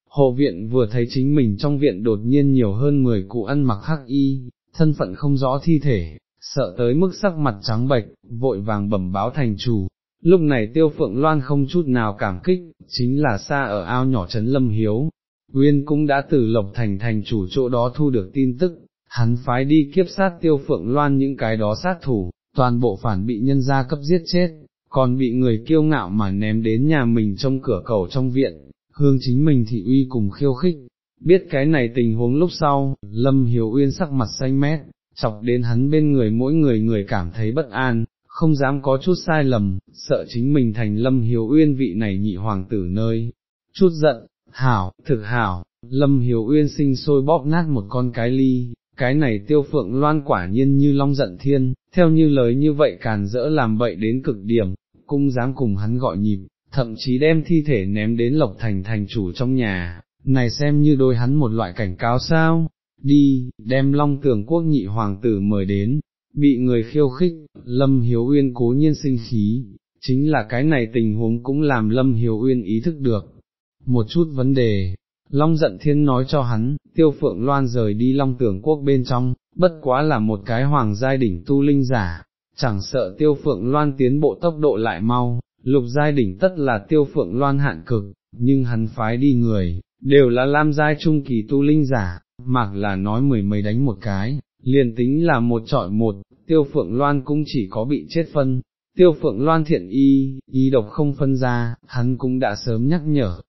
Hộ viện vừa thấy chính mình trong viện đột nhiên nhiều hơn 10 cụ ăn mặc hắc y, thân phận không rõ thi thể, sợ tới mức sắc mặt trắng bệch, vội vàng bẩm báo thành chủ. Lúc này tiêu phượng loan không chút nào cảm kích, chính là xa ở ao nhỏ trấn lâm hiếu, Uyên cũng đã từ Lộc Thành thành chủ chỗ đó thu được tin tức, hắn phái đi kiếp sát tiêu phượng loan những cái đó sát thủ, toàn bộ phản bị nhân gia cấp giết chết, còn bị người kiêu ngạo mà ném đến nhà mình trong cửa cầu trong viện, hương chính mình thị uy cùng khiêu khích. Biết cái này tình huống lúc sau, Lâm Hiếu Uyên sắc mặt xanh mét, chọc đến hắn bên người mỗi người người cảm thấy bất an, không dám có chút sai lầm, sợ chính mình thành lâm hiếu uyên vị này nhị hoàng tử nơi, chút giận, hảo, thực hảo, lâm hiếu uyên sinh sôi bóp nát một con cái ly, cái này tiêu phượng loan quả nhiên như long giận thiên, theo như lời như vậy càn dỡ làm bậy đến cực điểm, cung dám cùng hắn gọi nhịp, thậm chí đem thi thể ném đến lộc thành thành chủ trong nhà, này xem như đôi hắn một loại cảnh cáo sao, đi, đem long tường quốc nhị hoàng tử mời đến, bị người khiêu khích, lâm hiếu uyên cố nhiên sinh khí, chính là cái này tình huống cũng làm lâm hiếu uyên ý thức được, một chút vấn đề. Long giận thiên nói cho hắn, tiêu phượng loan rời đi long tưởng quốc bên trong, bất quá là một cái hoàng giai đỉnh tu linh giả, chẳng sợ tiêu phượng loan tiến bộ tốc độ lại mau, lục giai đỉnh tất là tiêu phượng loan hạn cực, nhưng hắn phái đi người, đều là lam giai trung kỳ tu linh giả, mặc là nói mười mấy đánh một cái, liền tính là một trọi một, tiêu phượng loan cũng chỉ có bị chết phân. Tiêu phượng loan thiện y, y độc không phân ra, hắn cũng đã sớm nhắc nhở,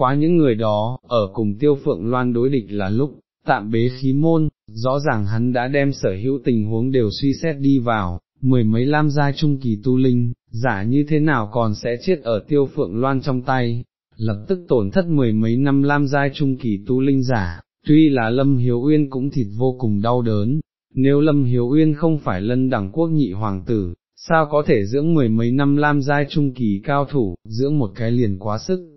quá những người đó, ở cùng tiêu phượng loan đối địch là lúc, tạm bế khí môn, rõ ràng hắn đã đem sở hữu tình huống đều suy xét đi vào, mười mấy lam giai trung kỳ tu linh, giả như thế nào còn sẽ chết ở tiêu phượng loan trong tay, lập tức tổn thất mười mấy năm lam giai trung kỳ tu linh giả, tuy là Lâm Hiếu Uyên cũng thịt vô cùng đau đớn, nếu Lâm Hiếu Uyên không phải lân đẳng quốc nhị hoàng tử, sao có thể dưỡng mười mấy năm lam giai trung kỳ cao thủ, dưỡng một cái liền quá sức.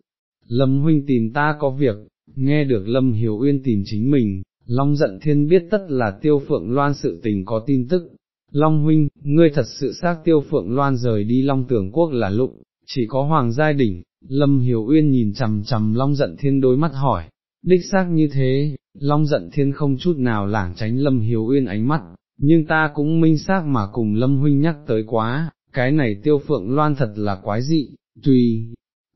Lâm huynh tìm ta có việc, nghe được Lâm Hiểu Uyên tìm chính mình, Long giận thiên biết tất là tiêu phượng loan sự tình có tin tức. Long huynh, ngươi thật sự xác tiêu phượng loan rời đi Long tưởng quốc là lụng, chỉ có hoàng giai đỉnh, Lâm Hiểu Uyên nhìn chằm chằm Long giận thiên đối mắt hỏi, đích xác như thế, Long giận thiên không chút nào lảng tránh Lâm Hiểu Uyên ánh mắt, nhưng ta cũng minh xác mà cùng Lâm huynh nhắc tới quá, cái này tiêu phượng loan thật là quái dị, tùy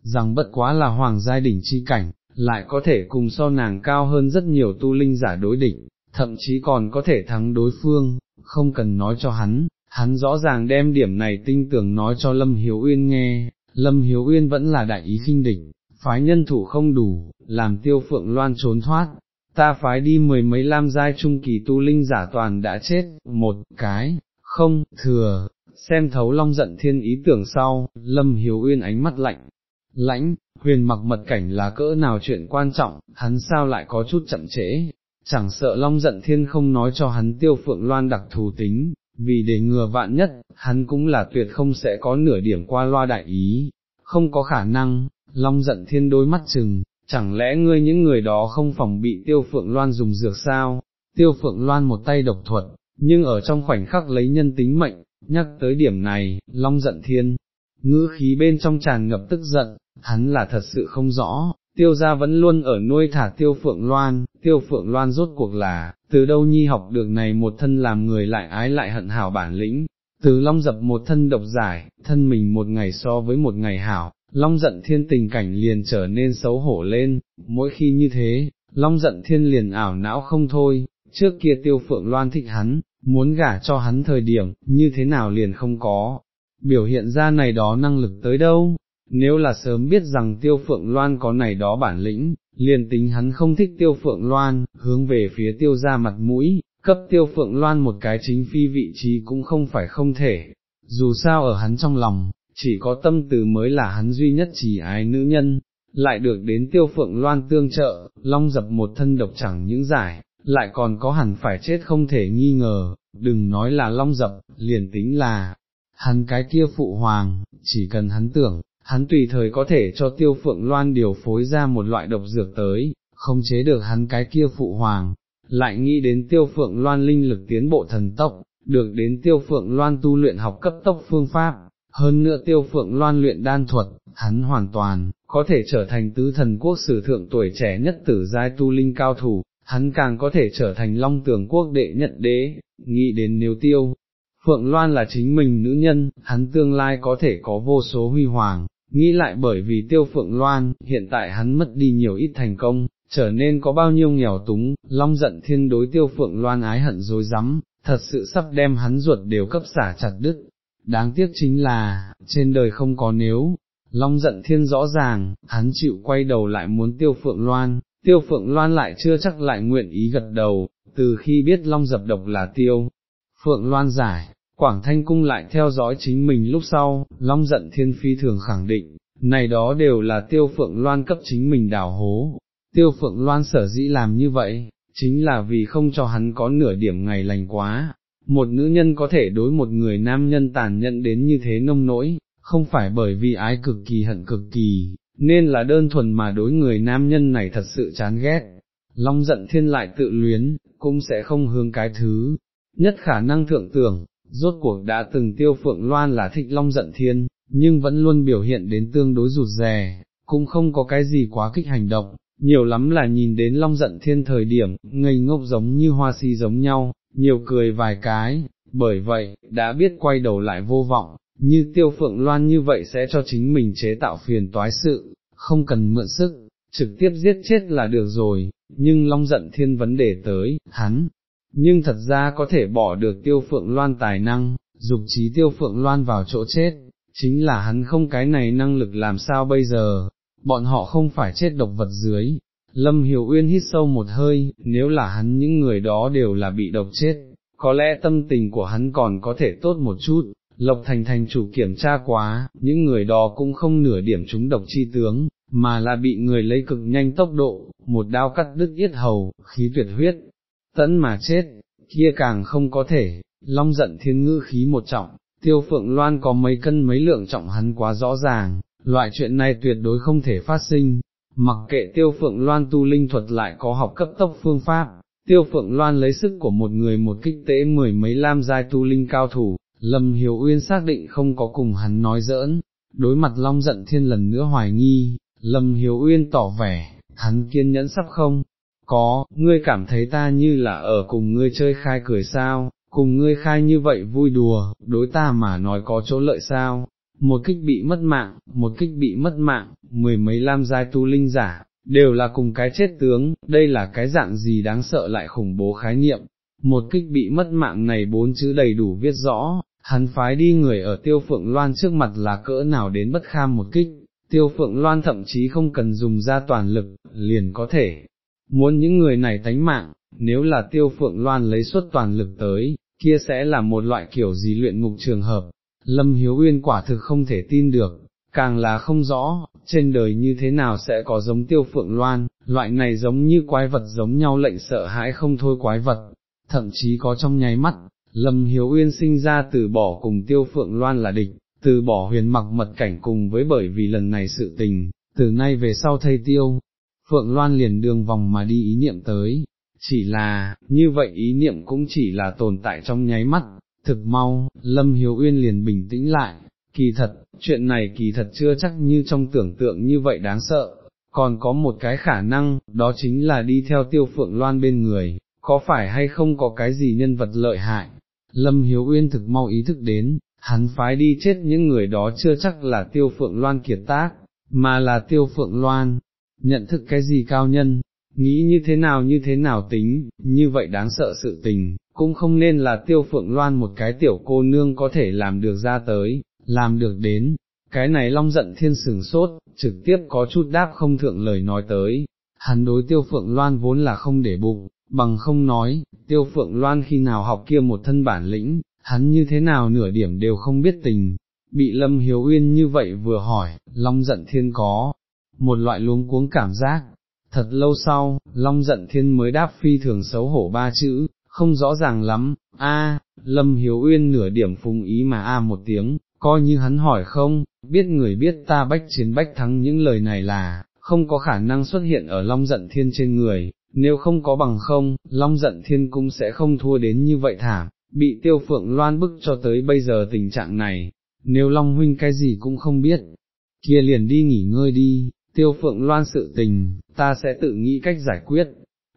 rằng bất quá là hoàng giai đỉnh chi cảnh, lại có thể cùng so nàng cao hơn rất nhiều tu linh giả đối địch, thậm chí còn có thể thắng đối phương, không cần nói cho hắn, hắn rõ ràng đem điểm này tinh tưởng nói cho Lâm Hiếu Uyên nghe, Lâm Hiếu Uyên vẫn là đại ý khinh đỉnh, phái nhân thủ không đủ, làm tiêu phượng loan trốn thoát, ta phái đi mười mấy lam giai trung kỳ tu linh giả toàn đã chết, một cái, không, thừa, xem thấu long giận thiên ý tưởng sau, Lâm Hiếu Uyên ánh mắt lạnh, lãnh, huyền mặc mật cảnh là cỡ nào chuyện quan trọng, hắn sao lại có chút chậm trễ, chẳng sợ long giận thiên không nói cho hắn tiêu phượng loan đặc thù tính, vì để ngừa vạn nhất, hắn cũng là tuyệt không sẽ có nửa điểm qua loa đại ý, không có khả năng, long giận thiên đôi mắt chừng, chẳng lẽ ngươi những người đó không phòng bị tiêu phượng loan dùng dược sao, tiêu phượng loan một tay độc thuật, nhưng ở trong khoảnh khắc lấy nhân tính mệnh, nhắc tới điểm này, long giận thiên, ngữ khí bên trong tràn ngập tức giận, hắn là thật sự không rõ, tiêu gia vẫn luôn ở nuôi thả tiêu phượng loan, tiêu phượng loan rốt cuộc là, từ đâu nhi học được này một thân làm người lại ái lại hận hảo bản lĩnh, từ long dập một thân độc giải, thân mình một ngày so với một ngày hảo, long giận thiên tình cảnh liền trở nên xấu hổ lên, mỗi khi như thế, long giận thiên liền ảo não không thôi, trước kia tiêu phượng loan thích hắn, muốn gả cho hắn thời điểm, như thế nào liền không có, biểu hiện ra này đó năng lực tới đâu, nếu là sớm biết rằng tiêu phượng loan có này đó bản lĩnh, liền tính hắn không thích tiêu phượng loan, hướng về phía tiêu ra mặt mũi, cấp tiêu phượng loan một cái chính phi vị trí cũng không phải không thể, dù sao ở hắn trong lòng, chỉ có tâm từ mới là hắn duy nhất chỉ ái nữ nhân, lại được đến tiêu phượng loan tương trợ, long dập một thân độc chẳng những giải, lại còn có hẳn phải chết không thể nghi ngờ, đừng nói là long dập, liền tính là, hắn cái kia phụ hoàng, chỉ cần hắn tưởng, hắn tùy thời có thể cho tiêu phượng loan điều phối ra một loại độc dược tới, không chế được hắn cái kia phụ hoàng, lại nghĩ đến tiêu phượng loan linh lực tiến bộ thần tốc, được đến tiêu phượng loan tu luyện học cấp tốc phương pháp, hơn nữa tiêu phượng loan luyện đan thuật, hắn hoàn toàn, có thể trở thành tứ thần quốc sử thượng tuổi trẻ nhất tử giai tu linh cao thủ, hắn càng có thể trở thành long tường quốc đệ nhận đế, nghĩ đến nếu tiêu. Phượng Loan là chính mình nữ nhân, hắn tương lai có thể có vô số huy hoàng, nghĩ lại bởi vì tiêu phượng loan, hiện tại hắn mất đi nhiều ít thành công, trở nên có bao nhiêu nghèo túng, long giận thiên đối tiêu phượng loan ái hận dối rắm thật sự sắp đem hắn ruột đều cấp xả chặt đứt. Đáng tiếc chính là, trên đời không có nếu, long giận thiên rõ ràng, hắn chịu quay đầu lại muốn tiêu phượng loan, tiêu phượng loan lại chưa chắc lại nguyện ý gật đầu, từ khi biết long dập độc là tiêu. Phượng Loan giải, Quảng Thanh Cung lại theo dõi chính mình lúc sau, Long giận thiên phi thường khẳng định, này đó đều là tiêu phượng loan cấp chính mình đào hố, tiêu phượng loan sở dĩ làm như vậy, chính là vì không cho hắn có nửa điểm ngày lành quá, một nữ nhân có thể đối một người nam nhân tàn nhẫn đến như thế nông nỗi, không phải bởi vì ái cực kỳ hận cực kỳ, nên là đơn thuần mà đối người nam nhân này thật sự chán ghét. Long giận thiên lại tự luyến, cũng sẽ không hướng cái thứ, nhất khả năng thượng tưởng, rốt cuộc đã từng tiêu phượng loan là thích long giận thiên, nhưng vẫn luôn biểu hiện đến tương đối rụt rè, cũng không có cái gì quá kích hành động, nhiều lắm là nhìn đến long giận thiên thời điểm, ngây ngốc giống như hoa si giống nhau, nhiều cười vài cái, bởi vậy, đã biết quay đầu lại vô vọng, như tiêu phượng loan như vậy sẽ cho chính mình chế tạo phiền toái sự, không cần mượn sức, trực tiếp giết chết là được rồi, nhưng long giận thiên vấn đề tới, hắn, nhưng thật ra có thể bỏ được tiêu phượng loan tài năng, dục trí tiêu phượng loan vào chỗ chết, chính là hắn không cái này năng lực làm sao bây giờ, bọn họ không phải chết độc vật dưới. Lâm Hiểu Uyên hít sâu một hơi, nếu là hắn những người đó đều là bị độc chết, có lẽ tâm tình của hắn còn có thể tốt một chút, Lộc Thành thành chủ kiểm tra quá, những người đó cũng không nửa điểm trúng độc chi tướng, mà là bị người lấy cực nhanh tốc độ, một đao cắt đứt yết hầu, khí tuyệt huyết, tẫn mà chết, kia càng không có thể, long giận thiên ngư khí một trọng, tiêu phượng loan có mấy cân mấy lượng trọng hắn quá rõ ràng, loại chuyện này tuyệt đối không thể phát sinh, mặc kệ tiêu phượng loan tu linh thuật lại có học cấp tốc phương pháp, tiêu phượng loan lấy sức của một người một kích tế mười mấy lam giai tu linh cao thủ, Lâm Hiểu Uyên xác định không có cùng hắn nói giỡn, đối mặt Long giận thiên lần nữa hoài nghi, Lâm hiếu Uyên tỏ vẻ, hắn kiên nhẫn sắp không, có, ngươi cảm thấy ta như là ở cùng ngươi chơi khai cười sao, cùng ngươi khai như vậy vui đùa, đối ta mà nói có chỗ lợi sao, một kích bị mất mạng, một kích bị mất mạng, mười mấy lam giai tu linh giả, đều là cùng cái chết tướng, đây là cái dạng gì đáng sợ lại khủng bố khái niệm, một kích bị mất mạng này bốn chữ đầy đủ viết rõ, hắn phái đi người ở tiêu phượng loan trước mặt là cỡ nào đến bất kham một kích, tiêu phượng loan thậm chí không cần dùng ra toàn lực, liền có thể, muốn những người này tánh mạng, nếu là tiêu phượng loan lấy suất toàn lực tới, kia sẽ là một loại kiểu gì luyện ngục trường hợp, Lâm Hiếu Uyên quả thực không thể tin được, càng là không rõ, trên đời như thế nào sẽ có giống tiêu phượng loan, loại này giống như quái vật giống nhau lệnh sợ hãi không thôi quái vật, thậm chí có trong nháy mắt, Lâm Hiếu Uyên sinh ra từ bỏ cùng tiêu phượng loan là địch, từ bỏ huyền mặc mật cảnh cùng với bởi vì lần này sự tình, từ nay về sau thầy tiêu, phượng loan liền đường vòng mà đi ý niệm tới, chỉ là, như vậy ý niệm cũng chỉ là tồn tại trong nháy mắt, thực mau, Lâm Hiếu Uyên liền bình tĩnh lại, kỳ thật, chuyện này kỳ thật chưa chắc như trong tưởng tượng như vậy đáng sợ, còn có một cái khả năng, đó chính là đi theo tiêu phượng loan bên người, có phải hay không có cái gì nhân vật lợi hại, Lâm Hiếu Uyên thực mau ý thức đến, hắn phái đi chết những người đó chưa chắc là tiêu phượng loan kiệt tác, mà là tiêu phượng loan, nhận thức cái gì cao nhân, nghĩ như thế nào như thế nào tính, như vậy đáng sợ sự tình, cũng không nên là tiêu phượng loan một cái tiểu cô nương có thể làm được ra tới, làm được đến, cái này long giận thiên sừng sốt, trực tiếp có chút đáp không thượng lời nói tới, hắn đối tiêu phượng loan vốn là không để bụng, bằng không nói, tiêu phượng loan khi nào học kia một thân bản lĩnh, hắn như thế nào nửa điểm đều không biết tình, bị lâm hiếu uyên như vậy vừa hỏi, long giận thiên có, một loại luống cuống cảm giác, thật lâu sau, long giận thiên mới đáp phi thường xấu hổ ba chữ, không rõ ràng lắm, a lâm hiếu uyên nửa điểm phùng ý mà a một tiếng, coi như hắn hỏi không, biết người biết ta bách chiến bách thắng những lời này là, không có khả năng xuất hiện ở long giận thiên trên người, nếu không có bằng không, Long giận thiên cũng sẽ không thua đến như vậy thảm, bị tiêu phượng loan bức cho tới bây giờ tình trạng này, nếu Long huynh cái gì cũng không biết, kia liền đi nghỉ ngơi đi, tiêu phượng loan sự tình, ta sẽ tự nghĩ cách giải quyết,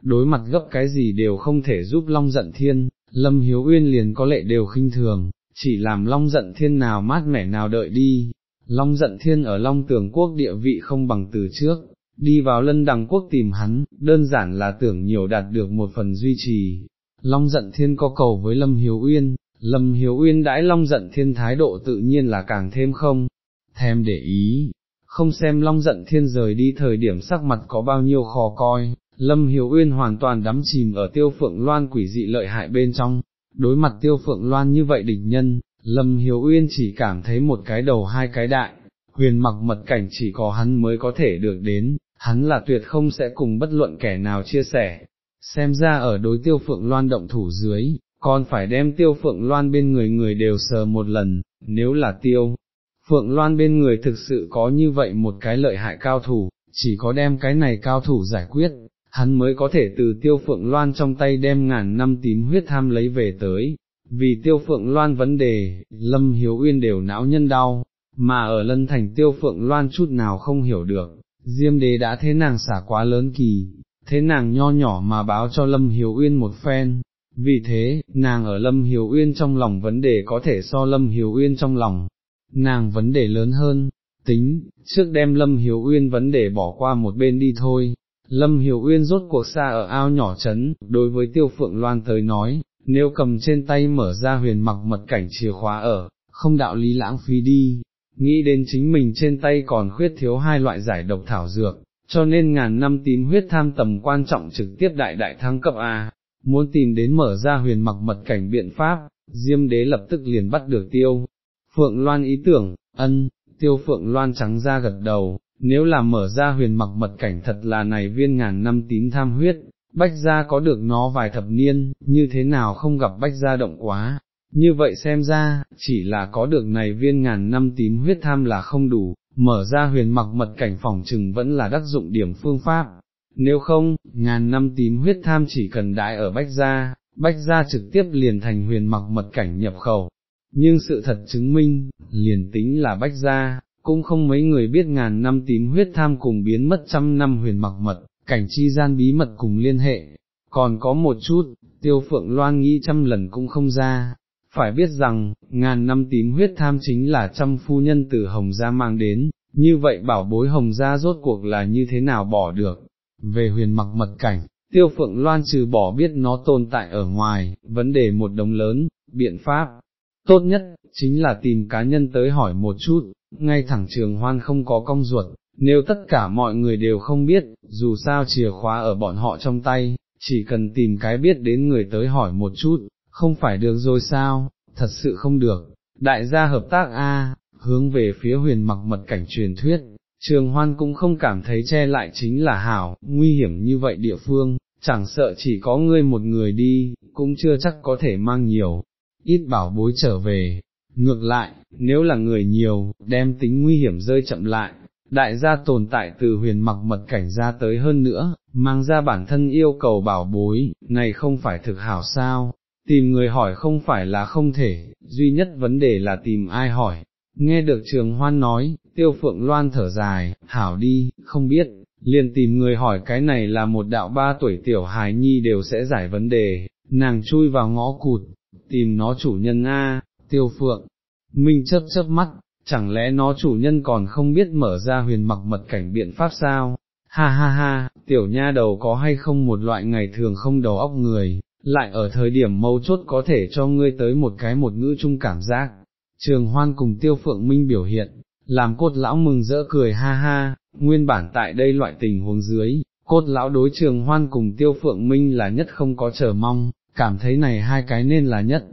đối mặt gấp cái gì đều không thể giúp Long giận thiên, Lâm Hiếu Uyên liền có lệ đều khinh thường, chỉ làm Long giận thiên nào mát mẻ nào đợi đi, Long giận thiên ở Long tường quốc địa vị không bằng từ trước, đi vào lân đằng quốc tìm hắn, đơn giản là tưởng nhiều đạt được một phần duy trì. Long giận thiên có cầu với Lâm Hiếu Uyên, Lâm Hiếu Uyên đãi Long giận thiên thái độ tự nhiên là càng thêm không, thèm để ý, không xem Long giận thiên rời đi thời điểm sắc mặt có bao nhiêu khó coi, Lâm Hiếu Uyên hoàn toàn đắm chìm ở tiêu phượng loan quỷ dị lợi hại bên trong, đối mặt tiêu phượng loan như vậy địch nhân, Lâm Hiếu Uyên chỉ cảm thấy một cái đầu hai cái đại, huyền mặc mật cảnh chỉ có hắn mới có thể được đến, hắn là tuyệt không sẽ cùng bất luận kẻ nào chia sẻ. Xem ra ở đối tiêu phượng loan động thủ dưới, còn phải đem tiêu phượng loan bên người người đều sờ một lần, nếu là tiêu. Phượng Loan bên người thực sự có như vậy một cái lợi hại cao thủ, chỉ có đem cái này cao thủ giải quyết, hắn mới có thể từ tiêu phượng loan trong tay đem ngàn năm tím huyết tham lấy về tới. Vì tiêu phượng loan vấn đề, Lâm Hiếu Uyên đều não nhân đau, mà ở lân thành tiêu phượng loan chút nào không hiểu được, diêm đế đã thế nàng xả quá lớn kỳ, thế nàng nho nhỏ mà báo cho Lâm Hiếu Uyên một phen, vì thế, nàng ở Lâm Hiếu Uyên trong lòng vấn đề có thể so Lâm Hiếu Uyên trong lòng, nàng vấn đề lớn hơn, tính, trước đem Lâm Hiếu Uyên vấn đề bỏ qua một bên đi thôi. Lâm Hiểu Uyên rốt cuộc xa ở ao nhỏ chấn, đối với Tiêu Phượng Loan tới nói, nếu cầm trên tay mở ra huyền mặc mật cảnh chìa khóa ở, không đạo lý lãng phí đi, nghĩ đến chính mình trên tay còn khuyết thiếu hai loại giải độc thảo dược, cho nên ngàn năm tím huyết tham tầm quan trọng trực tiếp đại đại thăng cấp A, muốn tìm đến mở ra huyền mặc mật cảnh biện pháp, Diêm đế lập tức liền bắt được tiêu. Phượng Loan ý tưởng, ân, tiêu phượng loan trắng ra gật đầu, nếu là mở ra huyền mặc mật cảnh thật là này viên ngàn năm tín tham huyết, bách gia có được nó vài thập niên, như thế nào không gặp bách gia động quá, như vậy xem ra, chỉ là có được này viên ngàn năm tím huyết tham là không đủ, mở ra huyền mặc mật cảnh phòng trừng vẫn là đắc dụng điểm phương pháp, nếu không, ngàn năm tím huyết tham chỉ cần đại ở bách gia, bách gia trực tiếp liền thành huyền mặc mật cảnh nhập khẩu, nhưng sự thật chứng minh, liền tính là bách gia, cũng không mấy người biết ngàn năm tím huyết tham cùng biến mất trăm năm huyền mặc mật, cảnh chi gian bí mật cùng liên hệ, còn có một chút, tiêu phượng loan nghĩ trăm lần cũng không ra, phải biết rằng, ngàn năm tím huyết tham chính là trăm phu nhân từ hồng gia mang đến, như vậy bảo bối hồng gia rốt cuộc là như thế nào bỏ được, về huyền mặc mật cảnh. Tiêu phượng loan trừ bỏ biết nó tồn tại ở ngoài, vấn đề một đống lớn, biện pháp, tốt nhất, chính là tìm cá nhân tới hỏi một chút, ngay thẳng trường hoan không có công ruột, nếu tất cả mọi người đều không biết, dù sao chìa khóa ở bọn họ trong tay, chỉ cần tìm cái biết đến người tới hỏi một chút, không phải được rồi sao, thật sự không được, đại gia hợp tác A, hướng về phía huyền mặc mật cảnh truyền thuyết, trường hoan cũng không cảm thấy che lại chính là hảo, nguy hiểm như vậy địa phương, chẳng sợ chỉ có ngươi một người đi, cũng chưa chắc có thể mang nhiều, ít bảo bối trở về, ngược lại, nếu là người nhiều, đem tính nguy hiểm rơi chậm lại, đại gia tồn tại từ huyền mặc mật cảnh ra tới hơn nữa, mang ra bản thân yêu cầu bảo bối, này không phải thực hảo sao, tìm người hỏi không phải là không thể, duy nhất vấn đề là tìm ai hỏi. Nghe được trường hoan nói, tiêu phượng loan thở dài, hảo đi, không biết, liền tìm người hỏi cái này là một đạo ba tuổi tiểu hài nhi đều sẽ giải vấn đề, nàng chui vào ngõ cụt, tìm nó chủ nhân A, tiêu phượng, minh chớp chớp mắt, chẳng lẽ nó chủ nhân còn không biết mở ra huyền mặc mật cảnh biện pháp sao, ha ha ha, tiểu nha đầu có hay không một loại ngày thường không đầu óc người, lại ở thời điểm mâu chốt có thể cho ngươi tới một cái một ngữ chung cảm giác, trường hoan cùng tiêu phượng minh biểu hiện, làm cốt lão mừng rỡ cười ha ha, nguyên bản tại đây loại tình huống dưới, cốt lão đối trường hoan cùng tiêu phượng minh là nhất không có chờ mong, cảm thấy này hai cái nên là nhất,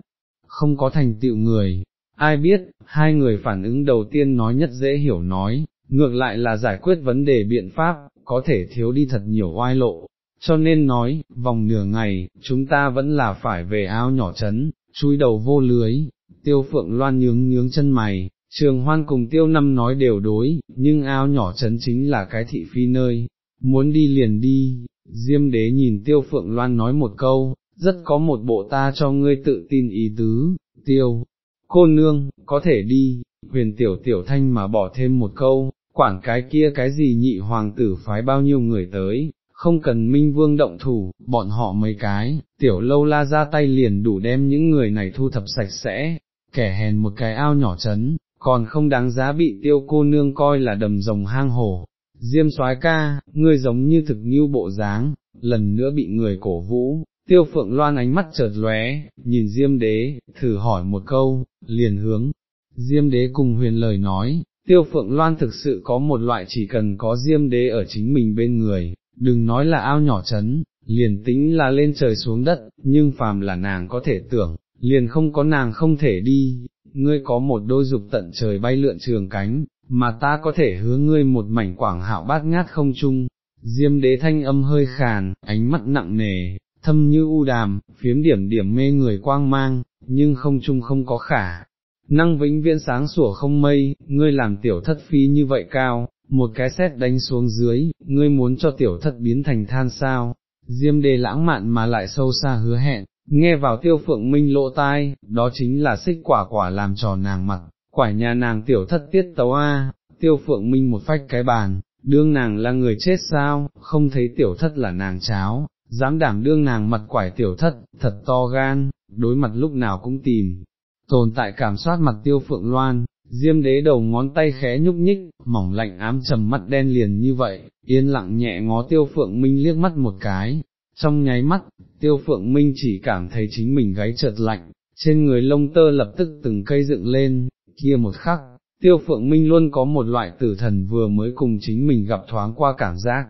không có thành tựu người, ai biết, hai người phản ứng đầu tiên nói nhất dễ hiểu nói, ngược lại là giải quyết vấn đề biện pháp, có thể thiếu đi thật nhiều oai lộ, cho nên nói, vòng nửa ngày, chúng ta vẫn là phải về ao nhỏ chấn, chui đầu vô lưới, tiêu phượng loan nhướng nhướng chân mày, trường hoan cùng tiêu năm nói đều đối, nhưng ao nhỏ chấn chính là cái thị phi nơi, muốn đi liền đi, diêm đế nhìn tiêu phượng loan nói một câu, rất có một bộ ta cho ngươi tự tin ý tứ, tiêu, cô nương, có thể đi, huyền tiểu tiểu thanh mà bỏ thêm một câu, quản cái kia cái gì nhị hoàng tử phái bao nhiêu người tới, không cần minh vương động thủ, bọn họ mấy cái, tiểu lâu la ra tay liền đủ đem những người này thu thập sạch sẽ, kẻ hèn một cái ao nhỏ chấn, còn không đáng giá bị tiêu cô nương coi là đầm rồng hang hổ. Diêm soái ca, ngươi giống như thực như bộ dáng, lần nữa bị người cổ vũ, Tiêu phượng loan ánh mắt chợt lóe, nhìn diêm đế, thử hỏi một câu, liền hướng, diêm đế cùng huyền lời nói, tiêu phượng loan thực sự có một loại chỉ cần có diêm đế ở chính mình bên người, đừng nói là ao nhỏ chấn, liền tính là lên trời xuống đất, nhưng phàm là nàng có thể tưởng, liền không có nàng không thể đi, ngươi có một đôi dục tận trời bay lượn trường cánh, mà ta có thể hứa ngươi một mảnh quảng hạo bát ngát không chung. Diêm đế thanh âm hơi khàn, ánh mắt nặng nề, thâm như u đàm, phiếm điểm điểm mê người quang mang, nhưng không chung không có khả. Năng vĩnh viễn sáng sủa không mây, ngươi làm tiểu thất phi như vậy cao, một cái xét đánh xuống dưới, ngươi muốn cho tiểu thất biến thành than sao, diêm đề lãng mạn mà lại sâu xa hứa hẹn, nghe vào tiêu phượng minh lộ tai, đó chính là xích quả quả làm trò nàng mặt, quả nhà nàng tiểu thất tiết tấu a, tiêu phượng minh một phách cái bàn, đương nàng là người chết sao, không thấy tiểu thất là nàng cháo, dám đảm đương nàng mặt quải tiểu thất, thật to gan, đối mặt lúc nào cũng tìm, tồn tại cảm soát mặt tiêu phượng loan, diêm đế đầu ngón tay khẽ nhúc nhích, mỏng lạnh ám trầm mắt đen liền như vậy, yên lặng nhẹ ngó tiêu phượng minh liếc mắt một cái, trong nháy mắt, tiêu phượng minh chỉ cảm thấy chính mình gáy chợt lạnh, trên người lông tơ lập tức từng cây dựng lên, kia một khắc, tiêu phượng minh luôn có một loại tử thần vừa mới cùng chính mình gặp thoáng qua cảm giác,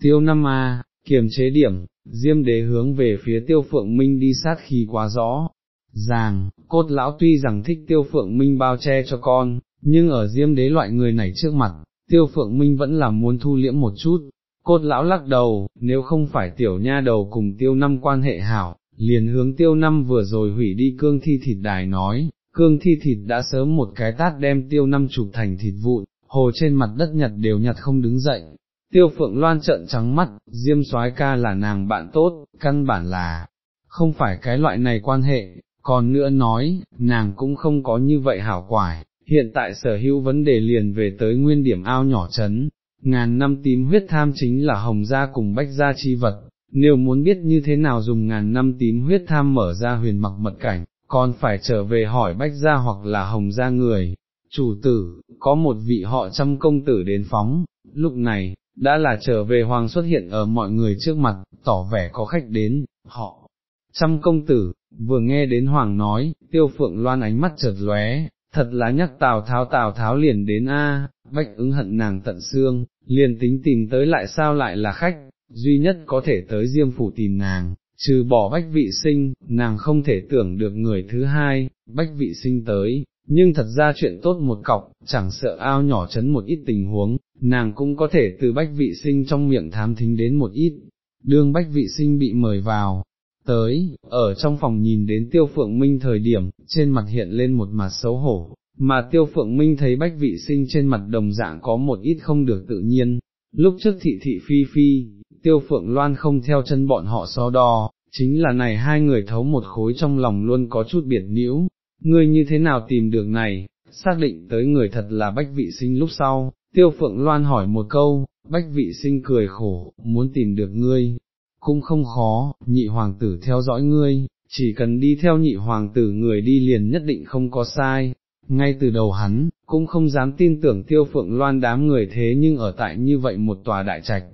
tiêu năm a kiềm chế điểm, diêm đế hướng về phía tiêu phượng minh đi sát khi quá rõ, ràng, cốt lão tuy rằng thích tiêu phượng minh bao che cho con, nhưng ở diêm đế loại người này trước mặt, tiêu phượng minh vẫn là muốn thu liễm một chút, cốt lão lắc đầu, nếu không phải tiểu nha đầu cùng tiêu năm quan hệ hảo, liền hướng tiêu năm vừa rồi hủy đi cương thi thịt đài nói, cương thi thịt đã sớm một cái tát đem tiêu năm chụp thành thịt vụn, hồ trên mặt đất nhặt đều nhặt không đứng dậy. Tiêu phượng loan trợn trắng mắt, diêm soái ca là nàng bạn tốt, căn bản là, không phải cái loại này quan hệ, còn nữa nói, nàng cũng không có như vậy hảo quải, hiện tại sở hữu vấn đề liền về tới nguyên điểm ao nhỏ chấn, ngàn năm tím huyết tham chính là hồng gia cùng bách gia chi vật, nếu muốn biết như thế nào dùng ngàn năm tím huyết tham mở ra huyền mặc mật cảnh, còn phải trở về hỏi bách gia hoặc là hồng gia người. Chủ tử, có một vị họ trăm công tử đến phóng, lúc này, đã là trở về hoàng xuất hiện ở mọi người trước mặt, tỏ vẻ có khách đến, họ, trăm công tử, vừa nghe đến hoàng nói, tiêu phượng loan ánh mắt chợt lóe, thật là nhắc tào tháo tào tháo liền đến a, bách ứng hận nàng tận xương, liền tính tìm tới lại sao lại là khách, duy nhất có thể tới diêm phủ tìm nàng, trừ bỏ bách vị sinh, nàng không thể tưởng được người thứ hai, bách vị sinh tới, nhưng thật ra chuyện tốt một cọc, chẳng sợ ao nhỏ chấn một ít tình huống, nàng cũng có thể từ bách vị sinh trong miệng thám thính đến một ít, đương bách vị sinh bị mời vào, tới, ở trong phòng nhìn đến tiêu phượng minh thời điểm, trên mặt hiện lên một mặt xấu hổ, mà tiêu phượng minh thấy bách vị sinh trên mặt đồng dạng có một ít không được tự nhiên, lúc trước thị thị phi phi, tiêu phượng loan không theo chân bọn họ so đo, chính là này hai người thấu một khối trong lòng luôn có chút biệt nhiễu, ngươi như thế nào tìm được này, xác định tới người thật là bách vị sinh lúc sau, tiêu phượng loan hỏi một câu, bách vị sinh cười khổ, muốn tìm được ngươi, cũng không khó, nhị hoàng tử theo dõi ngươi, chỉ cần đi theo nhị hoàng tử người đi liền nhất định không có sai. Ngay từ đầu hắn, cũng không dám tin tưởng tiêu phượng loan đám người thế nhưng ở tại như vậy một tòa đại trạch,